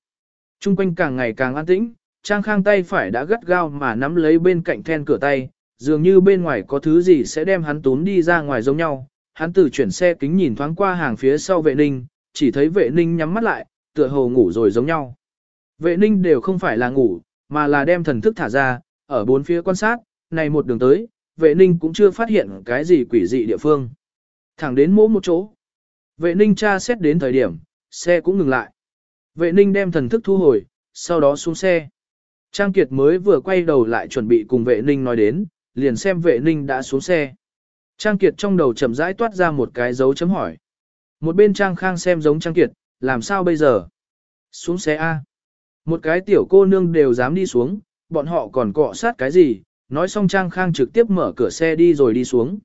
Trung quanh càng ngày càng an tĩnh, Trang Khang tay phải đã gắt gao mà nắm lấy bên cạnh then cửa tay, dường như bên ngoài có thứ gì sẽ đem hắn tốn đi ra ngoài giống nhau. Hắn từ chuyển xe kính nhìn thoáng qua hàng phía sau vệ ninh, chỉ thấy vệ ninh nhắm mắt lại, tựa hồ ngủ rồi giống nhau. Vệ ninh đều không phải là ngủ, mà là đem thần thức thả ra, ở bốn phía quan sát, này một đường tới, vệ ninh cũng chưa phát hiện cái gì quỷ dị địa phương. Thẳng đến mỗ một chỗ. Vệ ninh tra xét đến thời điểm, xe cũng ngừng lại. Vệ ninh đem thần thức thu hồi, sau đó xuống xe. Trang Kiệt mới vừa quay đầu lại chuẩn bị cùng vệ ninh nói đến, liền xem vệ ninh đã xuống xe. Trang Kiệt trong đầu chậm rãi toát ra một cái dấu chấm hỏi. Một bên Trang Khang xem giống Trang Kiệt, làm sao bây giờ? Xuống xe A. Một cái tiểu cô nương đều dám đi xuống, bọn họ còn cọ sát cái gì, nói xong Trang Khang trực tiếp mở cửa xe đi rồi đi xuống.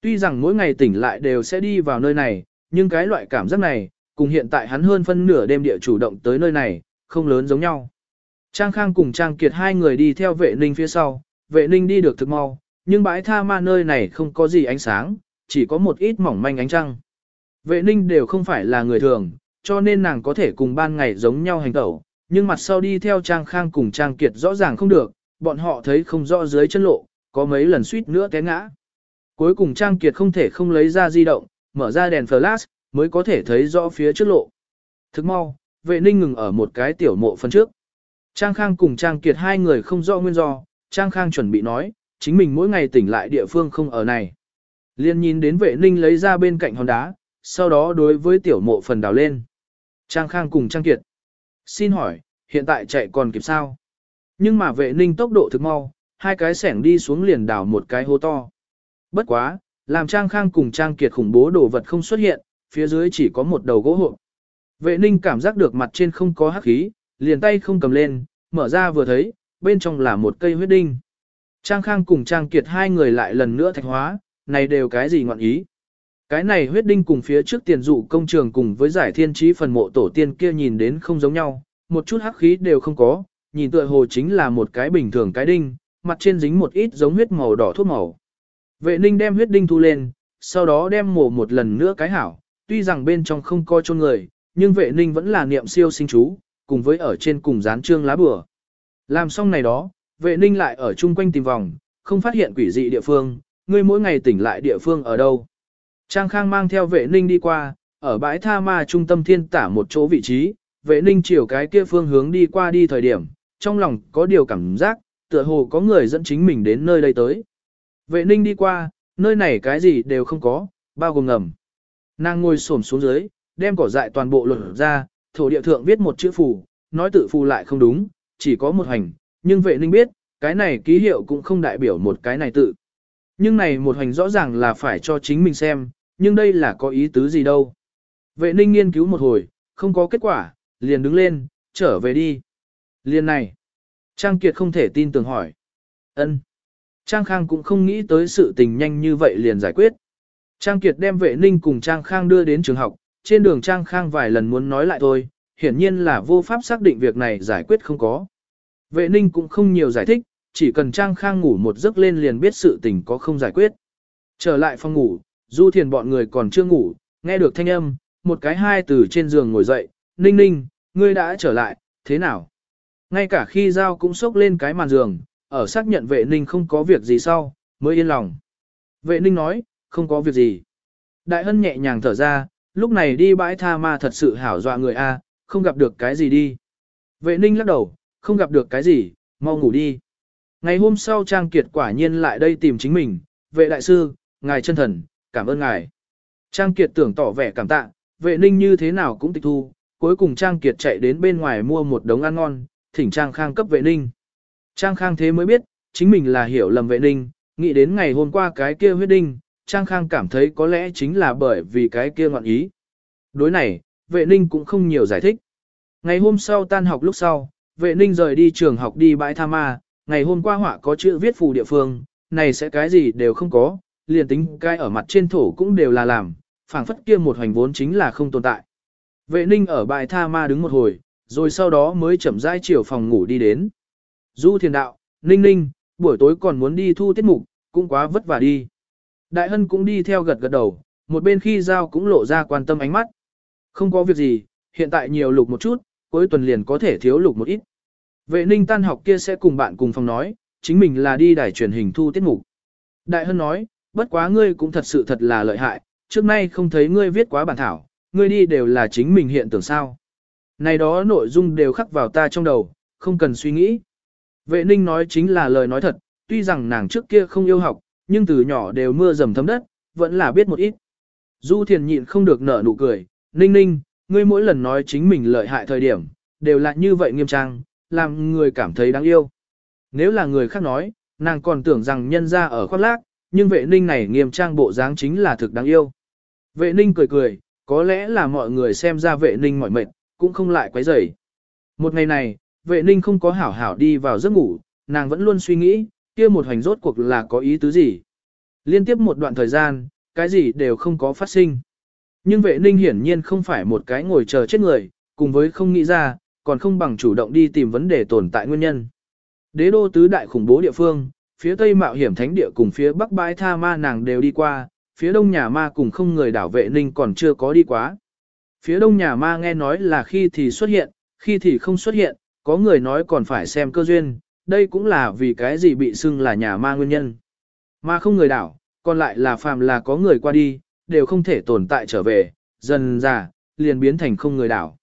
Tuy rằng mỗi ngày tỉnh lại đều sẽ đi vào nơi này, nhưng cái loại cảm giác này, cùng hiện tại hắn hơn phân nửa đêm địa chủ động tới nơi này, không lớn giống nhau. Trang Khang cùng Trang Kiệt hai người đi theo vệ ninh phía sau, vệ ninh đi được thực mau, nhưng bãi tha ma nơi này không có gì ánh sáng, chỉ có một ít mỏng manh ánh trăng. Vệ ninh đều không phải là người thường, cho nên nàng có thể cùng ban ngày giống nhau hành tẩu, nhưng mặt sau đi theo Trang Khang cùng Trang Kiệt rõ ràng không được, bọn họ thấy không rõ dưới chân lộ, có mấy lần suýt nữa té ngã. Cuối cùng Trang Kiệt không thể không lấy ra di động, mở ra đèn flash, mới có thể thấy rõ phía trước lộ. Thức mau, vệ ninh ngừng ở một cái tiểu mộ phần trước. Trang Khang cùng Trang Kiệt hai người không rõ nguyên do, Trang Khang chuẩn bị nói, chính mình mỗi ngày tỉnh lại địa phương không ở này. Liên nhìn đến vệ ninh lấy ra bên cạnh hòn đá, sau đó đối với tiểu mộ phần đào lên. Trang Khang cùng Trang Kiệt. Xin hỏi, hiện tại chạy còn kịp sao? Nhưng mà vệ ninh tốc độ thực mau, hai cái sẻng đi xuống liền đảo một cái hố to. Bất quá, làm Trang Khang cùng Trang Kiệt khủng bố đồ vật không xuất hiện, phía dưới chỉ có một đầu gỗ hộp. Vệ ninh cảm giác được mặt trên không có hắc khí, liền tay không cầm lên, mở ra vừa thấy, bên trong là một cây huyết đinh. Trang Khang cùng Trang Kiệt hai người lại lần nữa thạch hóa, này đều cái gì ngọn ý. Cái này huyết đinh cùng phía trước tiền dụ công trường cùng với giải thiên trí phần mộ tổ tiên kia nhìn đến không giống nhau, một chút hắc khí đều không có, nhìn tựa hồ chính là một cái bình thường cái đinh, mặt trên dính một ít giống huyết màu đỏ thuốc màu. Vệ ninh đem huyết đinh thu lên, sau đó đem mổ một lần nữa cái hảo, tuy rằng bên trong không coi chôn người, nhưng vệ ninh vẫn là niệm siêu sinh chú, cùng với ở trên cùng dán trương lá bừa. Làm xong này đó, vệ ninh lại ở chung quanh tìm vòng, không phát hiện quỷ dị địa phương, ngươi mỗi ngày tỉnh lại địa phương ở đâu. Trang Khang mang theo vệ ninh đi qua, ở bãi tha ma trung tâm thiên tả một chỗ vị trí, vệ ninh chiều cái kia phương hướng đi qua đi thời điểm, trong lòng có điều cảm giác, tựa hồ có người dẫn chính mình đến nơi đây tới. Vệ ninh đi qua, nơi này cái gì đều không có, bao gồm ngầm. Nàng ngồi xổm xuống dưới, đem cỏ dại toàn bộ lột ra, thổ địa thượng viết một chữ phù, nói tự phù lại không đúng, chỉ có một hành, nhưng vệ ninh biết, cái này ký hiệu cũng không đại biểu một cái này tự. Nhưng này một hành rõ ràng là phải cho chính mình xem, nhưng đây là có ý tứ gì đâu. Vệ ninh nghiên cứu một hồi, không có kết quả, liền đứng lên, trở về đi. Liền này. Trang Kiệt không thể tin tưởng hỏi. ân Trang Khang cũng không nghĩ tới sự tình nhanh như vậy liền giải quyết. Trang Kiệt đem vệ ninh cùng Trang Khang đưa đến trường học, trên đường Trang Khang vài lần muốn nói lại thôi, hiển nhiên là vô pháp xác định việc này giải quyết không có. Vệ ninh cũng không nhiều giải thích, chỉ cần Trang Khang ngủ một giấc lên liền biết sự tình có không giải quyết. Trở lại phòng ngủ, Du Thiền bọn người còn chưa ngủ, nghe được thanh âm, một cái hai từ trên giường ngồi dậy, ninh ninh, ngươi đã trở lại, thế nào? Ngay cả khi Giao cũng sốc lên cái màn giường, ở xác nhận vệ ninh không có việc gì sau, mới yên lòng. Vệ ninh nói, không có việc gì. Đại hân nhẹ nhàng thở ra, lúc này đi bãi tha ma thật sự hảo dọa người a, không gặp được cái gì đi. Vệ ninh lắc đầu, không gặp được cái gì, mau ngủ đi. Ngày hôm sau Trang Kiệt quả nhiên lại đây tìm chính mình, vệ đại sư, ngài chân thần, cảm ơn ngài. Trang Kiệt tưởng tỏ vẻ cảm tạ, vệ ninh như thế nào cũng tịch thu, cuối cùng Trang Kiệt chạy đến bên ngoài mua một đống ăn ngon, thỉnh Trang Khang cấp vệ ninh. Trang Khang thế mới biết, chính mình là hiểu lầm vệ ninh, nghĩ đến ngày hôm qua cái kia huyết đinh, Trang Khang cảm thấy có lẽ chính là bởi vì cái kia ngọn ý. Đối này, vệ ninh cũng không nhiều giải thích. Ngày hôm sau tan học lúc sau, vệ ninh rời đi trường học đi bãi tha ma, ngày hôm qua họa có chữ viết phù địa phương, này sẽ cái gì đều không có, liền tính cai ở mặt trên thổ cũng đều là làm, phảng phất kia một hoành vốn chính là không tồn tại. Vệ ninh ở bãi tha ma đứng một hồi, rồi sau đó mới chậm rãi chiều phòng ngủ đi đến. Du thiền đạo, ninh ninh, buổi tối còn muốn đi thu tiết mục, cũng quá vất vả đi. Đại hân cũng đi theo gật gật đầu, một bên khi giao cũng lộ ra quan tâm ánh mắt. Không có việc gì, hiện tại nhiều lục một chút, cuối tuần liền có thể thiếu lục một ít. Vệ ninh tan học kia sẽ cùng bạn cùng phòng nói, chính mình là đi đài truyền hình thu tiết mục. Đại hân nói, bất quá ngươi cũng thật sự thật là lợi hại, trước nay không thấy ngươi viết quá bản thảo, ngươi đi đều là chính mình hiện tưởng sao. Này đó nội dung đều khắc vào ta trong đầu, không cần suy nghĩ. Vệ ninh nói chính là lời nói thật, tuy rằng nàng trước kia không yêu học, nhưng từ nhỏ đều mưa dầm thấm đất, vẫn là biết một ít. Du thiền nhịn không được nở nụ cười, ninh ninh, ngươi mỗi lần nói chính mình lợi hại thời điểm, đều là như vậy nghiêm trang, làm người cảm thấy đáng yêu. Nếu là người khác nói, nàng còn tưởng rằng nhân ra ở khoác lác, nhưng vệ ninh này nghiêm trang bộ dáng chính là thực đáng yêu. Vệ ninh cười cười, có lẽ là mọi người xem ra vệ ninh mỏi mệt, cũng không lại quấy rầy. Một ngày này, vệ ninh không có hảo hảo đi vào giấc ngủ, nàng vẫn luôn suy nghĩ, kia một hành rốt cuộc là có ý tứ gì. Liên tiếp một đoạn thời gian, cái gì đều không có phát sinh. Nhưng vệ ninh hiển nhiên không phải một cái ngồi chờ chết người, cùng với không nghĩ ra, còn không bằng chủ động đi tìm vấn đề tồn tại nguyên nhân. Đế đô tứ đại khủng bố địa phương, phía tây mạo hiểm thánh địa cùng phía bắc bãi tha ma nàng đều đi qua, phía đông nhà ma cùng không người đảo vệ ninh còn chưa có đi quá. Phía đông nhà ma nghe nói là khi thì xuất hiện, khi thì không xuất hiện, có người nói còn phải xem cơ duyên, đây cũng là vì cái gì bị xưng là nhà ma nguyên nhân. Ma không người đảo, còn lại là phàm là có người qua đi, đều không thể tồn tại trở về, dần già liền biến thành không người đảo.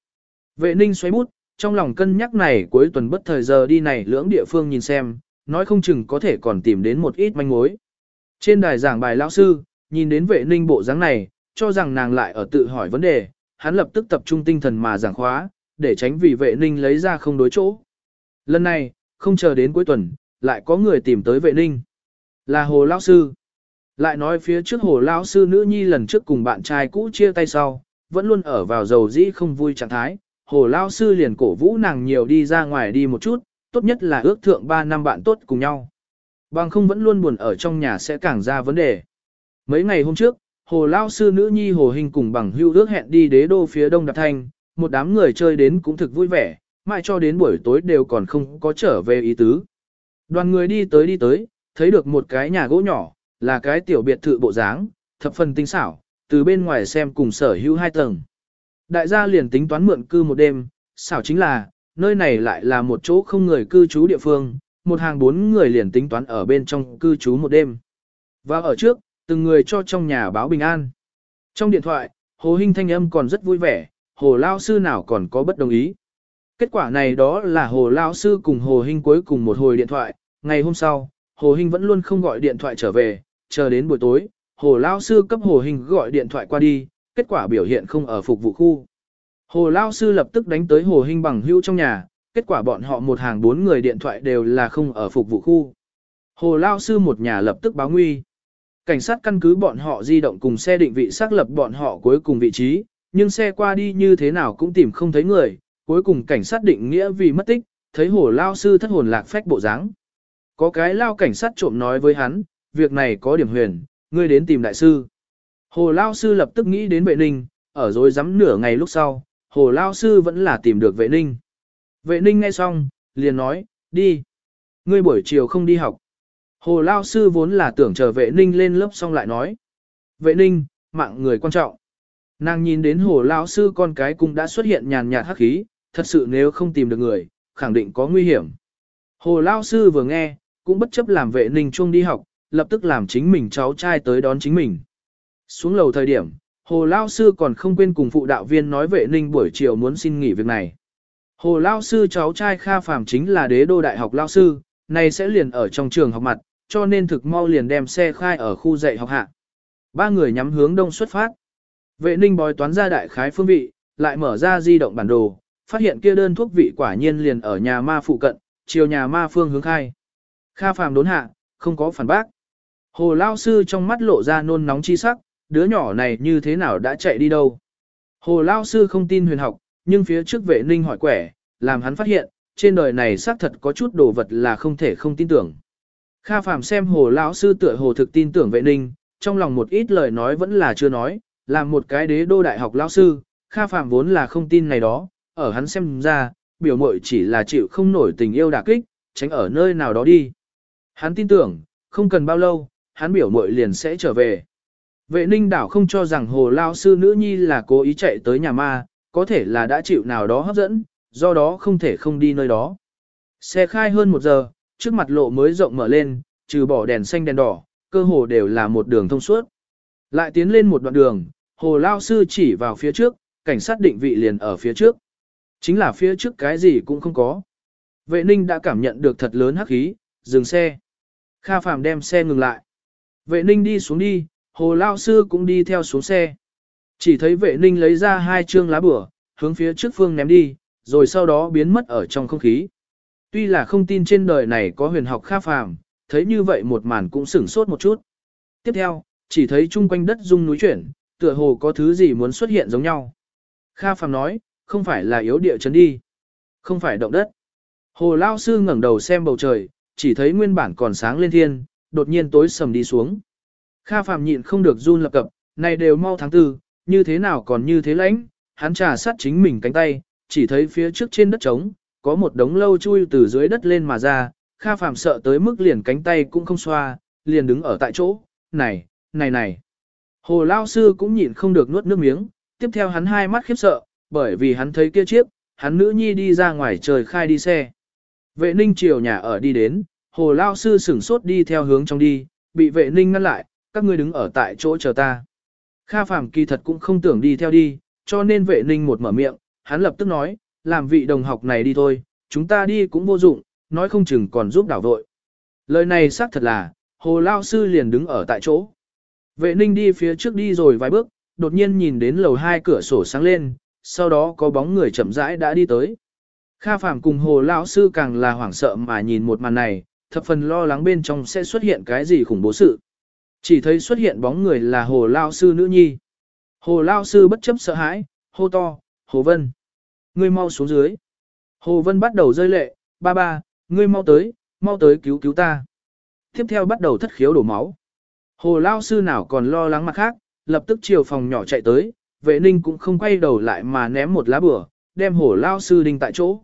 Vệ ninh xoay bút, trong lòng cân nhắc này cuối tuần bất thời giờ đi này lưỡng địa phương nhìn xem, nói không chừng có thể còn tìm đến một ít manh mối. Trên đài giảng bài lão sư, nhìn đến vệ ninh bộ dáng này, cho rằng nàng lại ở tự hỏi vấn đề, hắn lập tức tập trung tinh thần mà giảng khóa, để tránh vì vệ ninh lấy ra không đối chỗ. Lần này, không chờ đến cuối tuần, lại có người tìm tới vệ ninh. Là Hồ Lão Sư. Lại nói phía trước Hồ Lão Sư nữ nhi lần trước cùng bạn trai cũ chia tay sau, vẫn luôn ở vào dầu dĩ không vui trạng thái. Hồ Lão Sư liền cổ vũ nàng nhiều đi ra ngoài đi một chút, tốt nhất là ước thượng 3 năm bạn tốt cùng nhau. Bằng không vẫn luôn buồn ở trong nhà sẽ càng ra vấn đề. Mấy ngày hôm trước, Hồ Lao sư nữ nhi Hồ Hình cùng bằng hưu ước hẹn đi đế đô phía đông Đạp Thanh, một đám người chơi đến cũng thực vui vẻ, mãi cho đến buổi tối đều còn không có trở về ý tứ. Đoàn người đi tới đi tới, thấy được một cái nhà gỗ nhỏ, là cái tiểu biệt thự bộ dáng, thập phần tinh xảo, từ bên ngoài xem cùng sở hữu hai tầng. Đại gia liền tính toán mượn cư một đêm, xảo chính là, nơi này lại là một chỗ không người cư trú địa phương, một hàng bốn người liền tính toán ở bên trong cư trú một đêm. Và ở trước, từng người cho trong nhà báo bình an. Trong điện thoại, Hồ Hinh thanh âm còn rất vui vẻ, Hồ Lao Sư nào còn có bất đồng ý. Kết quả này đó là Hồ Lao Sư cùng Hồ Hinh cuối cùng một hồi điện thoại, ngày hôm sau, Hồ Hinh vẫn luôn không gọi điện thoại trở về, chờ đến buổi tối, Hồ Lao Sư cấp Hồ Hinh gọi điện thoại qua đi, kết quả biểu hiện không ở phục vụ khu. Hồ Lao Sư lập tức đánh tới Hồ Hinh bằng hữu trong nhà, kết quả bọn họ một hàng bốn người điện thoại đều là không ở phục vụ khu. Hồ Lao Sư một nhà lập tức báo nguy. Cảnh sát căn cứ bọn họ di động cùng xe định vị xác lập bọn họ cuối cùng vị trí, nhưng xe qua đi như thế nào cũng tìm không thấy người, cuối cùng cảnh sát định nghĩa vì mất tích, thấy Hồ Lao Sư thất hồn lạc phách bộ dáng. Có cái lao cảnh sát trộm nói với hắn, việc này có điểm huyền, ngươi đến tìm đại sư. Hồ Lao Sư lập tức nghĩ đến vệ ninh, ở rồi rắm nửa ngày lúc sau, Hồ Lao Sư vẫn là tìm được vệ ninh. Vệ ninh nghe xong, liền nói, đi. Ngươi buổi chiều không đi học. Hồ Lao Sư vốn là tưởng chờ vệ ninh lên lớp xong lại nói. Vệ ninh, mạng người quan trọng. Nàng nhìn đến Hồ Lao Sư con cái cũng đã xuất hiện nhàn nhạt hắc khí, thật sự nếu không tìm được người, khẳng định có nguy hiểm. Hồ Lao Sư vừa nghe, cũng bất chấp làm vệ ninh chuông đi học, lập tức làm chính mình cháu trai tới đón chính mình. Xuống lầu thời điểm, Hồ Lao Sư còn không quên cùng phụ đạo viên nói vệ ninh buổi chiều muốn xin nghỉ việc này. Hồ Lao Sư cháu trai Kha Phàm chính là đế đô đại học Lao Sư, này sẽ liền ở trong trường học mặt, cho nên thực mau liền đem xe khai ở khu dạy học hạ. Ba người nhắm hướng đông xuất phát. Vệ ninh bói toán ra đại khái phương vị, lại mở ra di động bản đồ, phát hiện kia đơn thuốc vị quả nhiên liền ở nhà ma phụ cận, chiều nhà ma phương hướng khai. Kha phàm đốn hạ, không có phản bác. Hồ Lao Sư trong mắt lộ ra nôn nóng chi sắc, đứa nhỏ này như thế nào đã chạy đi đâu. Hồ Lao Sư không tin huyền học, nhưng phía trước vệ ninh hỏi quẻ, làm hắn phát hiện, trên đời này xác thật có chút đồ vật là không thể không tin tưởng. Kha Phạm xem hồ lão sư tựa hồ thực tin tưởng vệ ninh, trong lòng một ít lời nói vẫn là chưa nói, làm một cái đế đô đại học lão sư, Kha Phạm vốn là không tin này đó, ở hắn xem ra, biểu mội chỉ là chịu không nổi tình yêu đả kích, tránh ở nơi nào đó đi. Hắn tin tưởng, không cần bao lâu, hắn biểu mội liền sẽ trở về. Vệ ninh đảo không cho rằng hồ lao sư nữ nhi là cố ý chạy tới nhà ma, có thể là đã chịu nào đó hấp dẫn, do đó không thể không đi nơi đó. Xe khai hơn một giờ, trước mặt lộ mới rộng mở lên, trừ bỏ đèn xanh đèn đỏ, cơ hồ đều là một đường thông suốt. Lại tiến lên một đoạn đường, hồ lao sư chỉ vào phía trước, cảnh sát định vị liền ở phía trước. Chính là phía trước cái gì cũng không có. Vệ ninh đã cảm nhận được thật lớn hắc khí, dừng xe. Kha Phạm đem xe ngừng lại. Vệ ninh đi xuống đi, hồ lao sư cũng đi theo xuống xe. Chỉ thấy vệ ninh lấy ra hai chương lá bửa, hướng phía trước phương ném đi, rồi sau đó biến mất ở trong không khí. Tuy là không tin trên đời này có huyền học Kha phàm, thấy như vậy một màn cũng sửng sốt một chút. Tiếp theo, chỉ thấy chung quanh đất rung núi chuyển, tựa hồ có thứ gì muốn xuất hiện giống nhau. Kha phàm nói, không phải là yếu địa chấn đi, không phải động đất. Hồ Lao Sư ngẩng đầu xem bầu trời, chỉ thấy nguyên bản còn sáng lên thiên, đột nhiên tối sầm đi xuống. Kha Phạm nhịn không được run lập cập, này đều mau tháng tư, như thế nào còn như thế lãnh, hắn trà sát chính mình cánh tay, chỉ thấy phía trước trên đất trống, có một đống lâu chui từ dưới đất lên mà ra, Kha Phạm sợ tới mức liền cánh tay cũng không xoa, liền đứng ở tại chỗ, này, này này. Hồ Lao Sư cũng nhịn không được nuốt nước miếng, tiếp theo hắn hai mắt khiếp sợ, bởi vì hắn thấy kia chiếc, hắn nữ nhi đi ra ngoài trời khai đi xe. Vệ ninh chiều nhà ở đi đến, Hồ Lao Sư sửng sốt đi theo hướng trong đi, bị vệ ninh ngăn lại, các ngươi đứng ở tại chỗ chờ ta. Kha Phạm kỳ thật cũng không tưởng đi theo đi, cho nên vệ ninh một mở miệng, hắn lập tức nói, làm vị đồng học này đi thôi, chúng ta đi cũng vô dụng, nói không chừng còn giúp đảo vội. Lời này xác thật là, hồ lao sư liền đứng ở tại chỗ. Vệ ninh đi phía trước đi rồi vài bước, đột nhiên nhìn đến lầu hai cửa sổ sáng lên, sau đó có bóng người chậm rãi đã đi tới. Kha Phạm cùng hồ lão sư càng là hoảng sợ mà nhìn một màn này, thập phần lo lắng bên trong sẽ xuất hiện cái gì khủng bố sự. Chỉ thấy xuất hiện bóng người là hồ lao sư nữ nhi. Hồ lao sư bất chấp sợ hãi, hô to, hồ vân. Ngươi mau xuống dưới. Hồ vân bắt đầu rơi lệ, ba ba, ngươi mau tới, mau tới cứu cứu ta. Tiếp theo bắt đầu thất khiếu đổ máu. Hồ lao sư nào còn lo lắng mặt khác, lập tức chiều phòng nhỏ chạy tới, vệ ninh cũng không quay đầu lại mà ném một lá bửa, đem hồ lao sư đinh tại chỗ.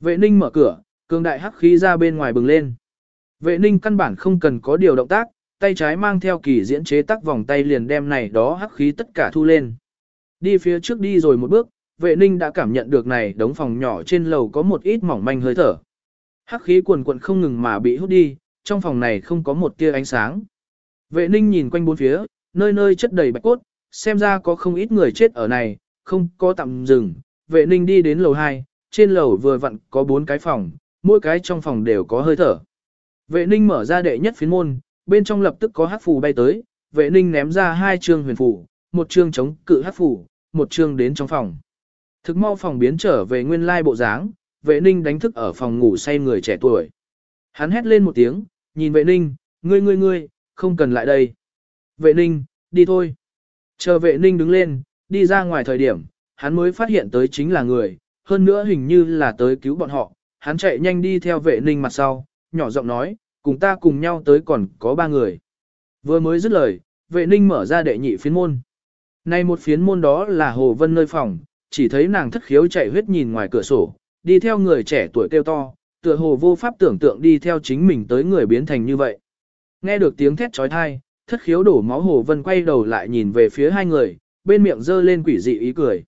Vệ ninh mở cửa, cường đại hắc khí ra bên ngoài bừng lên. Vệ ninh căn bản không cần có điều động tác, tay trái mang theo kỳ diễn chế tác vòng tay liền đem này đó hắc khí tất cả thu lên. Đi phía trước đi rồi một bước, vệ ninh đã cảm nhận được này đống phòng nhỏ trên lầu có một ít mỏng manh hơi thở. Hắc khí cuồn cuộn không ngừng mà bị hút đi, trong phòng này không có một tia ánh sáng. Vệ ninh nhìn quanh bốn phía, nơi nơi chất đầy bạch cốt, xem ra có không ít người chết ở này, không có tạm dừng. Vệ ninh đi đến lầu 2, trên lầu vừa vặn có bốn cái phòng, mỗi cái trong phòng đều có hơi thở. Vệ ninh mở ra đệ nhất phiến môn, bên trong lập tức có hát phù bay tới, vệ ninh ném ra hai chương huyền phù, một chương chống cự hát phù, một chương đến trong phòng. Thực mau phòng biến trở về nguyên lai bộ dáng, vệ ninh đánh thức ở phòng ngủ say người trẻ tuổi. Hắn hét lên một tiếng, nhìn vệ ninh, ngươi ngươi ngươi, không cần lại đây. Vệ ninh, đi thôi. Chờ vệ ninh đứng lên, đi ra ngoài thời điểm, hắn mới phát hiện tới chính là người, hơn nữa hình như là tới cứu bọn họ, hắn chạy nhanh đi theo vệ ninh mặt sau, nhỏ giọng nói, cùng ta cùng nhau tới còn có ba người. Vừa mới dứt lời, vệ ninh mở ra đệ nhị phiến môn. Này một phiến môn đó là Hồ Vân nơi phòng, chỉ thấy nàng thất khiếu chạy huyết nhìn ngoài cửa sổ, đi theo người trẻ tuổi kêu to, tựa hồ vô pháp tưởng tượng đi theo chính mình tới người biến thành như vậy. Nghe được tiếng thét trói thai, thất khiếu đổ máu Hồ Vân quay đầu lại nhìn về phía hai người, bên miệng giơ lên quỷ dị ý cười.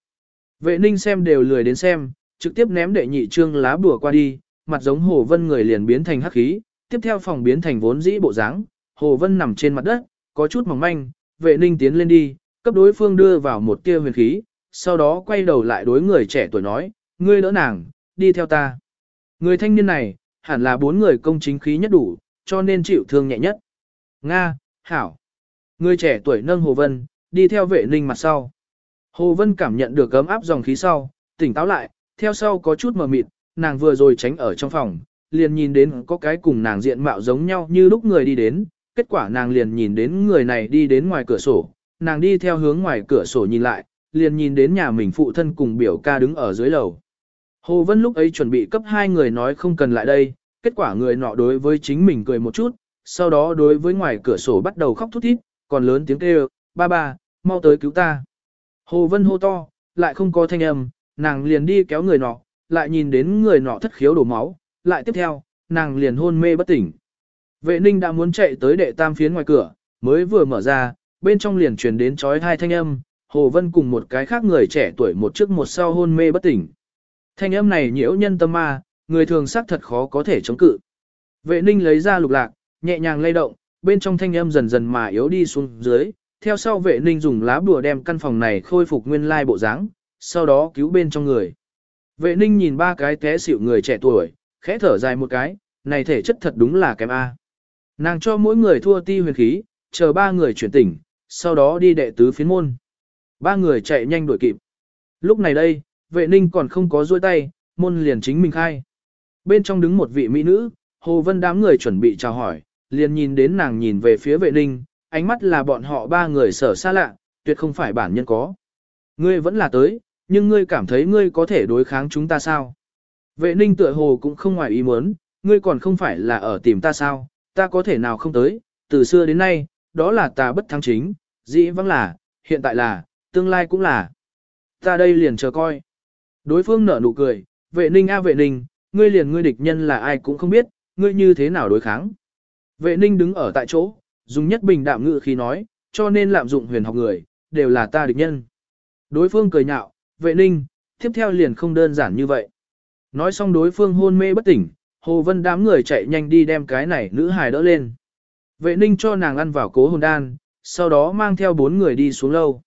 Vệ ninh xem đều lười đến xem, trực tiếp ném đệ nhị trương lá bùa qua đi, mặt giống Hồ Vân người liền biến thành hắc khí, tiếp theo phòng biến thành vốn dĩ bộ dáng, Hồ Vân nằm trên mặt đất, có chút mỏng manh, vệ ninh tiến lên đi, cấp đối phương đưa vào một tia huyền khí, sau đó quay đầu lại đối người trẻ tuổi nói, ngươi đỡ nàng, đi theo ta. Người thanh niên này, hẳn là bốn người công chính khí nhất đủ, cho nên chịu thương nhẹ nhất. Nga, Hảo. Người trẻ tuổi nâng Hồ Vân, đi theo vệ ninh mặt sau. Hồ Vân cảm nhận được ấm áp dòng khí sau, tỉnh táo lại, theo sau có chút mờ mịt, nàng vừa rồi tránh ở trong phòng, liền nhìn đến có cái cùng nàng diện mạo giống nhau như lúc người đi đến, kết quả nàng liền nhìn đến người này đi đến ngoài cửa sổ, nàng đi theo hướng ngoài cửa sổ nhìn lại, liền nhìn đến nhà mình phụ thân cùng biểu ca đứng ở dưới lầu. Hồ Vân lúc ấy chuẩn bị cấp hai người nói không cần lại đây, kết quả người nọ đối với chính mình cười một chút, sau đó đối với ngoài cửa sổ bắt đầu khóc thút thít, còn lớn tiếng kêu, ba ba, mau tới cứu ta. Hồ Vân hô to, lại không có thanh âm, nàng liền đi kéo người nọ, lại nhìn đến người nọ thất khiếu đổ máu, lại tiếp theo, nàng liền hôn mê bất tỉnh. Vệ ninh đã muốn chạy tới đệ tam phiến ngoài cửa, mới vừa mở ra, bên trong liền truyền đến chói hai thanh âm, Hồ Vân cùng một cái khác người trẻ tuổi một trước một sau hôn mê bất tỉnh. Thanh âm này nhiễu nhân tâm ma, người thường xác thật khó có thể chống cự. Vệ ninh lấy ra lục lạc, nhẹ nhàng lay động, bên trong thanh âm dần dần mà yếu đi xuống dưới, theo sau vệ ninh dùng lá bùa đem căn phòng này khôi phục nguyên lai bộ dáng, sau đó cứu bên trong người. Vệ ninh nhìn ba cái té xỉu người trẻ tuổi, khẽ thở dài một cái, này thể chất thật đúng là kém A. Nàng cho mỗi người thua ti huyền khí, chờ ba người chuyển tỉnh, sau đó đi đệ tứ phiến môn. Ba người chạy nhanh đuổi kịp. Lúc này đây, vệ ninh còn không có duỗi tay, môn liền chính mình khai. Bên trong đứng một vị mỹ nữ, Hồ Vân đám người chuẩn bị chào hỏi, liền nhìn đến nàng nhìn về phía vệ ninh, ánh mắt là bọn họ ba người sở xa lạ, tuyệt không phải bản nhân có. Ngươi vẫn là tới, nhưng ngươi cảm thấy ngươi có thể đối kháng chúng ta sao? Vệ ninh tựa hồ cũng không ngoài ý muốn, ngươi còn không phải là ở tìm ta sao, ta có thể nào không tới, từ xưa đến nay, đó là ta bất thắng chính, dĩ vắng là, hiện tại là, tương lai cũng là. Ta đây liền chờ coi. Đối phương nở nụ cười, vệ ninh a vệ ninh, ngươi liền ngươi địch nhân là ai cũng không biết, ngươi như thế nào đối kháng. Vệ ninh đứng ở tại chỗ, dùng nhất bình đạm ngự khi nói, cho nên lạm dụng huyền học người, đều là ta địch nhân. Đối phương cười nhạo, vệ ninh, tiếp theo liền không đơn giản như vậy. Nói xong đối phương hôn mê bất tỉnh, Hồ Vân đám người chạy nhanh đi đem cái này nữ hài đỡ lên. Vệ ninh cho nàng ăn vào cố hồn đan, sau đó mang theo bốn người đi xuống lâu.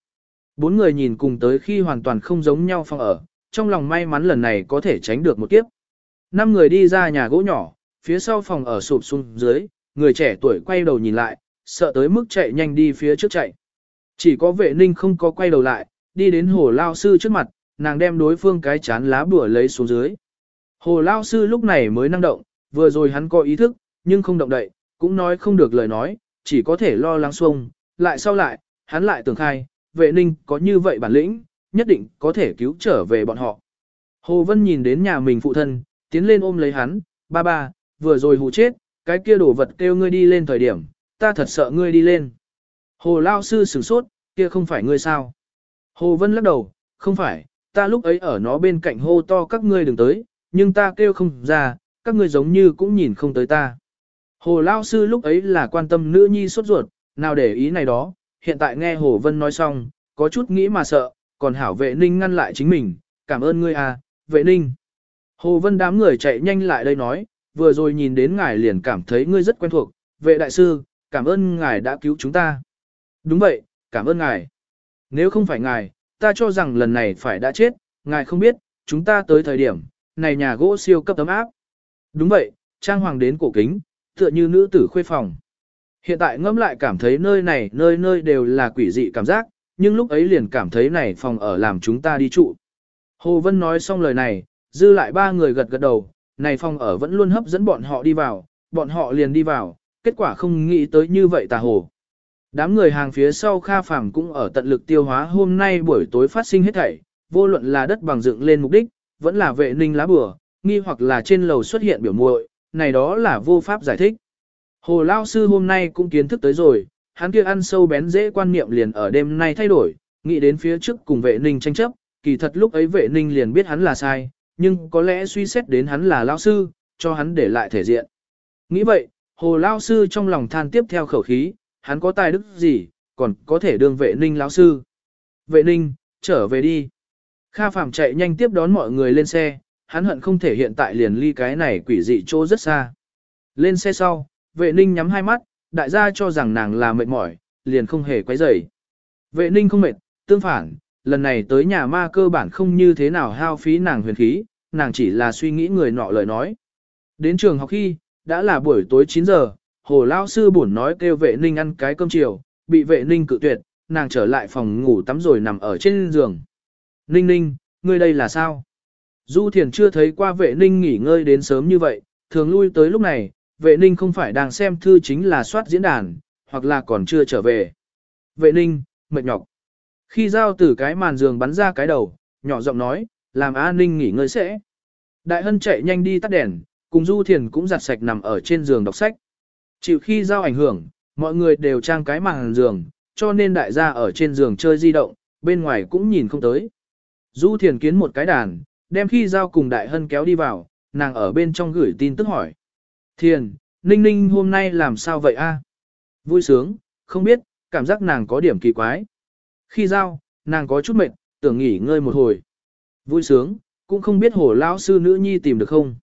Bốn người nhìn cùng tới khi hoàn toàn không giống nhau phòng ở, trong lòng may mắn lần này có thể tránh được một kiếp. Năm người đi ra nhà gỗ nhỏ, phía sau phòng ở sụp xuống dưới, người trẻ tuổi quay đầu nhìn lại, sợ tới mức chạy nhanh đi phía trước chạy. Chỉ có vệ ninh không có quay đầu lại, đi đến hồ lao sư trước mặt, nàng đem đối phương cái chán lá bùa lấy xuống dưới. Hồ Lao Sư lúc này mới năng động, vừa rồi hắn có ý thức, nhưng không động đậy, cũng nói không được lời nói, chỉ có thể lo lắng xuông, lại sau lại, hắn lại tưởng khai, vệ ninh có như vậy bản lĩnh, nhất định có thể cứu trở về bọn họ. Hồ Vân nhìn đến nhà mình phụ thân, tiến lên ôm lấy hắn, ba ba, vừa rồi hù chết, cái kia đổ vật kêu ngươi đi lên thời điểm, ta thật sợ ngươi đi lên. Hồ Lao Sư sửng sốt, kia không phải ngươi sao? Hồ Vân lắc đầu, không phải, ta lúc ấy ở nó bên cạnh hô to các ngươi đừng tới, nhưng ta kêu không ra, các ngươi giống như cũng nhìn không tới ta. Hồ Lao Sư lúc ấy là quan tâm nữ nhi sốt ruột, nào để ý này đó, hiện tại nghe Hồ Vân nói xong, có chút nghĩ mà sợ, còn hảo vệ ninh ngăn lại chính mình, cảm ơn ngươi à, vệ ninh. Hồ Vân đám người chạy nhanh lại đây nói, vừa rồi nhìn đến ngài liền cảm thấy ngươi rất quen thuộc, vệ đại sư, cảm ơn ngài đã cứu chúng ta. Đúng vậy, cảm ơn ngài. Nếu không phải ngài, ta cho rằng lần này phải đã chết, ngài không biết, chúng ta tới thời điểm, này nhà gỗ siêu cấp tấm áp. Đúng vậy, trang hoàng đến cổ kính, tựa như nữ tử khuê phòng. Hiện tại ngẫm lại cảm thấy nơi này nơi nơi đều là quỷ dị cảm giác, nhưng lúc ấy liền cảm thấy này phòng ở làm chúng ta đi trụ. Hồ Vân nói xong lời này, dư lại ba người gật gật đầu, này phòng ở vẫn luôn hấp dẫn bọn họ đi vào, bọn họ liền đi vào, kết quả không nghĩ tới như vậy tà hồ. Đám người hàng phía sau Kha Phàm cũng ở tận lực tiêu hóa hôm nay buổi tối phát sinh hết thảy, vô luận là đất bằng dựng lên mục đích, vẫn là vệ ninh lá bừa, nghi hoặc là trên lầu xuất hiện biểu muội, này đó là vô pháp giải thích. Hồ Lao Sư hôm nay cũng kiến thức tới rồi, hắn kia ăn sâu bén dễ quan niệm liền ở đêm nay thay đổi, nghĩ đến phía trước cùng vệ ninh tranh chấp, kỳ thật lúc ấy vệ ninh liền biết hắn là sai, nhưng có lẽ suy xét đến hắn là Lao Sư, cho hắn để lại thể diện. Nghĩ vậy, Hồ Lao Sư trong lòng than tiếp theo khẩu khí, hắn có tài đức gì, còn có thể đương vệ ninh lão sư. Vệ ninh, trở về đi. Kha Phạm chạy nhanh tiếp đón mọi người lên xe, hắn hận không thể hiện tại liền ly cái này quỷ dị chỗ rất xa. Lên xe sau, vệ ninh nhắm hai mắt, đại gia cho rằng nàng là mệt mỏi, liền không hề quấy rầy. Vệ ninh không mệt, tương phản, lần này tới nhà ma cơ bản không như thế nào hao phí nàng huyền khí, nàng chỉ là suy nghĩ người nọ lời nói. Đến trường học khi, đã là buổi tối 9 giờ, hồ lao sư buồn nói kêu vệ ninh ăn cái cơm chiều, bị vệ ninh cự tuyệt, nàng trở lại phòng ngủ tắm rồi nằm ở trên giường. Ninh ninh, ngươi đây là sao? Du Thiền chưa thấy qua vệ ninh nghỉ ngơi đến sớm như vậy, thường lui tới lúc này, vệ ninh không phải đang xem thư chính là soát diễn đàn, hoặc là còn chưa trở về. Vệ ninh, mệt nhọc. Khi giao từ cái màn giường bắn ra cái đầu, nhỏ giọng nói, làm A Ninh nghỉ ngơi sẽ. Đại hân chạy nhanh đi tắt đèn, cùng Du Thiền cũng giặt sạch nằm ở trên giường đọc sách. Chịu khi giao ảnh hưởng, mọi người đều trang cái màn giường, cho nên đại gia ở trên giường chơi di động, bên ngoài cũng nhìn không tới. Du Thiền kiến một cái đàn, đem khi giao cùng đại hân kéo đi vào, nàng ở bên trong gửi tin tức hỏi. Thiền, Ninh Ninh hôm nay làm sao vậy a? À? Vui sướng, không biết, cảm giác nàng có điểm kỳ quái. Khi giao, nàng có chút mệt, tưởng nghỉ ngơi một hồi. Vui sướng, cũng không biết hồ lao sư nữ nhi tìm được không.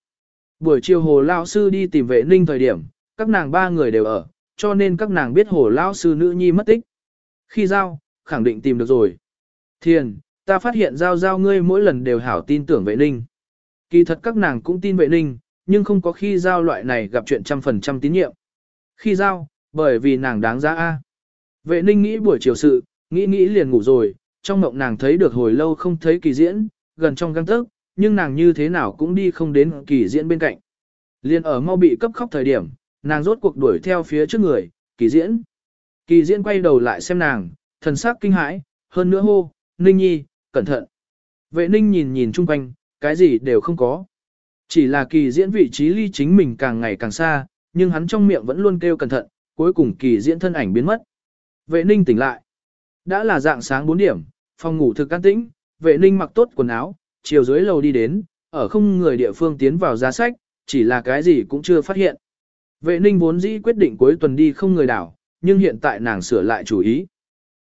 Buổi chiều hồ lao sư đi tìm vệ ninh thời điểm, các nàng ba người đều ở, cho nên các nàng biết hồ lao sư nữ nhi mất tích. Khi giao, khẳng định tìm được rồi. Thiền, ta phát hiện giao giao ngươi mỗi lần đều hảo tin tưởng vệ ninh. Kỳ thật các nàng cũng tin vệ ninh, nhưng không có khi giao loại này gặp chuyện trăm phần trăm tín nhiệm. Khi giao, bởi vì nàng đáng giá A. Vệ ninh nghĩ buổi chiều sự, nghĩ nghĩ liền ngủ rồi, trong mộng nàng thấy được hồi lâu không thấy kỳ diễn, gần trong găng tức, nhưng nàng như thế nào cũng đi không đến kỳ diễn bên cạnh. Liên ở mau bị cấp khóc thời điểm, nàng rốt cuộc đuổi theo phía trước người, kỳ diễn. Kỳ diễn quay đầu lại xem nàng, thần sắc kinh hãi, hơn nữa hô, Ninh Nhi, cẩn thận. Vệ Ninh nhìn nhìn chung quanh, cái gì đều không có. Chỉ là kỳ diễn vị trí ly chính mình càng ngày càng xa, nhưng hắn trong miệng vẫn luôn kêu cẩn thận, cuối cùng kỳ diễn thân ảnh biến mất. Vệ Ninh tỉnh lại. Đã là dạng sáng 4 điểm, phòng ngủ thực an tĩnh, vệ Ninh mặc tốt quần áo, chiều dưới lầu đi đến, ở không người địa phương tiến vào giá sách, chỉ là cái gì cũng chưa phát hiện. Vệ ninh vốn dĩ quyết định cuối tuần đi không người đảo, nhưng hiện tại nàng sửa lại chủ ý.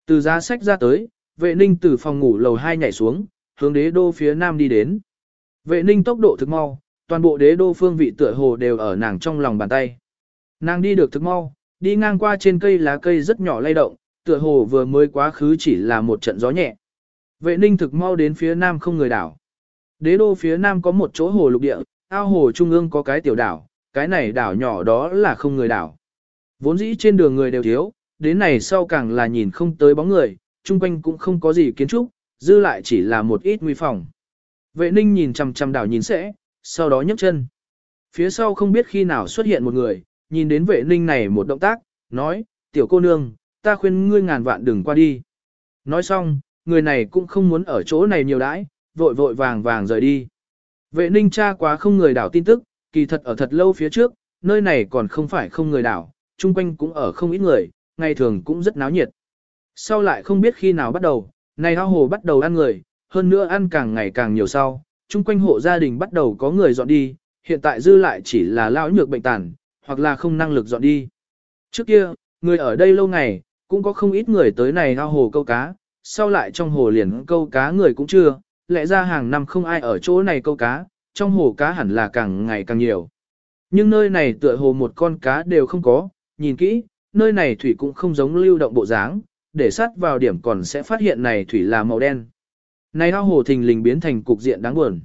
Từ giá sách ra tới, vệ ninh từ phòng ngủ lầu 2 nhảy xuống, hướng đế đô phía nam đi đến. Vệ ninh tốc độ thực mau, toàn bộ đế đô phương vị tựa hồ đều ở nàng trong lòng bàn tay. Nàng đi được thực mau, đi ngang qua trên cây lá cây rất nhỏ lay động, tựa hồ vừa mới quá khứ chỉ là một trận gió nhẹ. Vệ ninh thực mau đến phía nam không người đảo. Đế đô phía nam có một chỗ hồ lục địa, ao hồ trung ương có cái tiểu đảo, cái này đảo nhỏ đó là không người đảo. Vốn dĩ trên đường người đều thiếu, đến này sau càng là nhìn không tới bóng người, chung quanh cũng không có gì kiến trúc, dư lại chỉ là một ít nguy phòng. Vệ ninh nhìn chằm chằm đảo nhìn sẽ, sau đó nhấc chân. Phía sau không biết khi nào xuất hiện một người, nhìn đến vệ ninh này một động tác, nói, tiểu cô nương, ta khuyên ngươi ngàn vạn đừng qua đi. Nói xong, người này cũng không muốn ở chỗ này nhiều đãi, vội vội vàng vàng rời đi. Vệ ninh cha quá không người đảo tin tức, kỳ thật ở thật lâu phía trước, nơi này còn không phải không người đảo, chung quanh cũng ở không ít người, ngày thường cũng rất náo nhiệt. Sau lại không biết khi nào bắt đầu, này ao hồ bắt đầu ăn người, hơn nữa ăn càng ngày càng nhiều sau, chung quanh hộ gia đình bắt đầu có người dọn đi, hiện tại dư lại chỉ là lão nhược bệnh tàn, hoặc là không năng lực dọn đi. Trước kia, người ở đây lâu ngày, cũng có không ít người tới này ao hồ câu cá, sau lại trong hồ liền câu cá người cũng chưa, lẽ ra hàng năm không ai ở chỗ này câu cá, trong hồ cá hẳn là càng ngày càng nhiều. Nhưng nơi này tựa hồ một con cá đều không có, nhìn kỹ, nơi này thủy cũng không giống lưu động bộ dáng, để sát vào điểm còn sẽ phát hiện này thủy là màu đen. Này ao hồ thình lình biến thành cục diện đáng buồn.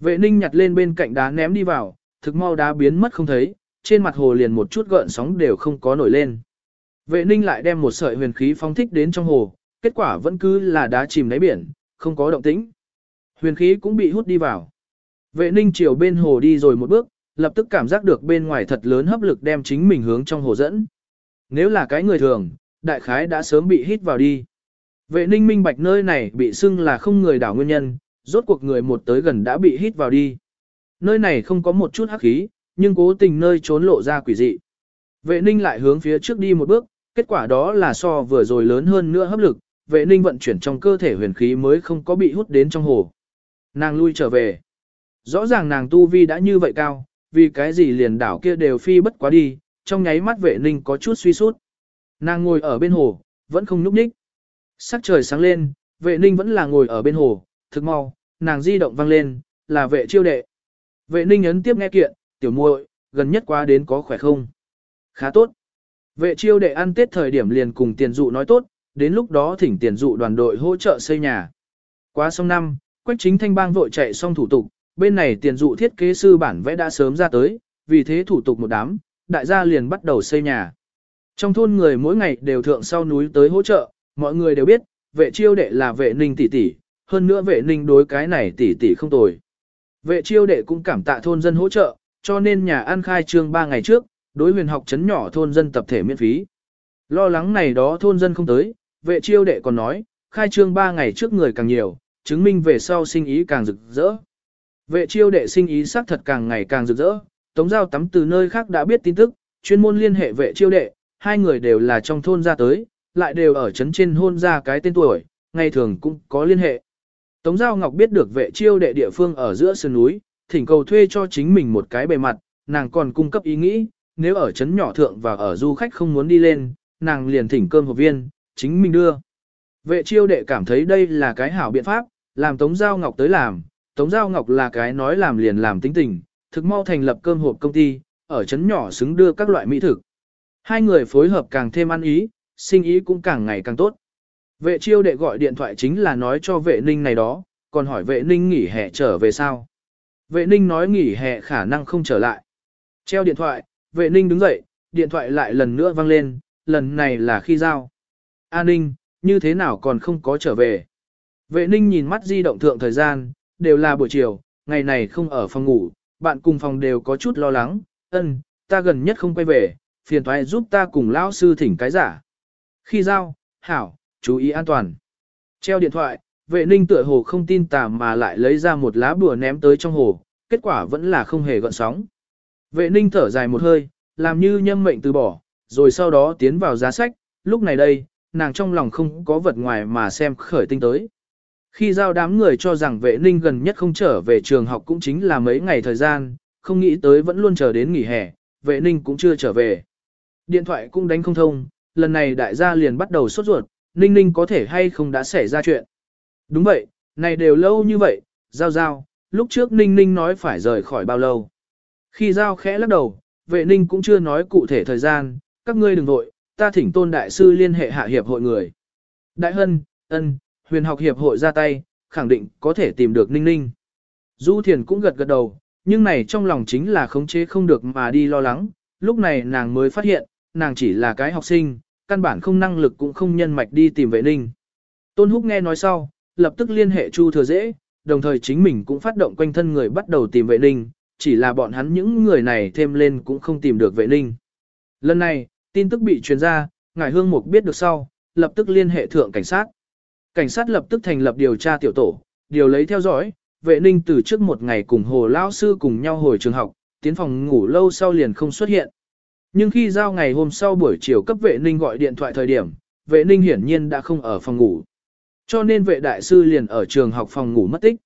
Vệ ninh nhặt lên bên cạnh đá ném đi vào, thực mau đá biến mất không thấy, trên mặt hồ liền một chút gợn sóng đều không có nổi lên. Vệ ninh lại đem một sợi huyền khí phóng thích đến trong hồ, kết quả vẫn cứ là đá chìm đáy biển, không có động tĩnh. Huyền khí cũng bị hút đi vào. Vệ ninh chiều bên hồ đi rồi một bước, lập tức cảm giác được bên ngoài thật lớn hấp lực đem chính mình hướng trong hồ dẫn. Nếu là cái người thường, đại khái đã sớm bị hít vào đi. Vệ ninh minh bạch nơi này bị xưng là không người đảo nguyên nhân, rốt cuộc người một tới gần đã bị hít vào đi. Nơi này không có một chút hắc khí, nhưng cố tình nơi trốn lộ ra quỷ dị. Vệ ninh lại hướng phía trước đi một bước, kết quả đó là so vừa rồi lớn hơn nữa hấp lực, vệ ninh vận chuyển trong cơ thể huyền khí mới không có bị hút đến trong hồ. Nàng lui trở về. Rõ ràng nàng tu vi đã như vậy cao, vì cái gì liền đảo kia đều phi bất quá đi, trong nháy mắt vệ ninh có chút suy sút. Nàng ngồi ở bên hồ, vẫn không nhúc nhích. Sắc trời sáng lên, vệ ninh vẫn là ngồi ở bên hồ, thực mau, nàng di động vang lên, là vệ chiêu đệ. Vệ ninh ấn tiếp nghe kiện, tiểu muội, gần nhất qua đến có khỏe không? Khá tốt. Vệ chiêu đệ ăn tết thời điểm liền cùng tiền dụ nói tốt, đến lúc đó thỉnh tiền dụ đoàn đội hỗ trợ xây nhà. Qua xong năm, quách chính thanh bang vội chạy xong thủ tục, bên này tiền dụ thiết kế sư bản vẽ đã sớm ra tới, vì thế thủ tục một đám, đại gia liền bắt đầu xây nhà. Trong thôn người mỗi ngày đều thượng sau núi tới hỗ trợ, mọi người đều biết, vệ chiêu đệ là vệ ninh tỷ tỷ, hơn nữa vệ ninh đối cái này tỷ tỷ không tồi. Vệ chiêu đệ cũng cảm tạ thôn dân hỗ trợ, cho nên nhà ăn khai trương 3 ngày trước, đối huyền học chấn nhỏ thôn dân tập thể miễn phí. Lo lắng này đó thôn dân không tới, vệ chiêu đệ còn nói, khai trương 3 ngày trước người càng nhiều, chứng minh về sau sinh ý càng rực rỡ. Vệ chiêu đệ sinh ý xác thật càng ngày càng rực rỡ, tống giao tắm từ nơi khác đã biết tin tức, chuyên môn liên hệ vệ chiêu đệ, hai người đều là trong thôn ra tới, lại đều ở trấn trên hôn ra cái tên tuổi, ngày thường cũng có liên hệ. Tống Giao Ngọc biết được vệ chiêu đệ địa phương ở giữa sườn núi, thỉnh cầu thuê cho chính mình một cái bề mặt, nàng còn cung cấp ý nghĩ, nếu ở trấn nhỏ thượng và ở du khách không muốn đi lên, nàng liền thỉnh cơm hộp viên, chính mình đưa. Vệ chiêu đệ cảm thấy đây là cái hảo biện pháp, làm Tống Giao Ngọc tới làm, Tống Giao Ngọc là cái nói làm liền làm tính tình, thực mau thành lập cơm hộp công ty, ở trấn nhỏ xứng đưa các loại mỹ thực. Hai người phối hợp càng thêm ăn ý, sinh ý cũng càng ngày càng tốt. Vệ chiêu đệ gọi điện thoại chính là nói cho vệ ninh này đó, còn hỏi vệ ninh nghỉ hè trở về sao. Vệ ninh nói nghỉ hè khả năng không trở lại. Treo điện thoại, vệ ninh đứng dậy, điện thoại lại lần nữa vang lên, lần này là khi giao. A ninh, như thế nào còn không có trở về. Vệ ninh nhìn mắt di động thượng thời gian, đều là buổi chiều, ngày này không ở phòng ngủ, bạn cùng phòng đều có chút lo lắng, ân, ta gần nhất không quay về, phiền thoại giúp ta cùng lão sư thỉnh cái giả. Khi giao, hảo, chú ý an toàn. Treo điện thoại, vệ ninh tựa hồ không tin tà mà lại lấy ra một lá bùa ném tới trong hồ, kết quả vẫn là không hề gợn sóng. Vệ ninh thở dài một hơi, làm như nhâm mệnh từ bỏ, rồi sau đó tiến vào giá sách, lúc này đây, nàng trong lòng không có vật ngoài mà xem khởi tinh tới. Khi giao đám người cho rằng vệ ninh gần nhất không trở về trường học cũng chính là mấy ngày thời gian, không nghĩ tới vẫn luôn chờ đến nghỉ hè, vệ ninh cũng chưa trở về. Điện thoại cũng đánh không thông, lần này đại gia liền bắt đầu sốt ruột, ninh ninh có thể hay không đã xảy ra chuyện. Đúng vậy, này đều lâu như vậy, giao giao, lúc trước ninh ninh nói phải rời khỏi bao lâu. Khi giao khẽ lắc đầu, vệ ninh cũng chưa nói cụ thể thời gian, các ngươi đừng vội, ta thỉnh tôn đại sư liên hệ hạ hiệp hội người. Đại hân, ân, huyền học hiệp hội ra tay, khẳng định có thể tìm được ninh ninh. Du thiền cũng gật gật đầu, nhưng này trong lòng chính là khống chế không được mà đi lo lắng, lúc này nàng mới phát hiện, nàng chỉ là cái học sinh, căn bản không năng lực cũng không nhân mạch đi tìm vệ ninh. Tôn Húc nghe nói sau, lập tức liên hệ Chu Thừa Dễ, đồng thời chính mình cũng phát động quanh thân người bắt đầu tìm vệ ninh, chỉ là bọn hắn những người này thêm lên cũng không tìm được vệ ninh. Lần này, tin tức bị truyền ra, Ngài Hương Mục biết được sau, lập tức liên hệ thượng cảnh sát. Cảnh sát lập tức thành lập điều tra tiểu tổ, điều lấy theo dõi, vệ ninh từ trước một ngày cùng hồ lao sư cùng nhau hồi trường học, tiến phòng ngủ lâu sau liền không xuất hiện. Nhưng khi giao ngày hôm sau buổi chiều cấp vệ ninh gọi điện thoại thời điểm, vệ ninh hiển nhiên đã không ở phòng ngủ. Cho nên vệ đại sư liền ở trường học phòng ngủ mất tích.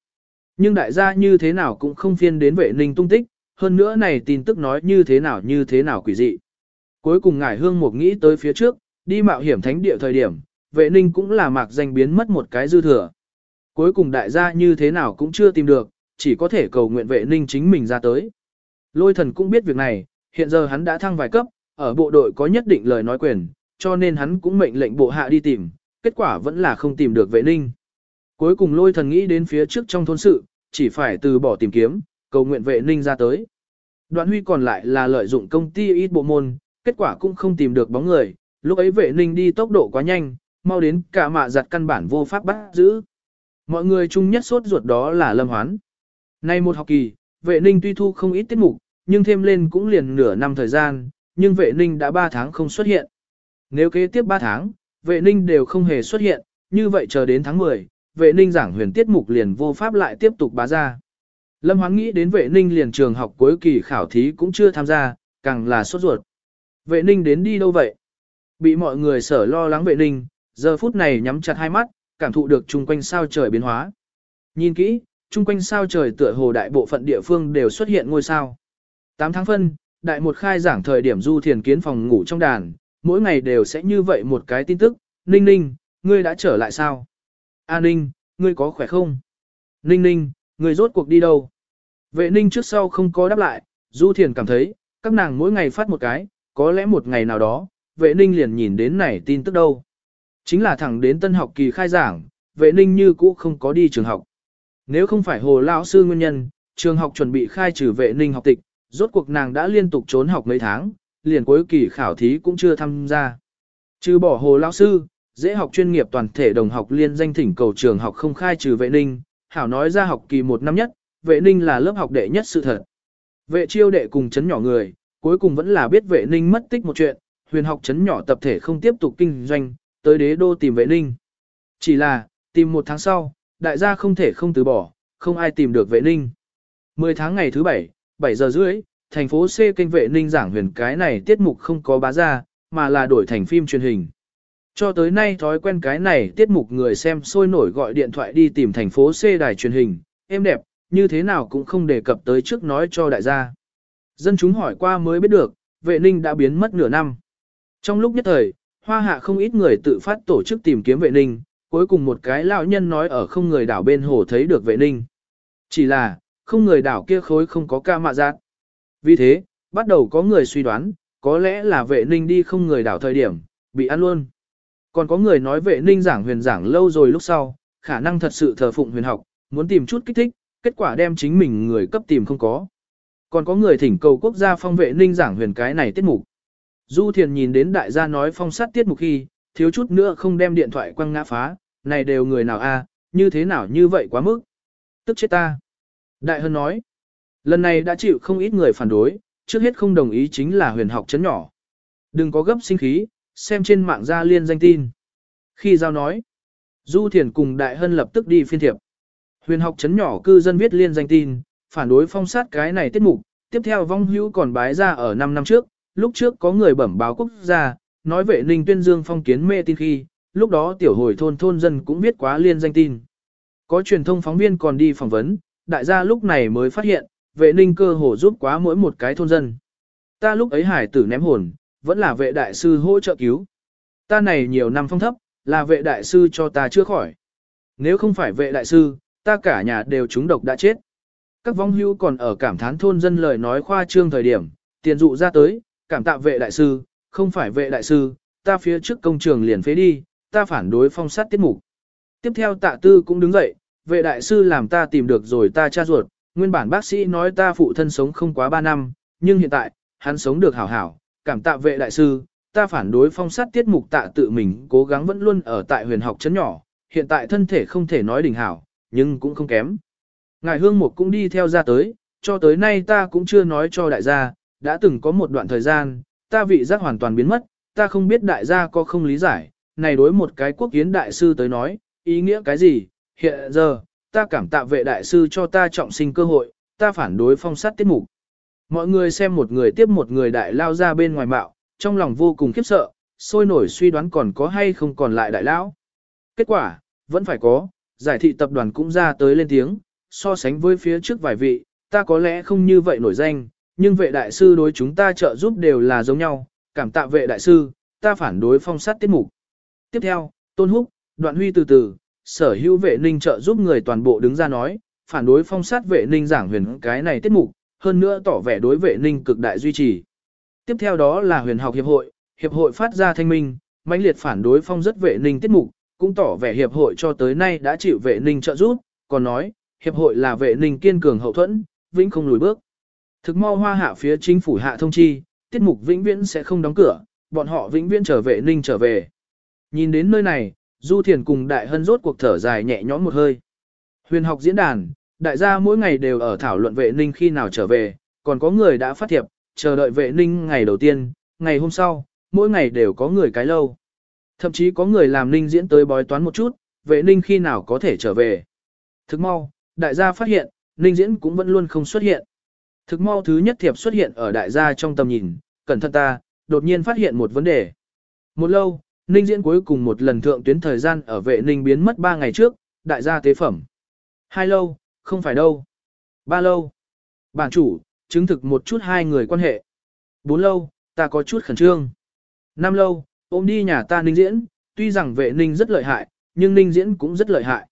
Nhưng đại gia như thế nào cũng không phiên đến vệ ninh tung tích, hơn nữa này tin tức nói như thế nào như thế nào quỷ dị. Cuối cùng ngải hương một nghĩ tới phía trước, đi mạo hiểm thánh địa thời điểm, vệ ninh cũng là mạc danh biến mất một cái dư thừa. Cuối cùng đại gia như thế nào cũng chưa tìm được, chỉ có thể cầu nguyện vệ ninh chính mình ra tới. Lôi thần cũng biết việc này, hiện giờ hắn đã thăng vài cấp, ở bộ đội có nhất định lời nói quyền, cho nên hắn cũng mệnh lệnh bộ hạ đi tìm, kết quả vẫn là không tìm được vệ ninh. Cuối cùng lôi thần nghĩ đến phía trước trong thôn sự, chỉ phải từ bỏ tìm kiếm, cầu nguyện vệ ninh ra tới. Đoạn huy còn lại là lợi dụng công ty ít bộ môn, kết quả cũng không tìm được bóng người, lúc ấy vệ ninh đi tốc độ quá nhanh, mau đến cả mạ giặt căn bản vô pháp bắt giữ. Mọi người chung nhất sốt ruột đó là lâm hoán. Nay một học kỳ, vệ ninh tuy thu không ít tiết mục, nhưng thêm lên cũng liền nửa năm thời gian, nhưng vệ ninh đã 3 tháng không xuất hiện. Nếu kế tiếp 3 tháng, vệ ninh đều không hề xuất hiện, như vậy chờ đến tháng 10, vệ ninh giảng huyền tiết mục liền vô pháp lại tiếp tục bá ra. Lâm Hoán nghĩ đến vệ ninh liền trường học cuối kỳ khảo thí cũng chưa tham gia, càng là sốt ruột. Vệ ninh đến đi đâu vậy? Bị mọi người sở lo lắng vệ ninh, giờ phút này nhắm chặt hai mắt, cảm thụ được chung quanh sao trời biến hóa. Nhìn kỹ, chung quanh sao trời tựa hồ đại bộ phận địa phương đều xuất hiện ngôi sao. 8 tháng phân, đại một khai giảng thời điểm du thiền kiến phòng ngủ trong đàn, mỗi ngày đều sẽ như vậy một cái tin tức, Ninh Ninh, ngươi đã trở lại sao? A Ninh, ngươi có khỏe không? Ninh Ninh, ngươi rốt cuộc đi đâu? Vệ Ninh trước sau không có đáp lại, du thiền cảm thấy, các nàng mỗi ngày phát một cái, có lẽ một ngày nào đó, vệ Ninh liền nhìn đến này tin tức đâu. Chính là thẳng đến tân học kỳ khai giảng, vệ Ninh như cũ không có đi trường học. Nếu không phải hồ lão sư nguyên nhân, trường học chuẩn bị khai trừ vệ Ninh học tịch, rốt cuộc nàng đã liên tục trốn học mấy tháng, liền cuối kỳ khảo thí cũng chưa tham gia. Trừ bỏ hồ lão sư, dễ học chuyên nghiệp toàn thể đồng học liên danh thỉnh cầu trường học không khai trừ vệ ninh, hảo nói ra học kỳ một năm nhất, vệ ninh là lớp học đệ nhất sự thật. Vệ chiêu đệ cùng chấn nhỏ người, cuối cùng vẫn là biết vệ ninh mất tích một chuyện, huyền học chấn nhỏ tập thể không tiếp tục kinh doanh, tới đế đô tìm vệ ninh. Chỉ là, tìm một tháng sau, đại gia không thể không từ bỏ, không ai tìm được vệ ninh. Mười tháng ngày thứ bảy, 7 giờ rưỡi, thành phố C kênh vệ ninh giảng huyền cái này tiết mục không có bá ra, mà là đổi thành phim truyền hình. Cho tới nay thói quen cái này tiết mục người xem sôi nổi gọi điện thoại đi tìm thành phố C đài truyền hình, êm đẹp, như thế nào cũng không đề cập tới trước nói cho đại gia. Dân chúng hỏi qua mới biết được, vệ ninh đã biến mất nửa năm. Trong lúc nhất thời, hoa hạ không ít người tự phát tổ chức tìm kiếm vệ ninh, cuối cùng một cái lão nhân nói ở không người đảo bên hồ thấy được vệ ninh. Chỉ là, không người đảo kia khối không có ca mạ giác. Vì thế, bắt đầu có người suy đoán, có lẽ là vệ ninh đi không người đảo thời điểm, bị ăn luôn. Còn có người nói vệ ninh giảng huyền giảng lâu rồi lúc sau, khả năng thật sự thờ phụng huyền học, muốn tìm chút kích thích, kết quả đem chính mình người cấp tìm không có. Còn có người thỉnh cầu quốc gia phong vệ ninh giảng huyền cái này tiết mục. Du Thiền nhìn đến đại gia nói phong sát tiết mục khi, thiếu chút nữa không đem điện thoại quăng ngã phá, này đều người nào a, như thế nào như vậy quá mức. Tức chết ta. Đại Hân nói, lần này đã chịu không ít người phản đối, trước hết không đồng ý chính là huyền học chấn nhỏ. Đừng có gấp sinh khí, xem trên mạng ra liên danh tin. Khi giao nói, Du Thiền cùng Đại Hân lập tức đi phiên thiệp. Huyền học chấn nhỏ cư dân viết liên danh tin, phản đối phong sát cái này tiết mục, tiếp theo vong hữu còn bái ra ở 5 năm trước, lúc trước có người bẩm báo quốc gia, nói vệ ninh tuyên dương phong kiến mê tin khi, lúc đó tiểu hồi thôn thôn dân cũng viết quá liên danh tin. Có truyền thông phóng viên còn đi phỏng vấn, đại gia lúc này mới phát hiện, vệ ninh cơ hồ giúp quá mỗi một cái thôn dân. Ta lúc ấy hải tử ném hồn, vẫn là vệ đại sư hỗ trợ cứu. Ta này nhiều năm phong thấp, là vệ đại sư cho ta chưa khỏi. Nếu không phải vệ đại sư, ta cả nhà đều trúng độc đã chết. Các vong hưu còn ở cảm thán thôn dân lời nói khoa trương thời điểm, tiền dụ ra tới, cảm tạ vệ đại sư, không phải vệ đại sư, ta phía trước công trường liền phế đi, ta phản đối phong sát tiết mục. Tiếp theo tạ tư cũng đứng dậy, vệ đại sư làm ta tìm được rồi ta cha ruột, nguyên bản bác sĩ nói ta phụ thân sống không quá 3 năm, nhưng hiện tại, hắn sống được hảo hảo, cảm tạ vệ đại sư, ta phản đối phong sát tiết mục tạ tự mình cố gắng vẫn luôn ở tại huyền học chấn nhỏ, hiện tại thân thể không thể nói đỉnh hảo, nhưng cũng không kém. Ngài hương mục cũng đi theo ra tới, cho tới nay ta cũng chưa nói cho đại gia, đã từng có một đoạn thời gian, ta vị giác hoàn toàn biến mất, ta không biết đại gia có không lý giải, này đối một cái quốc kiến đại sư tới nói, ý nghĩa cái gì, hiện giờ, ta cảm tạ vệ đại sư cho ta trọng sinh cơ hội, ta phản đối phong sát tiết mục. Mọi người xem một người tiếp một người đại lao ra bên ngoài mạo, trong lòng vô cùng khiếp sợ, sôi nổi suy đoán còn có hay không còn lại đại lão. Kết quả, vẫn phải có, giải thị tập đoàn cũng ra tới lên tiếng, so sánh với phía trước vài vị, ta có lẽ không như vậy nổi danh, nhưng vệ đại sư đối chúng ta trợ giúp đều là giống nhau, cảm tạ vệ đại sư, ta phản đối phong sát tiết mục. Tiếp theo, Tôn Húc, Đoạn Huy từ từ, sở hữu vệ ninh trợ giúp người toàn bộ đứng ra nói, phản đối phong sát vệ ninh giảng huyền cái này tiết mục, hơn nữa tỏ vẻ đối vệ ninh cực đại duy trì. Tiếp theo đó là huyền học hiệp hội, hiệp hội phát ra thanh minh, mãnh liệt phản đối phong rất vệ ninh tiết mục, cũng tỏ vẻ hiệp hội cho tới nay đã chịu vệ ninh trợ giúp, còn nói, hiệp hội là vệ ninh kiên cường hậu thuẫn, vĩnh không lùi bước. Thực mau hoa hạ phía chính phủ hạ thông chi, tiết mục vĩnh viễn sẽ không đóng cửa, bọn họ vĩnh viễn trở về ninh trở về. Nhìn đến nơi này, Du Thiền cùng Đại Hân rốt cuộc thở dài nhẹ nhõm một hơi. Huyền học diễn đàn, đại gia mỗi ngày đều ở thảo luận vệ ninh khi nào trở về, còn có người đã phát thiệp, chờ đợi vệ ninh ngày đầu tiên, ngày hôm sau, mỗi ngày đều có người cái lâu. Thậm chí có người làm ninh diễn tới bói toán một chút, vệ ninh khi nào có thể trở về. Thực mau, đại gia phát hiện, ninh diễn cũng vẫn luôn không xuất hiện. Thực mau thứ nhất thiệp xuất hiện ở đại gia trong tầm nhìn, cẩn thận ta, đột nhiên phát hiện một vấn đề. Một lâu, ninh diễn cuối cùng một lần thượng tuyến thời gian ở vệ ninh biến mất 3 ngày trước, đại gia tế phẩm. Hai lâu, không phải đâu. Ba lâu. Bản chủ, chứng thực một chút hai người quan hệ. Bốn lâu, ta có chút khẩn trương. Năm lâu, ôm đi nhà ta ninh diễn, tuy rằng vệ ninh rất lợi hại, nhưng ninh diễn cũng rất lợi hại.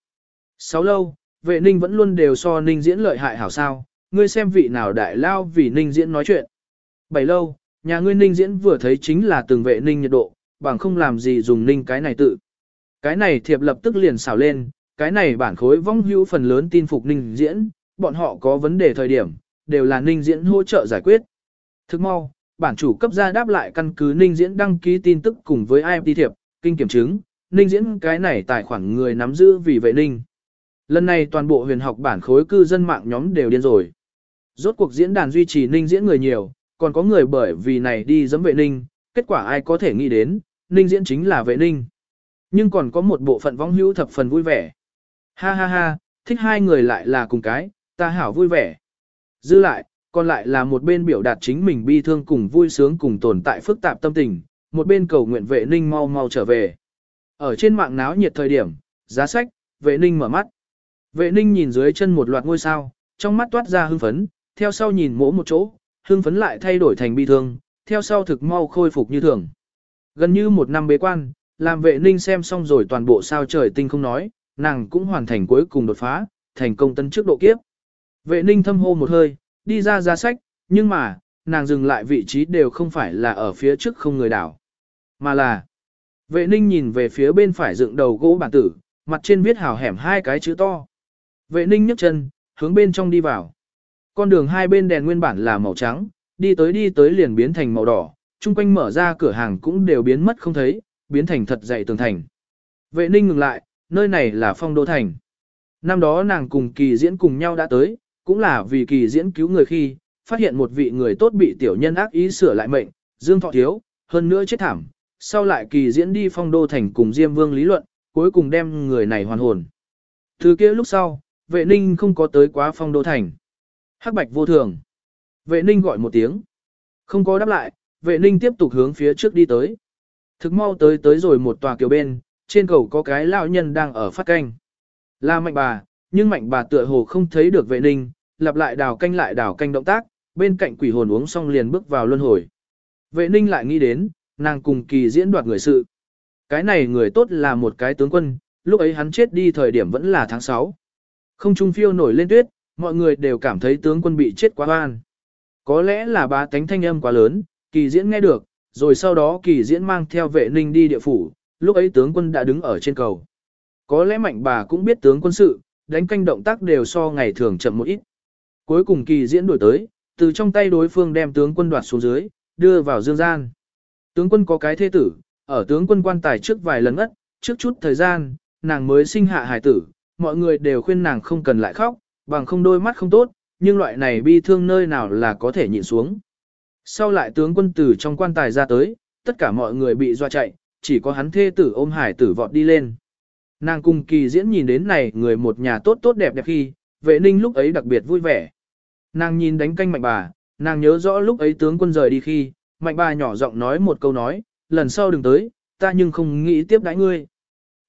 Sáu lâu, vệ ninh vẫn luôn đều so ninh diễn lợi hại hảo sao, ngươi xem vị nào đại lao vì ninh diễn nói chuyện. Bảy lâu, nhà ngươi ninh diễn vừa thấy chính là từng vệ ninh nhiệt độ, bằng không làm gì dùng ninh cái này tự. Cái này thiệp lập tức liền xào lên, cái này bản khối vong hữu phần lớn tin phục ninh diễn, bọn họ có vấn đề thời điểm, đều là ninh diễn hỗ trợ giải quyết. Thức mau, bản chủ cấp ra đáp lại căn cứ ninh diễn đăng ký tin tức cùng với IMT thiệp, kinh kiểm chứng, ninh diễn cái này tài khoản người nắm giữ vì vệ ninh. Lần này toàn bộ huyền học bản khối cư dân mạng nhóm đều điên rồi. Rốt cuộc diễn đàn duy trì ninh diễn người nhiều, còn có người bởi vì này đi dẫm vệ ninh, kết quả ai có thể nghĩ đến, ninh diễn chính là vệ ninh. Nhưng còn có một bộ phận vong hữu thập phần vui vẻ. Ha ha ha, thích hai người lại là cùng cái, ta hảo vui vẻ. Dư lại, còn lại là một bên biểu đạt chính mình bi thương cùng vui sướng cùng tồn tại phức tạp tâm tình, một bên cầu nguyện vệ ninh mau mau trở về. Ở trên mạng náo nhiệt thời điểm, giá sách, vệ ninh mở mắt. Vệ ninh nhìn dưới chân một loạt ngôi sao, trong mắt toát ra hưng phấn, theo sau nhìn mỗ một chỗ, hưng phấn lại thay đổi thành bi thương, theo sau thực mau khôi phục như thường. Gần như một năm bế quan, làm vệ ninh xem xong rồi toàn bộ sao trời tinh không nói, nàng cũng hoàn thành cuối cùng đột phá, thành công tân trước độ kiếp. Vệ ninh thâm hô một hơi, đi ra ra sách, nhưng mà, nàng dừng lại vị trí đều không phải là ở phía trước không người đảo, mà là vệ ninh nhìn về phía bên phải dựng đầu gỗ bản tử, mặt trên viết hào hẻm hai cái chữ to. Vệ ninh nhấc chân, hướng bên trong đi vào. Con đường hai bên đèn nguyên bản là màu trắng, đi tới đi tới liền biến thành màu đỏ, chung quanh mở ra cửa hàng cũng đều biến mất không thấy, biến thành thật dậy tường thành. Vệ ninh ngừng lại, nơi này là phong đô thành. Năm đó nàng cùng kỳ diễn cùng nhau đã tới, cũng là vì kỳ diễn cứu người khi, phát hiện một vị người tốt bị tiểu nhân ác ý sửa lại mệnh, dương thọ thiếu, hơn nữa chết thảm. Sau lại kỳ diễn đi phong đô thành cùng Diêm Vương lý luận, cuối cùng đem người này hoàn hồn. Từ kia lúc sau, vệ ninh không có tới quá phong đô thành. Hắc bạch vô thường. Vệ ninh gọi một tiếng. Không có đáp lại, vệ ninh tiếp tục hướng phía trước đi tới. Thực mau tới tới rồi một tòa kiều bên, trên cầu có cái lão nhân đang ở phát canh. Là mạnh bà, nhưng mạnh bà tựa hồ không thấy được vệ ninh, lặp lại đào canh lại đào canh động tác, bên cạnh quỷ hồn uống xong liền bước vào luân hồi. Vệ ninh lại nghĩ đến, nàng cùng kỳ diễn đoạt người sự. Cái này người tốt là một cái tướng quân, lúc ấy hắn chết đi thời điểm vẫn là tháng 6. Không trung phiêu nổi lên tuyết, mọi người đều cảm thấy tướng quân bị chết quá oan. Có lẽ là bá tánh thanh âm quá lớn, kỳ diễn nghe được, rồi sau đó kỳ diễn mang theo vệ ninh đi địa phủ, lúc ấy tướng quân đã đứng ở trên cầu. Có lẽ mạnh bà cũng biết tướng quân sự, đánh canh động tác đều so ngày thường chậm một ít. Cuối cùng kỳ diễn đổi tới, từ trong tay đối phương đem tướng quân đoạt xuống dưới, đưa vào dương gian. Tướng quân có cái thế tử, ở tướng quân quan tài trước vài lần ất, trước chút thời gian, nàng mới sinh hạ hài tử, mọi người đều khuyên nàng không cần lại khóc, bằng không đôi mắt không tốt, nhưng loại này bi thương nơi nào là có thể nhịn xuống. Sau lại tướng quân tử trong quan tài ra tới, tất cả mọi người bị doa chạy, chỉ có hắn thê tử ôm hải tử vọt đi lên. Nàng cùng kỳ diễn nhìn đến này người một nhà tốt tốt đẹp đẹp khi, vệ ninh lúc ấy đặc biệt vui vẻ. Nàng nhìn đánh canh mạnh bà, nàng nhớ rõ lúc ấy tướng quân rời đi khi, mạnh bà nhỏ giọng nói một câu nói, lần sau đừng tới, ta nhưng không nghĩ tiếp đãi ngươi.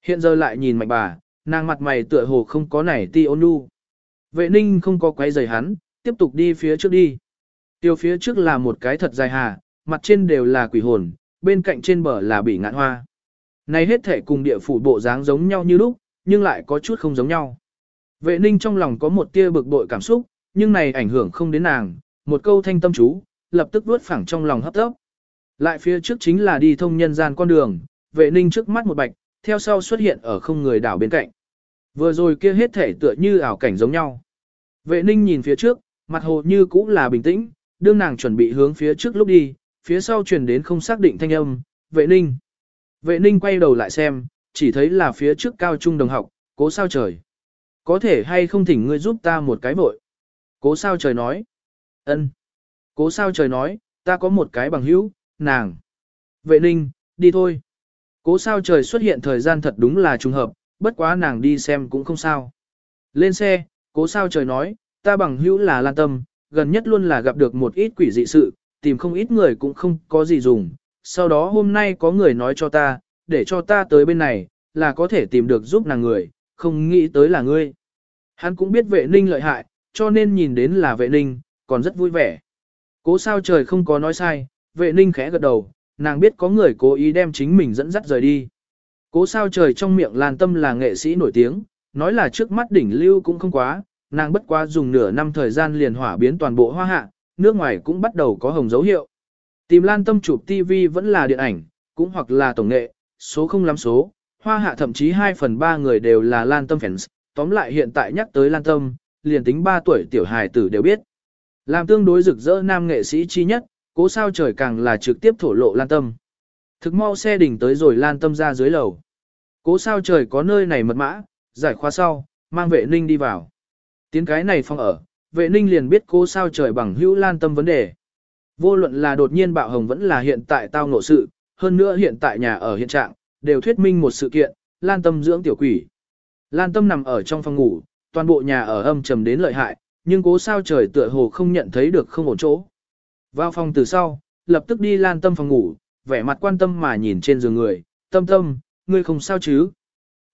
Hiện giờ lại nhìn mạnh bà, nàng mặt mày tựa hồ không có nảy ti ôn nhu. Vệ ninh không có quay rời hắn, tiếp tục đi phía trước đi. Tiêu phía trước là một cái thật dài hà, mặt trên đều là quỷ hồn, bên cạnh trên bờ là bị ngạn hoa. Này hết thể cùng địa phủ bộ dáng giống nhau như lúc, nhưng lại có chút không giống nhau. Vệ ninh trong lòng có một tia bực bội cảm xúc, nhưng này ảnh hưởng không đến nàng, một câu thanh tâm chú, lập tức vuốt phẳng trong lòng hấp tấp. Lại phía trước chính là đi thông nhân gian con đường, vệ ninh trước mắt một bạch, theo sau xuất hiện ở không người đảo bên cạnh. Vừa rồi kia hết thể tựa như ảo cảnh giống nhau. Vệ ninh nhìn phía trước, mặt hồ như cũng là bình tĩnh, đương nàng chuẩn bị hướng phía trước lúc đi, phía sau truyền đến không xác định thanh âm, vệ ninh. Vệ ninh quay đầu lại xem, chỉ thấy là phía trước cao trung đồng học, cố sao trời. Có thể hay không thỉnh ngươi giúp ta một cái vội. Cố sao trời nói. ân. Cố sao trời nói, ta có một cái bằng hữu, nàng. Vệ ninh, đi thôi. Cố sao trời xuất hiện thời gian thật đúng là trùng hợp, bất quá nàng đi xem cũng không sao. Lên xe, cố sao trời nói, ta bằng hữu là lan tâm, gần nhất luôn là gặp được một ít quỷ dị sự, tìm không ít người cũng không có gì dùng. Sau đó hôm nay có người nói cho ta, để cho ta tới bên này, là có thể tìm được giúp nàng người, không nghĩ tới là ngươi. Hắn cũng biết vệ ninh lợi hại, cho nên nhìn đến là vệ ninh, còn rất vui vẻ. Cố sao trời không có nói sai, vệ ninh khẽ gật đầu, nàng biết có người cố ý đem chính mình dẫn dắt rời đi. Cố sao trời trong miệng làn Tâm là nghệ sĩ nổi tiếng, nói là trước mắt đỉnh lưu cũng không quá, nàng bất quá dùng nửa năm thời gian liền hỏa biến toàn bộ hoa hạ, nước ngoài cũng bắt đầu có hồng dấu hiệu. Tìm Lan Tâm chụp TV vẫn là điện ảnh, cũng hoặc là tổng nghệ, số không lắm số, hoa hạ thậm chí 2 phần 3 người đều là Lan Tâm fans, tóm lại hiện tại nhắc tới Lan Tâm, liền tính 3 tuổi tiểu hài tử đều biết. Làm tương đối rực rỡ nam nghệ sĩ chi nhất, cố sao trời càng là trực tiếp thổ lộ Lan Tâm. Thực mau xe đỉnh tới rồi Lan Tâm ra dưới lầu. Cố sao trời có nơi này mật mã, giải khóa sau, mang vệ ninh đi vào. Tiến cái này phong ở, vệ ninh liền biết cố sao trời bằng hữu Lan Tâm vấn đề. Vô luận là đột nhiên bạo hồng vẫn là hiện tại tao ngộ sự, hơn nữa hiện tại nhà ở hiện trạng, đều thuyết minh một sự kiện, Lan Tâm dưỡng tiểu quỷ. Lan Tâm nằm ở trong phòng ngủ, toàn bộ nhà ở âm trầm đến lợi hại, nhưng cố sao trời tựa hồ không nhận thấy được không ổn chỗ. Vào phòng từ sau, lập tức đi Lan Tâm phòng ngủ, vẻ mặt quan tâm mà nhìn trên giường người, tâm tâm, ngươi không sao chứ.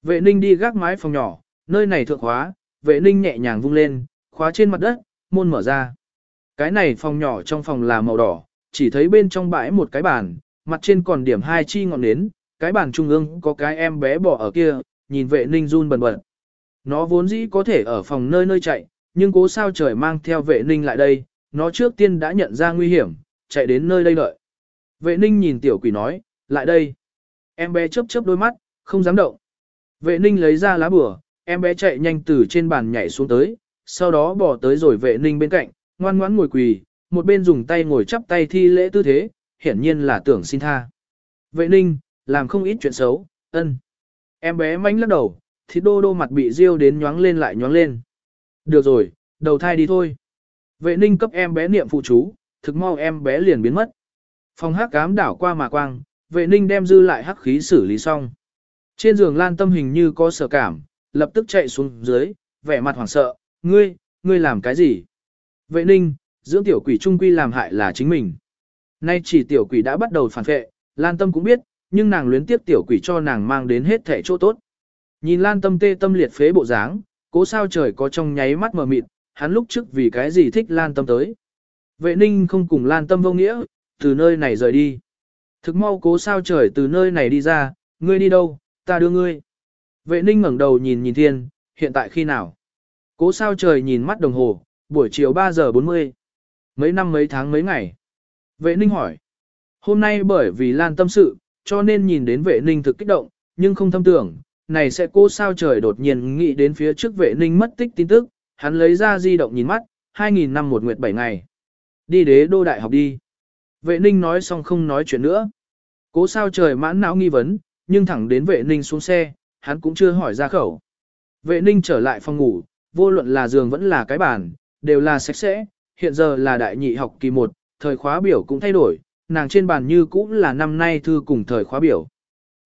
Vệ ninh đi gác mái phòng nhỏ, nơi này thượng hóa, vệ ninh nhẹ nhàng vung lên, khóa trên mặt đất, môn mở ra. Cái này phòng nhỏ trong phòng là màu đỏ, chỉ thấy bên trong bãi một cái bàn, mặt trên còn điểm hai chi ngọn nến, cái bàn trung ương có cái em bé bỏ ở kia, nhìn vệ ninh run bần bật. Nó vốn dĩ có thể ở phòng nơi nơi chạy, nhưng cố sao trời mang theo vệ ninh lại đây, nó trước tiên đã nhận ra nguy hiểm, chạy đến nơi đây đợi. Vệ ninh nhìn tiểu quỷ nói, lại đây. Em bé chớp chớp đôi mắt, không dám động. Vệ ninh lấy ra lá bửa, em bé chạy nhanh từ trên bàn nhảy xuống tới, sau đó bỏ tới rồi vệ ninh bên cạnh, ngoan ngoãn ngồi quỳ, một bên dùng tay ngồi chắp tay thi lễ tư thế, hiển nhiên là tưởng xin tha. Vệ ninh, làm không ít chuyện xấu, ân. Em bé manh lắc đầu, thì đô đô mặt bị riêu đến nhoáng lên lại nhoáng lên. Được rồi, đầu thai đi thôi. Vệ ninh cấp em bé niệm phụ chú, thực mau em bé liền biến mất. Phòng hắc cám đảo qua mà quang, vệ ninh đem dư lại hắc khí xử lý xong. Trên giường lan tâm hình như có sợ cảm, lập tức chạy xuống dưới, vẻ mặt hoảng sợ, ngươi, ngươi làm cái gì? Vệ ninh, dưỡng tiểu quỷ trung quy làm hại là chính mình. Nay chỉ tiểu quỷ đã bắt đầu phản vệ, lan tâm cũng biết, nhưng nàng luyến tiếp tiểu quỷ cho nàng mang đến hết thể chỗ tốt. Nhìn lan tâm tê tâm liệt phế bộ dáng, cố sao trời có trong nháy mắt mờ mịt, hắn lúc trước vì cái gì thích lan tâm tới. Vệ ninh không cùng lan tâm vô nghĩa, từ nơi này rời đi. Thực mau cố sao trời từ nơi này đi ra, ngươi đi đâu, ta đưa ngươi. Vệ ninh ngẩng đầu nhìn nhìn thiên, hiện tại khi nào? Cố sao trời nhìn mắt đồng hồ, buổi chiều 3 giờ 40. Mấy năm mấy tháng mấy ngày? Vệ ninh hỏi. Hôm nay bởi vì lan tâm sự, cho nên nhìn đến vệ ninh thực kích động, nhưng không thâm tưởng, này sẽ cố sao trời đột nhiên nghĩ đến phía trước vệ ninh mất tích tin tức, hắn lấy ra di động nhìn mắt, 2.000 năm một nguyệt 7 ngày. Đi đế đô đại học đi. Vệ ninh nói xong không nói chuyện nữa. Cố sao trời mãn não nghi vấn, nhưng thẳng đến vệ ninh xuống xe, hắn cũng chưa hỏi ra khẩu. Vệ ninh trở lại phòng ngủ, vô luận là giường vẫn là cái bàn, đều là sạch sẽ, hiện giờ là đại nhị học kỳ 1, thời khóa biểu cũng thay đổi, nàng trên bàn như cũ là năm nay thư cùng thời khóa biểu.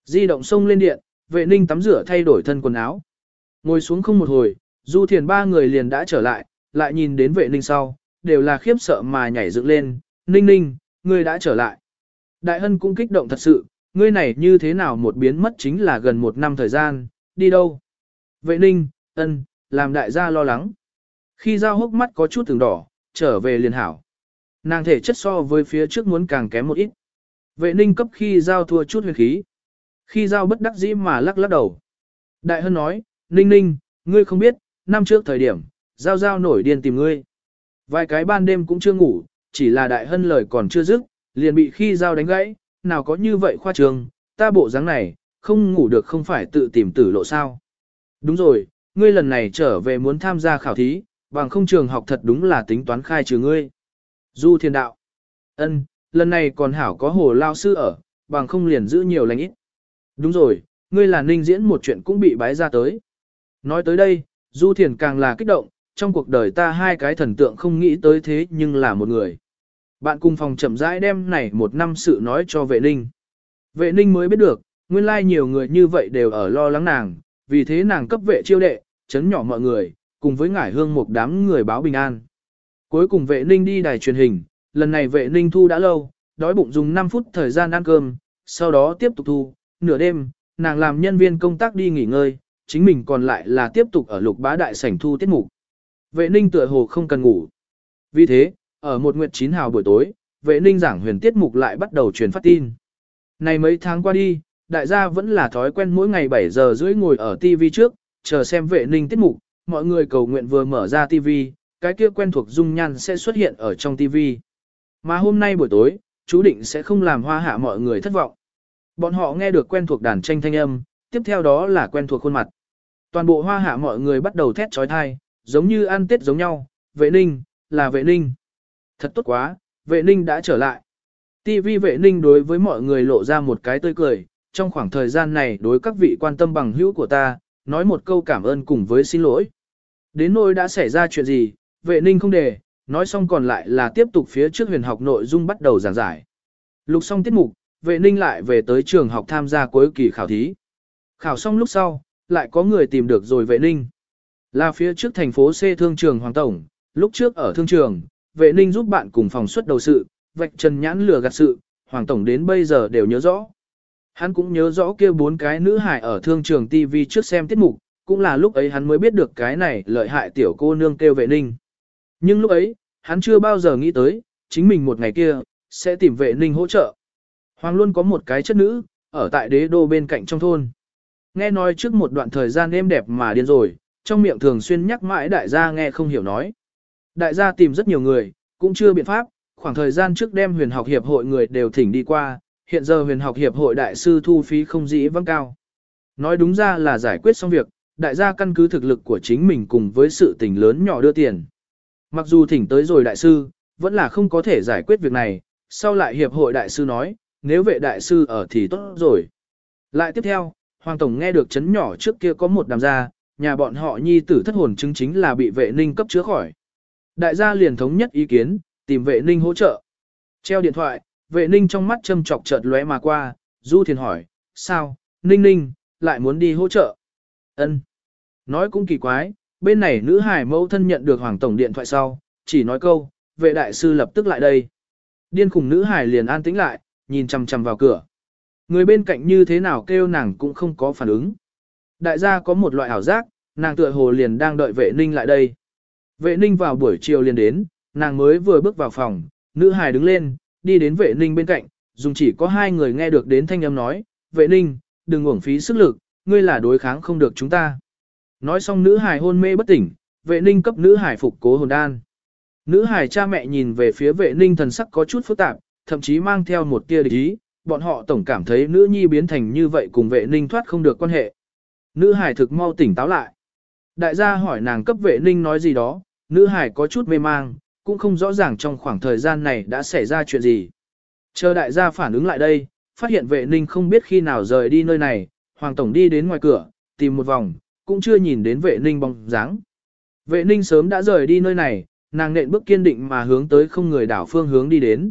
Di động xông lên điện, vệ ninh tắm rửa thay đổi thân quần áo. Ngồi xuống không một hồi, du thiền ba người liền đã trở lại, lại nhìn đến vệ ninh sau, đều là khiếp sợ mà nhảy dựng lên, ninh ninh, người đã trở lại. Đại hân cũng kích động thật sự, ngươi này như thế nào một biến mất chính là gần một năm thời gian, đi đâu? Vệ ninh, ân, làm đại gia lo lắng. Khi giao hốc mắt có chút từng đỏ, trở về liền hảo. Nàng thể chất so với phía trước muốn càng kém một ít. Vệ ninh cấp khi giao thua chút huyền khí. Khi giao bất đắc dĩ mà lắc lắc đầu. Đại hân nói, ninh ninh, ngươi không biết, năm trước thời điểm, giao giao nổi điên tìm ngươi. Vài cái ban đêm cũng chưa ngủ, chỉ là đại hân lời còn chưa dứt, liền bị khi giao đánh gãy, nào có như vậy khoa trường, ta bộ dáng này, không ngủ được không phải tự tìm tử lộ sao. Đúng rồi, ngươi lần này trở về muốn tham gia khảo thí, bằng không trường học thật đúng là tính toán khai trừ ngươi. Du thiên đạo. ân, lần này còn hảo có hồ lao sư ở, bằng không liền giữ nhiều lành ít. Đúng rồi, ngươi là ninh diễn một chuyện cũng bị bái ra tới. Nói tới đây, Du Thiền càng là kích động, trong cuộc đời ta hai cái thần tượng không nghĩ tới thế nhưng là một người. Bạn cùng phòng chậm rãi đem này một năm sự nói cho vệ ninh. Vệ ninh mới biết được, nguyên lai nhiều người như vậy đều ở lo lắng nàng, vì thế nàng cấp vệ chiêu đệ, chấn nhỏ mọi người, cùng với ngải hương một đám người báo bình an. Cuối cùng vệ ninh đi đài truyền hình, lần này vệ ninh thu đã lâu, đói bụng dùng 5 phút thời gian ăn cơm, sau đó tiếp tục thu, nửa đêm, nàng làm nhân viên công tác đi nghỉ ngơi, chính mình còn lại là tiếp tục ở lục bá đại sảnh thu tiết mục. Vệ ninh tựa hồ không cần ngủ. Vì thế, ở một nguyệt chín hào buổi tối, vệ ninh giảng huyền tiết mục lại bắt đầu truyền phát tin. Này mấy tháng qua đi, đại gia vẫn là thói quen mỗi ngày 7 giờ rưỡi ngồi ở TV trước, chờ xem vệ ninh tiết mục, mọi người cầu nguyện vừa mở ra TV, cái kia quen thuộc dung nhan sẽ xuất hiện ở trong TV. Mà hôm nay buổi tối, chú định sẽ không làm hoa hạ mọi người thất vọng. Bọn họ nghe được quen thuộc đàn tranh thanh âm, tiếp theo đó là quen thuộc khuôn mặt. Toàn bộ hoa hạ mọi người bắt đầu thét trói thai, giống như ăn tết giống nhau, vệ ninh, là vệ ninh. Thật tốt quá, vệ ninh đã trở lại. TV vệ ninh đối với mọi người lộ ra một cái tươi cười, trong khoảng thời gian này đối các vị quan tâm bằng hữu của ta, nói một câu cảm ơn cùng với xin lỗi. Đến nỗi đã xảy ra chuyện gì, vệ ninh không để, nói xong còn lại là tiếp tục phía trước huyền học nội dung bắt đầu giảng giải. Lục xong tiết mục, vệ ninh lại về tới trường học tham gia cuối kỳ khảo thí. Khảo xong lúc sau, lại có người tìm được rồi vệ ninh. Là phía trước thành phố C thương trường Hoàng Tổng, lúc trước ở thương trường, vệ ninh giúp bạn cùng phòng xuất đầu sự, vạch trần nhãn lừa gạt sự, Hoàng Tổng đến bây giờ đều nhớ rõ. Hắn cũng nhớ rõ kia bốn cái nữ hải ở thương trường TV trước xem tiết mục, cũng là lúc ấy hắn mới biết được cái này lợi hại tiểu cô nương kêu vệ ninh. Nhưng lúc ấy, hắn chưa bao giờ nghĩ tới, chính mình một ngày kia, sẽ tìm vệ ninh hỗ trợ. Hoàng luôn có một cái chất nữ, ở tại đế đô bên cạnh trong thôn. Nghe nói trước một đoạn thời gian êm đẹp mà điên rồi, trong miệng thường xuyên nhắc mãi đại gia nghe không hiểu nói. Đại gia tìm rất nhiều người, cũng chưa biện pháp, khoảng thời gian trước đem huyền học hiệp hội người đều thỉnh đi qua, hiện giờ huyền học hiệp hội đại sư thu phí không dĩ vắng cao. Nói đúng ra là giải quyết xong việc, đại gia căn cứ thực lực của chính mình cùng với sự tình lớn nhỏ đưa tiền. Mặc dù thỉnh tới rồi đại sư, vẫn là không có thể giải quyết việc này, sau lại hiệp hội đại sư nói, nếu vệ đại sư ở thì tốt rồi. Lại tiếp theo, Hoàng Tổng nghe được chấn nhỏ trước kia có một đàm gia, nhà bọn họ nhi tử thất hồn chứng chính là bị vệ ninh cấp chữa khỏi. Đại gia liền thống nhất ý kiến, tìm vệ ninh hỗ trợ. Treo điện thoại, vệ ninh trong mắt châm chọc chợt lóe mà qua, Du Thiền hỏi, sao, ninh ninh, lại muốn đi hỗ trợ. ân Nói cũng kỳ quái, bên này nữ hải mẫu thân nhận được Hoàng Tổng điện thoại sau, chỉ nói câu, vệ đại sư lập tức lại đây. Điên khùng nữ hải liền an tĩnh lại, nhìn chằm chằm vào cửa. Người bên cạnh như thế nào kêu nàng cũng không có phản ứng. Đại gia có một loại ảo giác, nàng tựa hồ liền đang đợi vệ ninh lại đây. Vệ ninh vào buổi chiều liền đến, nàng mới vừa bước vào phòng, nữ hài đứng lên, đi đến vệ ninh bên cạnh, dùng chỉ có hai người nghe được đến thanh âm nói, vệ ninh, đừng uổng phí sức lực, ngươi là đối kháng không được chúng ta. Nói xong nữ hài hôn mê bất tỉnh, vệ ninh cấp nữ hài phục cố hồn đan. Nữ hài cha mẹ nhìn về phía vệ ninh thần sắc có chút phức tạp, thậm chí mang theo một tia địch ý, bọn họ tổng cảm thấy nữ nhi biến thành như vậy cùng vệ ninh thoát không được quan hệ. Nữ hải thực mau tỉnh táo lại. Đại gia hỏi nàng cấp vệ ninh nói gì đó, nữ hải có chút mê mang, cũng không rõ ràng trong khoảng thời gian này đã xảy ra chuyện gì. Chờ đại gia phản ứng lại đây, phát hiện vệ ninh không biết khi nào rời đi nơi này, Hoàng Tổng đi đến ngoài cửa, tìm một vòng, cũng chưa nhìn đến vệ ninh bóng dáng. Vệ ninh sớm đã rời đi nơi này, nàng nện bước kiên định mà hướng tới không người đảo phương hướng đi đến.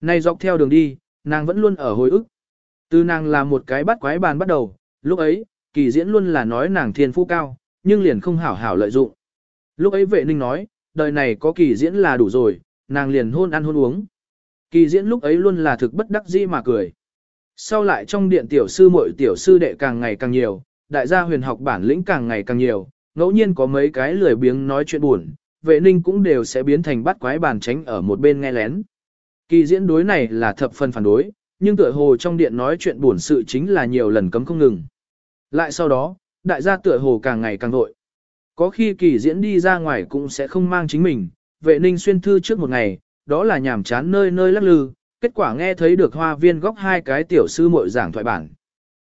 Nay dọc theo đường đi, nàng vẫn luôn ở hồi ức. Từ nàng là một cái bắt quái bàn bắt đầu, lúc ấy, kỳ diễn luôn là nói nàng thiên phú cao, nhưng liền không hảo hảo lợi dụng. Lúc ấy vệ ninh nói, đời này có kỳ diễn là đủ rồi, nàng liền hôn ăn hôn uống. Kỳ diễn lúc ấy luôn là thực bất đắc dĩ mà cười. Sau lại trong điện tiểu sư muội tiểu sư đệ càng ngày càng nhiều, đại gia huyền học bản lĩnh càng ngày càng nhiều, ngẫu nhiên có mấy cái lười biếng nói chuyện buồn, vệ ninh cũng đều sẽ biến thành bắt quái bàn tránh ở một bên nghe lén. Kỳ diễn đối này là thập phần phản đối, nhưng tựa hồ trong điện nói chuyện buồn sự chính là nhiều lần cấm không ngừng. Lại sau đó, đại gia tựa hồ càng ngày càng vội. Có khi kỳ diễn đi ra ngoài cũng sẽ không mang chính mình, vệ ninh xuyên thư trước một ngày, đó là nhảm chán nơi nơi lắc lư, kết quả nghe thấy được hoa viên góc hai cái tiểu sư muội giảng thoại bản.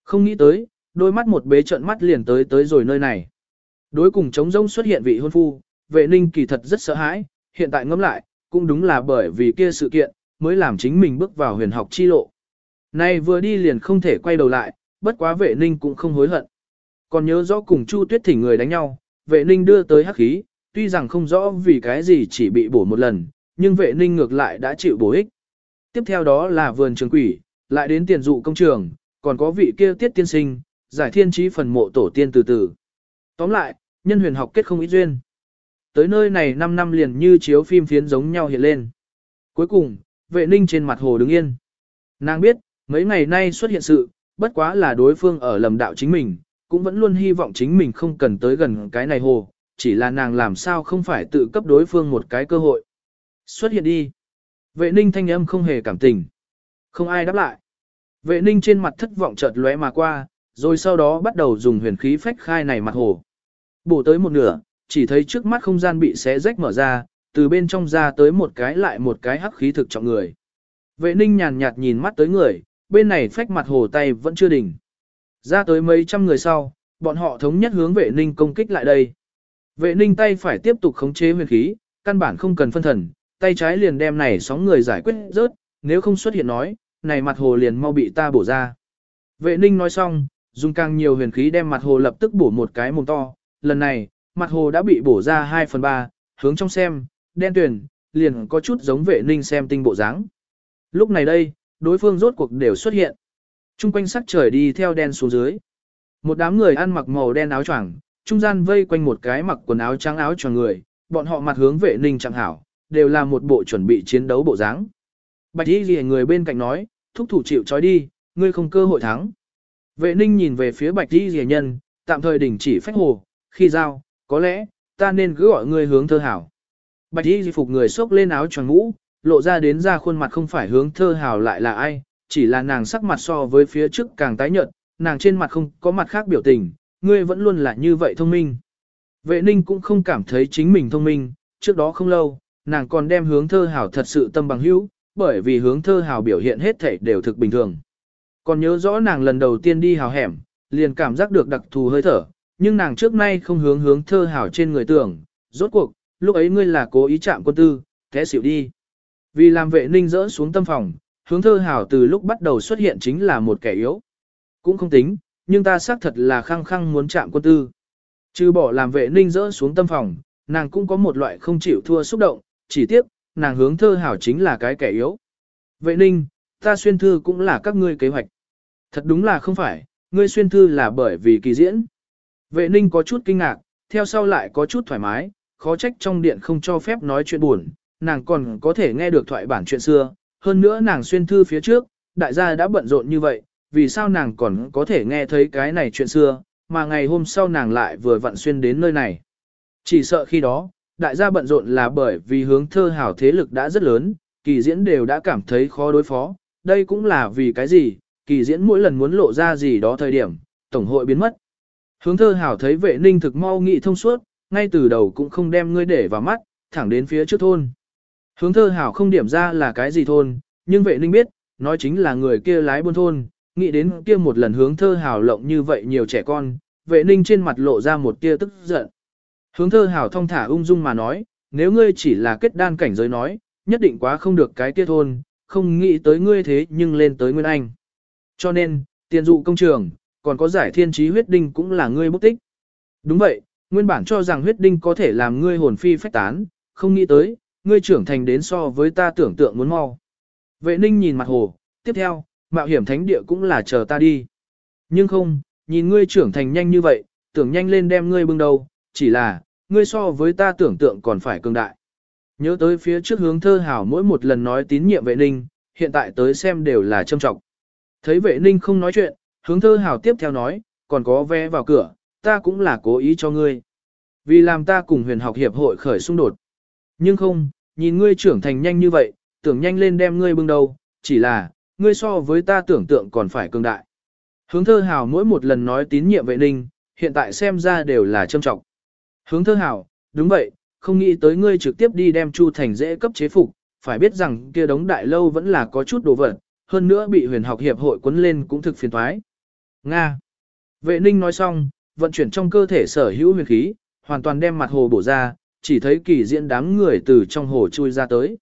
Không nghĩ tới, đôi mắt một bế trận mắt liền tới tới rồi nơi này. Đối cùng chống rông xuất hiện vị hôn phu, vệ ninh kỳ thật rất sợ hãi, hiện tại ngẫm lại, cũng đúng là bởi vì kia sự kiện, mới làm chính mình bước vào huyền học chi lộ. Nay vừa đi liền không thể quay đầu lại, bất quá vệ ninh cũng không hối hận. Còn nhớ rõ cùng Chu Tuyết thỉnh người đánh nhau, vệ ninh đưa tới hắc khí, tuy rằng không rõ vì cái gì chỉ bị bổ một lần, nhưng vệ ninh ngược lại đã chịu bổ ích. Tiếp theo đó là vườn trường quỷ, lại đến tiền dụ công trường, còn có vị kia tiết tiên sinh, giải thiên trí phần mộ tổ tiên từ từ. Tóm lại, nhân huyền học kết không ít duyên. Tới nơi này 5 năm liền như chiếu phim phiến giống nhau hiện lên. Cuối cùng, vệ ninh trên mặt hồ đứng yên. Nàng biết, mấy ngày nay xuất hiện sự, bất quá là đối phương ở lầm đạo chính mình, cũng vẫn luôn hy vọng chính mình không cần tới gần cái này hồ, chỉ là nàng làm sao không phải tự cấp đối phương một cái cơ hội. Xuất hiện đi. Vệ ninh thanh âm không hề cảm tình. Không ai đáp lại. Vệ ninh trên mặt thất vọng chợt lóe mà qua, rồi sau đó bắt đầu dùng huyền khí phách khai này mặt hồ. Bổ tới một nửa, chỉ thấy trước mắt không gian bị xé rách mở ra, từ bên trong ra tới một cái lại một cái hắc khí thực trọng người. Vệ ninh nhàn nhạt nhìn mắt tới người, bên này phách mặt hồ tay vẫn chưa đỉnh. Ra tới mấy trăm người sau, bọn họ thống nhất hướng vệ ninh công kích lại đây. Vệ ninh tay phải tiếp tục khống chế huyền khí, căn bản không cần phân thần, tay trái liền đem này sóng người giải quyết rớt, nếu không xuất hiện nói, này mặt hồ liền mau bị ta bổ ra. Vệ ninh nói xong, dùng càng nhiều huyền khí đem mặt hồ lập tức bổ một cái mồm to, lần này, mặt hồ đã bị bổ ra 2 phần 3, hướng trong xem, đen tuyền, liền có chút giống vệ ninh xem tinh bộ dáng. Lúc này đây, đối phương rốt cuộc đều xuất hiện. Trung quanh sắc trời đi theo đen xuống dưới. Một đám người ăn mặc màu đen áo choàng, trung gian vây quanh một cái mặc quần áo trắng áo choàng người, bọn họ mặt hướng vệ ninh chẳng hảo, đều là một bộ chuẩn bị chiến đấu bộ dáng. Bạch y ghi người bên cạnh nói, thúc thủ chịu trói đi, ngươi không cơ hội thắng. Vệ ninh nhìn về phía bạch y ghi nhân, tạm thời đình chỉ phách hồ, khi giao, có lẽ, ta nên cứ gọi ngươi hướng thơ hảo. Bạch y phục người xốc lên áo choàng ngũ, lộ ra đến ra khuôn mặt không phải hướng thơ hảo lại là ai, chỉ là nàng sắc mặt so với phía trước càng tái nhợt, nàng trên mặt không có mặt khác biểu tình, ngươi vẫn luôn là như vậy thông minh. Vệ ninh cũng không cảm thấy chính mình thông minh, trước đó không lâu, nàng còn đem hướng thơ hảo thật sự tâm bằng hữu, bởi vì hướng thơ hào biểu hiện hết thể đều thực bình thường. Còn nhớ rõ nàng lần đầu tiên đi hào hẻm, liền cảm giác được đặc thù hơi thở, nhưng nàng trước nay không hướng hướng thơ hào trên người tưởng, rốt cuộc, lúc ấy ngươi là cố ý chạm quân tư, thế xỉu đi. Vì làm vệ ninh rỡ xuống tâm phòng, hướng thơ hảo từ lúc bắt đầu xuất hiện chính là một kẻ yếu. Cũng không tính, nhưng ta xác thật là khăng khăng muốn chạm quân tư. Trừ bỏ làm vệ ninh rỡ xuống tâm phòng, nàng cũng có một loại không chịu thua xúc động, chỉ tiếc, nàng hướng thơ hảo chính là cái kẻ yếu. Vệ ninh, ta xuyên thư cũng là các ngươi kế hoạch. Thật đúng là không phải, ngươi xuyên thư là bởi vì kỳ diễn. Vệ ninh có chút kinh ngạc, theo sau lại có chút thoải mái, khó trách trong điện không cho phép nói chuyện buồn, nàng còn có thể nghe được thoại bản chuyện xưa, hơn nữa nàng xuyên thư phía trước, đại gia đã bận rộn như vậy, vì sao nàng còn có thể nghe thấy cái này chuyện xưa, mà ngày hôm sau nàng lại vừa vặn xuyên đến nơi này. Chỉ sợ khi đó, đại gia bận rộn là bởi vì hướng thơ hảo thế lực đã rất lớn, kỳ diễn đều đã cảm thấy khó đối phó, đây cũng là vì cái gì, kỳ diễn mỗi lần muốn lộ ra gì đó thời điểm, tổng hội biến mất. Hướng thơ hảo thấy vệ ninh thực mau nghị thông suốt, ngay từ đầu cũng không đem ngươi để vào mắt, thẳng đến phía trước thôn. Hướng thơ hảo không điểm ra là cái gì thôn, nhưng vệ ninh biết, nói chính là người kia lái buôn thôn, nghĩ đến kia một lần hướng thơ hảo lộng như vậy nhiều trẻ con, vệ ninh trên mặt lộ ra một tia tức giận. Hướng thơ hảo thông thả ung dung mà nói, nếu ngươi chỉ là kết đan cảnh giới nói, nhất định quá không được cái kia thôn, không nghĩ tới ngươi thế nhưng lên tới Nguyên Anh. Cho nên, tiền dụ công trường, còn có giải thiên trí huyết đinh cũng là ngươi bút tích. Đúng vậy, nguyên bản cho rằng huyết đinh có thể làm ngươi hồn phi phách tán, không nghĩ tới, ngươi trưởng thành đến so với ta tưởng tượng muốn mau. Vệ ninh nhìn mặt hồ, tiếp theo, mạo hiểm thánh địa cũng là chờ ta đi. Nhưng không, nhìn ngươi trưởng thành nhanh như vậy, tưởng nhanh lên đem ngươi bưng đầu, chỉ là, ngươi so với ta tưởng tượng còn phải cường đại. Nhớ tới phía trước hướng thơ hảo mỗi một lần nói tín nhiệm vệ ninh, hiện tại tới xem đều là trâm trọng. Thấy vệ ninh không nói chuyện, hướng thơ hảo tiếp theo nói, còn có vé vào cửa, ta cũng là cố ý cho ngươi. Vì làm ta cùng huyền học hiệp hội khởi xung đột. Nhưng không, nhìn ngươi trưởng thành nhanh như vậy, tưởng nhanh lên đem ngươi bưng đầu, chỉ là, ngươi so với ta tưởng tượng còn phải cường đại. Hướng thơ hào mỗi một lần nói tín nhiệm vệ ninh, hiện tại xem ra đều là trâm trọng. Hướng thơ hào, đúng vậy, không nghĩ tới ngươi trực tiếp đi đem Chu Thành dễ cấp chế phục, phải biết rằng kia đống đại lâu vẫn là có chút đồ vật, hơn nữa bị huyền học hiệp hội quấn lên cũng thực phiền thoái. Nga. Vệ ninh nói xong, vận chuyển trong cơ thể sở hữu huyền khí, hoàn toàn đem mặt hồ bổ ra, chỉ thấy kỳ diễn đám người từ trong hồ chui ra tới.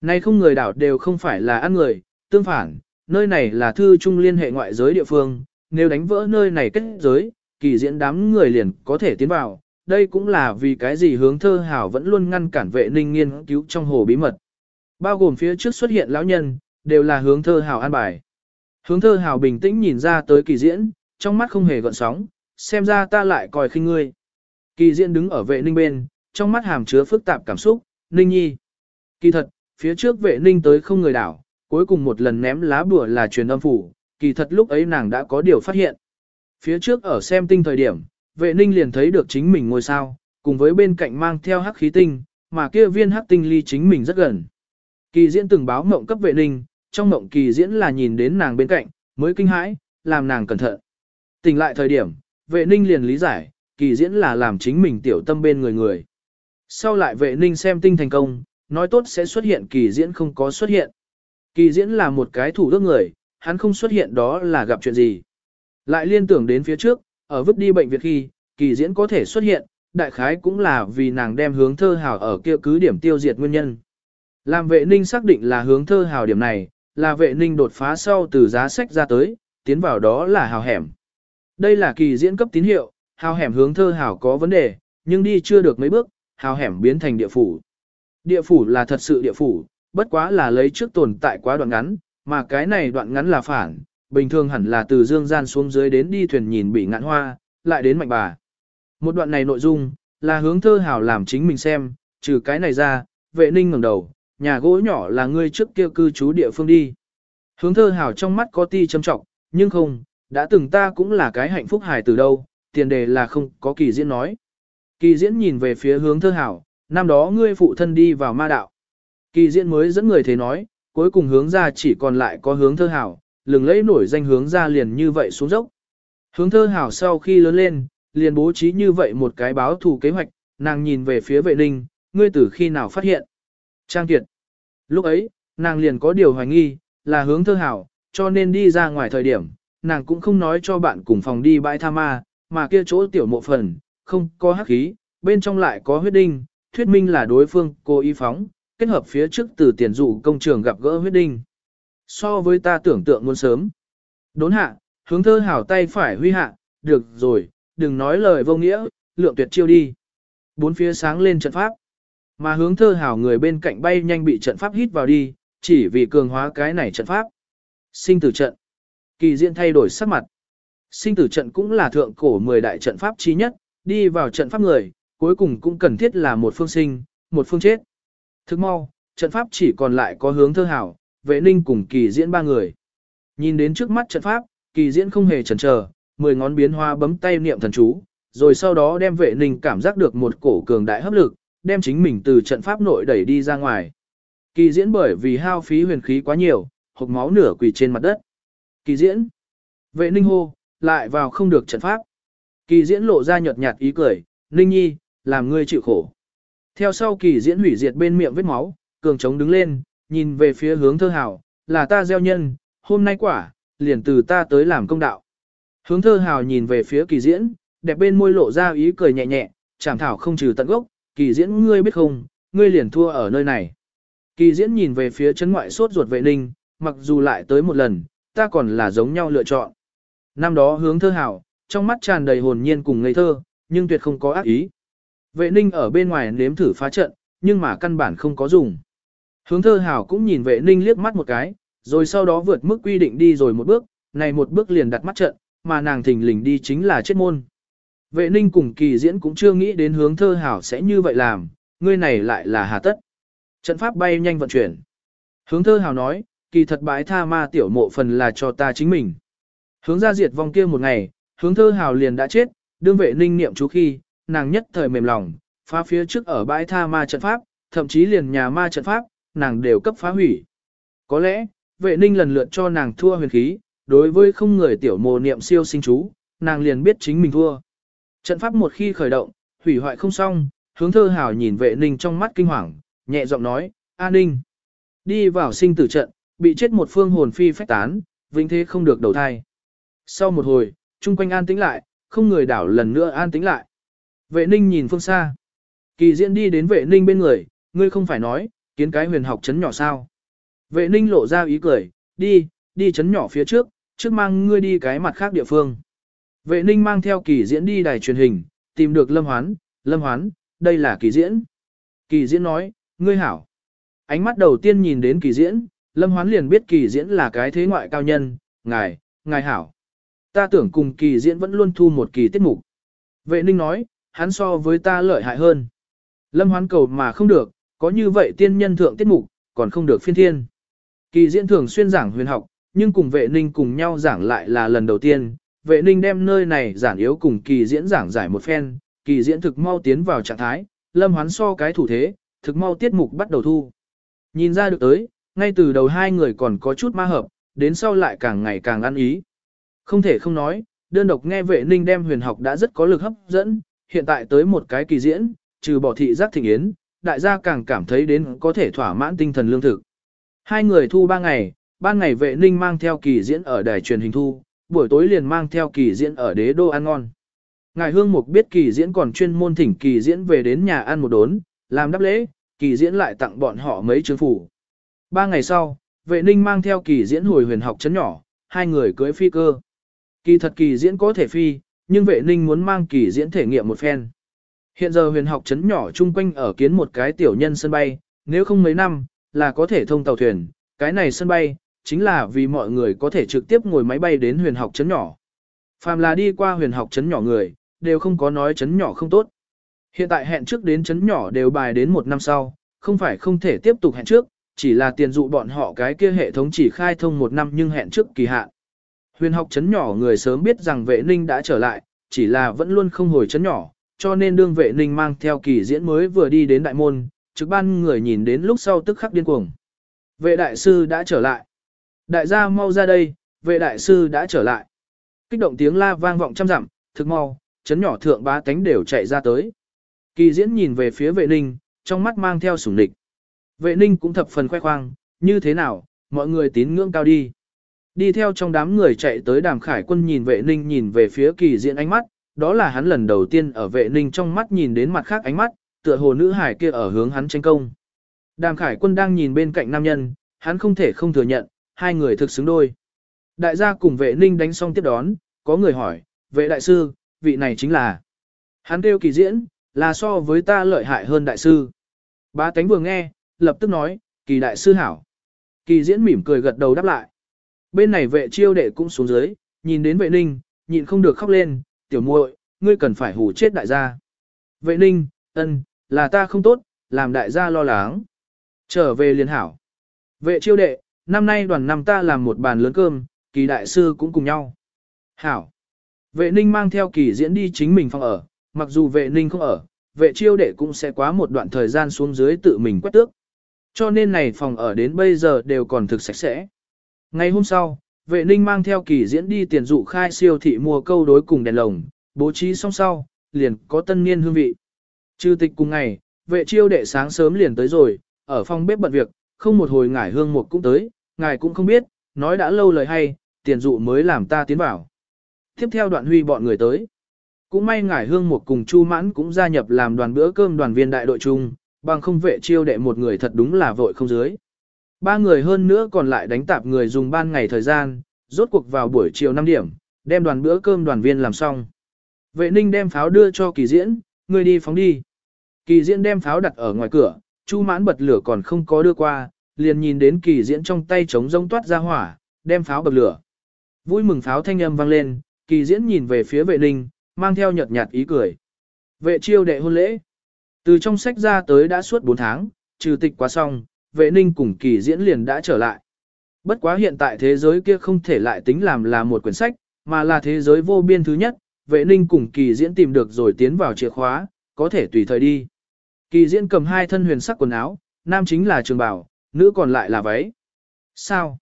Nay không người đảo đều không phải là ăn người, tương phản, nơi này là thư trung liên hệ ngoại giới địa phương, nếu đánh vỡ nơi này kết giới, kỳ diễn đám người liền có thể tiến vào. Đây cũng là vì cái gì hướng thơ hảo vẫn luôn ngăn cản vệ ninh nghiên cứu trong hồ bí mật. Bao gồm phía trước xuất hiện lão nhân, đều là hướng thơ hảo an bài. Hướng thơ hảo bình tĩnh nhìn ra tới kỳ diễn, trong mắt không hề gợn sóng, xem ra ta lại coi khinh ngươi. Kỳ diễn đứng ở vệ ninh bên, trong mắt hàm chứa phức tạp cảm xúc, ninh nhi. Kỳ thật, phía trước vệ ninh tới không người đảo, cuối cùng một lần ném lá bùa là truyền âm phủ, kỳ thật lúc ấy nàng đã có điều phát hiện. Phía trước ở xem tinh thời điểm, vệ ninh liền thấy được chính mình ngôi sao, cùng với bên cạnh mang theo hắc khí tinh, mà kia viên hắc tinh ly chính mình rất gần. Kỳ diễn từng báo mộng cấp vệ ninh, trong mộng kỳ diễn là nhìn đến nàng bên cạnh, mới kinh hãi, làm nàng cẩn thận. Tỉnh lại thời điểm, vệ ninh liền lý giải, kỳ diễn là làm chính mình tiểu tâm bên người người. Sau lại vệ ninh xem tinh thành công, nói tốt sẽ xuất hiện kỳ diễn không có xuất hiện. Kỳ diễn là một cái thủ đức người, hắn không xuất hiện đó là gặp chuyện gì. Lại liên tưởng đến phía trước, ở vứt đi bệnh viện khi, kỳ diễn có thể xuất hiện, đại khái cũng là vì nàng đem hướng thơ hào ở kia cứ điểm tiêu diệt nguyên nhân. Làm vệ ninh xác định là hướng thơ hào điểm này, là vệ ninh đột phá sau từ giá sách ra tới, tiến vào đó là hào hẻm. Đây là kỳ diễn cấp tín hiệu, hào hẻm hướng thơ hào có vấn đề, nhưng đi chưa được mấy bước, hào hẻm biến thành địa phủ. Địa phủ là thật sự địa phủ, bất quá là lấy trước tồn tại quá đoạn ngắn, mà cái này đoạn ngắn là phản, bình thường hẳn là từ dương gian xuống dưới đến đi thuyền nhìn bị ngạn hoa, lại đến mạnh bà. Một đoạn này nội dung, là hướng thơ hào làm chính mình xem, trừ cái này ra, vệ ninh ngẩng đầu, nhà gỗ nhỏ là ngươi trước kia cư trú địa phương đi. Hướng thơ hào trong mắt có ti châm trọng, nhưng không, đã từng ta cũng là cái hạnh phúc hài từ đâu, tiền đề là không có kỳ diễn nói. Kỳ diễn nhìn về phía hướng thơ Hảo. năm đó ngươi phụ thân đi vào ma đạo. Kỳ diễn mới dẫn người thế nói, cuối cùng hướng ra chỉ còn lại có hướng thơ hảo, lừng lấy nổi danh hướng ra liền như vậy xuống dốc. Hướng thơ hảo sau khi lớn lên, liền bố trí như vậy một cái báo thù kế hoạch, nàng nhìn về phía vệ ninh, ngươi từ khi nào phát hiện. Trang Kiệt. Lúc ấy, nàng liền có điều hoài nghi, là hướng thơ hảo, cho nên đi ra ngoài thời điểm, nàng cũng không nói cho bạn cùng phòng đi bãi tha ma, mà kia chỗ tiểu mộ phần, không có hắc khí, bên trong lại có huyết đinh, thuyết minh là đối phương cố ý phóng, kết hợp phía trước từ tiền dụ công trường gặp gỡ huyết đinh. So với ta tưởng tượng muốn sớm. Đốn hạ, hướng thơ hảo tay phải huy hạ, được rồi, đừng nói lời vô nghĩa, lượng tuyệt chiêu đi. Bốn phía sáng lên trận pháp. Mà hướng thơ hảo người bên cạnh bay nhanh bị trận pháp hít vào đi, chỉ vì cường hóa cái này trận pháp. Sinh tử trận. Kỳ diện thay đổi sắc mặt. Sinh tử trận cũng là thượng cổ 10 đại trận pháp chi nhất, đi vào trận pháp người, cuối cùng cũng cần thiết là một phương sinh, một phương chết. Thức mau, trận pháp chỉ còn lại có hướng thơ hảo, vệ ninh cùng kỳ diễn ba người. Nhìn đến trước mắt trận pháp, kỳ diễn không hề chần chờ, mười ngón biến hoa bấm tay niệm thần chú, rồi sau đó đem vệ ninh cảm giác được một cổ cường đại hấp lực, đem chính mình từ trận pháp nội đẩy đi ra ngoài. Kỳ diễn bởi vì hao phí huyền khí quá nhiều, hộc máu nửa quỳ trên mặt đất. Kỳ diễn. Vệ ninh hô, lại vào không được trận pháp. Kỳ diễn lộ ra nhợt nhạt ý cười, ninh nhi, làm ngươi chịu khổ. Theo sau kỳ diễn hủy diệt bên miệng vết máu, cường trống đứng lên, nhìn về phía hướng thơ hào, là ta gieo nhân, hôm nay quả, liền từ ta tới làm công đạo. Hướng thơ hào nhìn về phía kỳ diễn, đẹp bên môi lộ ra ý cười nhẹ nhẹ, chảm thảo không trừ tận gốc, kỳ diễn ngươi biết không, ngươi liền thua ở nơi này. Kỳ diễn nhìn về phía chân ngoại sốt ruột vệ ninh, mặc dù lại tới một lần, ta còn là giống nhau lựa chọn. Năm đó hướng thơ Hào trong mắt tràn đầy hồn nhiên cùng ngây thơ, nhưng tuyệt không có ác ý. Vệ ninh ở bên ngoài nếm thử phá trận, nhưng mà căn bản không có dùng. Hướng thơ hảo cũng nhìn vệ ninh liếc mắt một cái, rồi sau đó vượt mức quy định đi rồi một bước, này một bước liền đặt mắt trận, mà nàng thình lình đi chính là chết môn. Vệ ninh cùng kỳ diễn cũng chưa nghĩ đến hướng thơ hảo sẽ như vậy làm, ngươi này lại là hà tất. Trận pháp bay nhanh vận chuyển. Hướng thơ hảo nói, kỳ thật bãi tha ma tiểu mộ phần là cho ta chính mình. Hướng ra diệt vong kia một ngày, hướng thơ hào liền đã chết, đương vệ ninh niệm chú khi, nàng nhất thời mềm lòng, phá phía trước ở bãi tha ma trận pháp, thậm chí liền nhà ma trận pháp, nàng đều cấp phá hủy. Có lẽ, vệ ninh lần lượt cho nàng thua huyền khí, đối với không người tiểu mồ niệm siêu sinh chú, nàng liền biết chính mình thua. Trận pháp một khi khởi động, hủy hoại không xong, hướng thơ hào nhìn vệ ninh trong mắt kinh hoàng, nhẹ giọng nói, A ninh. Đi vào sinh tử trận, bị chết một phương hồn phi phách tán, vĩnh thế không được đầu thai. Sau một hồi, chung quanh an tĩnh lại, không người đảo lần nữa an tĩnh lại. Vệ ninh nhìn phương xa. Kỳ diễn đi đến vệ ninh bên người, ngươi không phải nói, kiến cái huyền học chấn nhỏ sao. Vệ ninh lộ ra ý cười, đi, đi chấn nhỏ phía trước, trước mang ngươi đi cái mặt khác địa phương. Vệ ninh mang theo kỳ diễn đi đài truyền hình, tìm được lâm hoán, lâm hoán, đây là kỳ diễn. Kỳ diễn nói, ngươi hảo. Ánh mắt đầu tiên nhìn đến kỳ diễn, lâm hoán liền biết kỳ diễn là cái thế ngoại cao nhân, ngài, ngài hảo. Ta tưởng cùng kỳ diễn vẫn luôn thu một kỳ tiết mục. Vệ ninh nói, hắn so với ta lợi hại hơn. Lâm hoán cầu mà không được, có như vậy tiên nhân thượng tiết mục, còn không được phiên thiên. Kỳ diễn thường xuyên giảng huyền học, nhưng cùng vệ ninh cùng nhau giảng lại là lần đầu tiên. Vệ ninh đem nơi này giản yếu cùng kỳ diễn giảng giải một phen, kỳ diễn thực mau tiến vào trạng thái, lâm hoán so cái thủ thế, thực mau tiết mục bắt đầu thu. Nhìn ra được tới, ngay từ đầu hai người còn có chút ma hợp, đến sau lại càng ngày càng ăn ý. Không thể không nói, đơn độc nghe vệ ninh đem huyền học đã rất có lực hấp dẫn, hiện tại tới một cái kỳ diễn, trừ bỏ thị giác thịnh yến, đại gia càng cảm thấy đến có thể thỏa mãn tinh thần lương thực. Hai người thu ba ngày, ban ngày vệ ninh mang theo kỳ diễn ở đài truyền hình thu, buổi tối liền mang theo kỳ diễn ở đế đô ăn ngon. Ngài Hương Mục biết kỳ diễn còn chuyên môn thỉnh kỳ diễn về đến nhà ăn một đốn, làm đáp lễ, kỳ diễn lại tặng bọn họ mấy chứng phủ. Ba ngày sau, vệ ninh mang theo kỳ diễn hồi huyền học chấn nhỏ, hai người cưới phi cơ. Kỳ thật kỳ diễn có thể phi, nhưng vệ ninh muốn mang kỳ diễn thể nghiệm một phen. Hiện giờ huyền học Trấn nhỏ chung quanh ở kiến một cái tiểu nhân sân bay, nếu không mấy năm, là có thể thông tàu thuyền, cái này sân bay, chính là vì mọi người có thể trực tiếp ngồi máy bay đến huyền học Trấn nhỏ. Phàm là đi qua huyền học Trấn nhỏ người, đều không có nói Trấn nhỏ không tốt. Hiện tại hẹn trước đến Trấn nhỏ đều bài đến một năm sau, không phải không thể tiếp tục hẹn trước, chỉ là tiền dụ bọn họ cái kia hệ thống chỉ khai thông một năm nhưng hẹn trước kỳ hạn. Huyền học chấn nhỏ người sớm biết rằng vệ ninh đã trở lại, chỉ là vẫn luôn không hồi chấn nhỏ, cho nên đương vệ ninh mang theo kỳ diễn mới vừa đi đến đại môn, trực ban người nhìn đến lúc sau tức khắc điên cuồng. Vệ đại sư đã trở lại. Đại gia mau ra đây, vệ đại sư đã trở lại. Kích động tiếng la vang vọng trăm dặm, thực mau, chấn nhỏ thượng bá tánh đều chạy ra tới. Kỳ diễn nhìn về phía vệ ninh, trong mắt mang theo sủng địch. Vệ ninh cũng thập phần khoe khoang, như thế nào, mọi người tín ngưỡng cao đi. Đi theo trong đám người chạy tới đàm khải quân nhìn vệ ninh nhìn về phía kỳ diễn ánh mắt, đó là hắn lần đầu tiên ở vệ ninh trong mắt nhìn đến mặt khác ánh mắt, tựa hồ nữ hải kia ở hướng hắn tranh công. Đàm khải quân đang nhìn bên cạnh nam nhân, hắn không thể không thừa nhận, hai người thực xứng đôi. Đại gia cùng vệ ninh đánh xong tiếp đón, có người hỏi, vệ đại sư, vị này chính là. Hắn kêu kỳ diễn, là so với ta lợi hại hơn đại sư. Ba tánh vừa nghe, lập tức nói, kỳ đại sư hảo. Kỳ diễn mỉm cười gật đầu đáp lại. Bên này vệ chiêu đệ cũng xuống dưới, nhìn đến vệ ninh, nhịn không được khóc lên, tiểu muội, ngươi cần phải hù chết đại gia. Vệ ninh, ân, là ta không tốt, làm đại gia lo lắng. Trở về liền hảo. Vệ chiêu đệ, năm nay đoàn năm ta làm một bàn lớn cơm, kỳ đại sư cũng cùng nhau. Hảo. Vệ ninh mang theo kỳ diễn đi chính mình phòng ở, mặc dù vệ ninh không ở, vệ chiêu đệ cũng sẽ quá một đoạn thời gian xuống dưới tự mình quét tước. Cho nên này phòng ở đến bây giờ đều còn thực sạch sẽ. Ngày hôm sau, vệ ninh mang theo kỳ diễn đi tiền dụ khai siêu thị mua câu đối cùng đèn lồng, bố trí xong sau, liền có tân niên hương vị. Trừ tịch cùng ngày, vệ chiêu đệ sáng sớm liền tới rồi, ở phòng bếp bận việc, không một hồi ngải hương một cũng tới, ngài cũng không biết, nói đã lâu lời hay, tiền dụ mới làm ta tiến vào. Tiếp theo đoạn huy bọn người tới. Cũng may ngải hương một cùng Chu Mãn cũng gia nhập làm đoàn bữa cơm đoàn viên đại đội chung, bằng không vệ chiêu đệ một người thật đúng là vội không dưới. Ba người hơn nữa còn lại đánh tạp người dùng ban ngày thời gian, rốt cuộc vào buổi chiều 5 điểm, đem đoàn bữa cơm đoàn viên làm xong. Vệ ninh đem pháo đưa cho kỳ diễn, người đi phóng đi. Kỳ diễn đem pháo đặt ở ngoài cửa, chu mãn bật lửa còn không có đưa qua, liền nhìn đến kỳ diễn trong tay trống rông toát ra hỏa, đem pháo bật lửa. Vui mừng pháo thanh âm vang lên, kỳ diễn nhìn về phía vệ ninh, mang theo nhợt nhạt ý cười. Vệ chiêu đệ hôn lễ. Từ trong sách ra tới đã suốt 4 tháng, trừ tịch quá xong, vệ ninh cùng kỳ diễn liền đã trở lại. Bất quá hiện tại thế giới kia không thể lại tính làm là một quyển sách, mà là thế giới vô biên thứ nhất, vệ ninh cùng kỳ diễn tìm được rồi tiến vào chìa khóa, có thể tùy thời đi. Kỳ diễn cầm hai thân huyền sắc quần áo, nam chính là trường bảo, nữ còn lại là váy. Sao?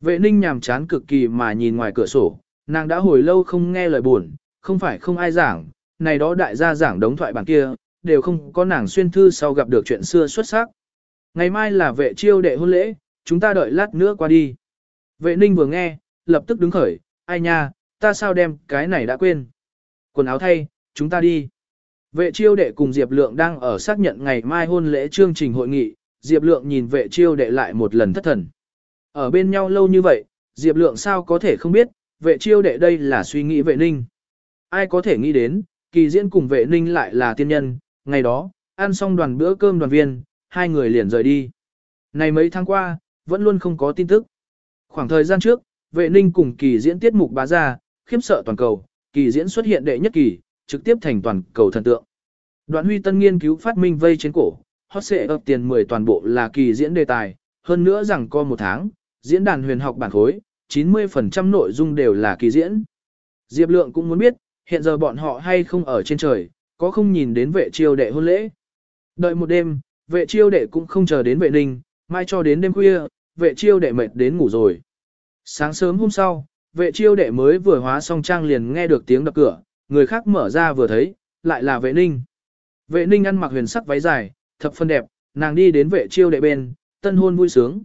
Vệ ninh nhàm chán cực kỳ mà nhìn ngoài cửa sổ, nàng đã hồi lâu không nghe lời buồn, không phải không ai giảng, này đó đại gia giảng đống thoại bản kia, đều không có nàng xuyên thư sau gặp được chuyện xưa xuất sắc. Ngày mai là vệ chiêu đệ hôn lễ, chúng ta đợi lát nữa qua đi. Vệ ninh vừa nghe, lập tức đứng khởi, ai nha, ta sao đem cái này đã quên. Quần áo thay, chúng ta đi. Vệ chiêu đệ cùng Diệp Lượng đang ở xác nhận ngày mai hôn lễ chương trình hội nghị, Diệp Lượng nhìn vệ chiêu đệ lại một lần thất thần. Ở bên nhau lâu như vậy, Diệp Lượng sao có thể không biết, vệ chiêu đệ đây là suy nghĩ vệ ninh. Ai có thể nghĩ đến, kỳ diễn cùng vệ ninh lại là tiên nhân, ngày đó, ăn xong đoàn bữa cơm đoàn viên, hai người liền rời đi. Này mấy tháng qua, vẫn luôn không có tin tức. Khoảng thời gian trước, vệ ninh cùng kỳ diễn tiết mục bá ra, khiếm sợ toàn cầu, kỳ diễn xuất hiện đệ nhất kỳ, trực tiếp thành toàn cầu thần tượng. Đoạn huy tân nghiên cứu phát minh vây trên cổ, hot xệ ập tiền 10 toàn bộ là kỳ diễn đề tài, hơn nữa rằng co một tháng, diễn đàn huyền học bản khối, 90% nội dung đều là kỳ diễn. Diệp Lượng cũng muốn biết, hiện giờ bọn họ hay không ở trên trời, có không nhìn đến vệ chiêu đệ hôn lễ. Đợi một đêm, vệ chiêu đệ cũng không chờ đến vệ ninh, mai cho đến đêm khuya, vệ chiêu đệ mệt đến ngủ rồi. Sáng sớm hôm sau, vệ chiêu đệ mới vừa hóa xong trang liền nghe được tiếng đập cửa, người khác mở ra vừa thấy, lại là vệ ninh. Vệ ninh ăn mặc huyền sắc váy dài, thập phân đẹp, nàng đi đến vệ chiêu đệ bên, tân hôn vui sướng.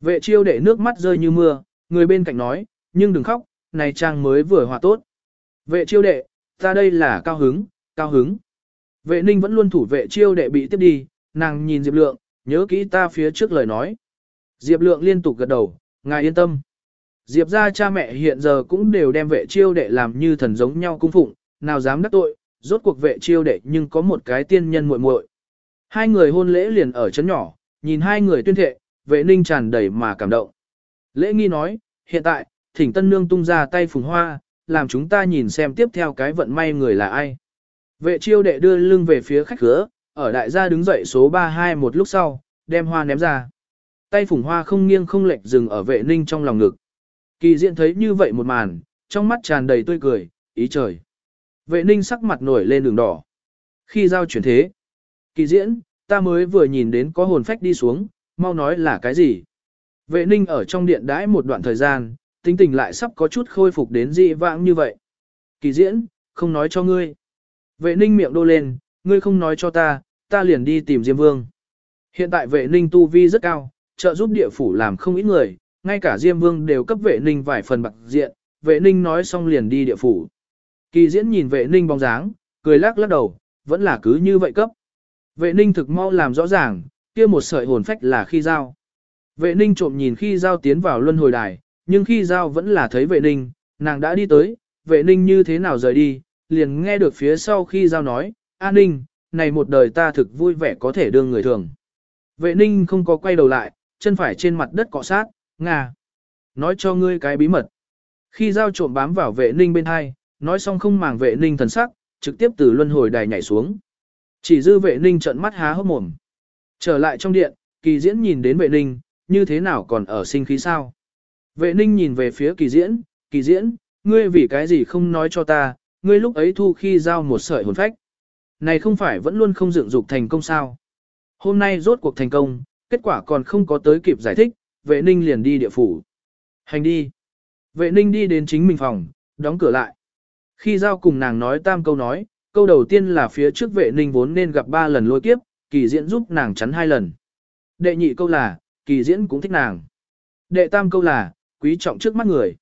Vệ chiêu đệ nước mắt rơi như mưa, người bên cạnh nói, nhưng đừng khóc, này trang mới vừa hòa tốt. Vệ chiêu đệ, ta đây là cao hứng, cao hứng. Vệ ninh vẫn luôn thủ vệ chiêu đệ bị tiếp đi, nàng nhìn Diệp Lượng, nhớ kỹ ta phía trước lời nói. Diệp Lượng liên tục gật đầu, ngài yên tâm. Diệp ra cha mẹ hiện giờ cũng đều đem vệ chiêu đệ làm như thần giống nhau cung phụng, nào dám đắc tội, rốt cuộc vệ chiêu đệ nhưng có một cái tiên nhân muội muội. Hai người hôn lễ liền ở chấn nhỏ, nhìn hai người tuyên thệ, vệ ninh tràn đầy mà cảm động. Lễ nghi nói, hiện tại, thỉnh tân nương tung ra tay phùng hoa, làm chúng ta nhìn xem tiếp theo cái vận may người là ai. Vệ chiêu đệ đưa lưng về phía khách cửa, ở đại gia đứng dậy số 32 một lúc sau, đem hoa ném ra. Tay phủng hoa không nghiêng không lệch dừng ở vệ ninh trong lòng ngực. Kỳ diện thấy như vậy một màn, trong mắt tràn đầy tươi cười, ý trời. Vệ ninh sắc mặt nổi lên đường đỏ. Khi giao chuyển thế, kỳ diễn, ta mới vừa nhìn đến có hồn phách đi xuống, mau nói là cái gì. Vệ ninh ở trong điện đãi một đoạn thời gian, tính tình lại sắp có chút khôi phục đến dị vãng như vậy. Kỳ diễn, không nói cho ngươi. Vệ ninh miệng đô lên, ngươi không nói cho ta, ta liền đi tìm Diêm Vương. Hiện tại vệ ninh tu vi rất cao, trợ giúp địa phủ làm không ít người, ngay cả Diêm Vương đều cấp vệ ninh vài phần bạc diện, vệ ninh nói xong liền đi địa phủ. Kỳ diễn nhìn vệ ninh bóng dáng, cười lắc lắc đầu, vẫn là cứ như vậy cấp. Vệ ninh thực mau làm rõ ràng, kia một sợi hồn phách là khi giao. Vệ ninh trộm nhìn khi giao tiến vào luân hồi đài, nhưng khi giao vẫn là thấy vệ ninh, nàng đã đi tới, vệ ninh như thế nào rời đi, liền nghe được phía sau khi giao nói, an ninh, này một đời ta thực vui vẻ có thể đương người thường. Vệ ninh không có quay đầu lại, chân phải trên mặt đất cọ sát, ngà. Nói cho ngươi cái bí mật. Khi giao trộm bám vào vệ ninh bên hai, nói xong không màng vệ ninh thần sắc, trực tiếp từ luân hồi đài nhảy xuống. Chỉ dư vệ ninh trận mắt há hốc mồm. Trở lại trong điện, kỳ diễn nhìn đến vệ ninh, như thế nào còn ở sinh khí sao? Vệ ninh nhìn về phía kỳ diễn, kỳ diễn, ngươi vì cái gì không nói cho ta, ngươi lúc ấy thu khi giao một sợi hồn phách. Này không phải vẫn luôn không dựng dục thành công sao? Hôm nay rốt cuộc thành công, kết quả còn không có tới kịp giải thích, vệ ninh liền đi địa phủ. Hành đi. Vệ ninh đi đến chính mình phòng, đóng cửa lại. Khi giao cùng nàng nói tam câu nói, câu đầu tiên là phía trước vệ ninh vốn nên gặp ba lần lôi kiếp, kỳ diễn giúp nàng chắn hai lần. Đệ nhị câu là, kỳ diễn cũng thích nàng. Đệ tam câu là, quý trọng trước mắt người.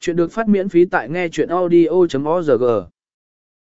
Chuyện được phát miễn phí tại nghe chuyện audio.org.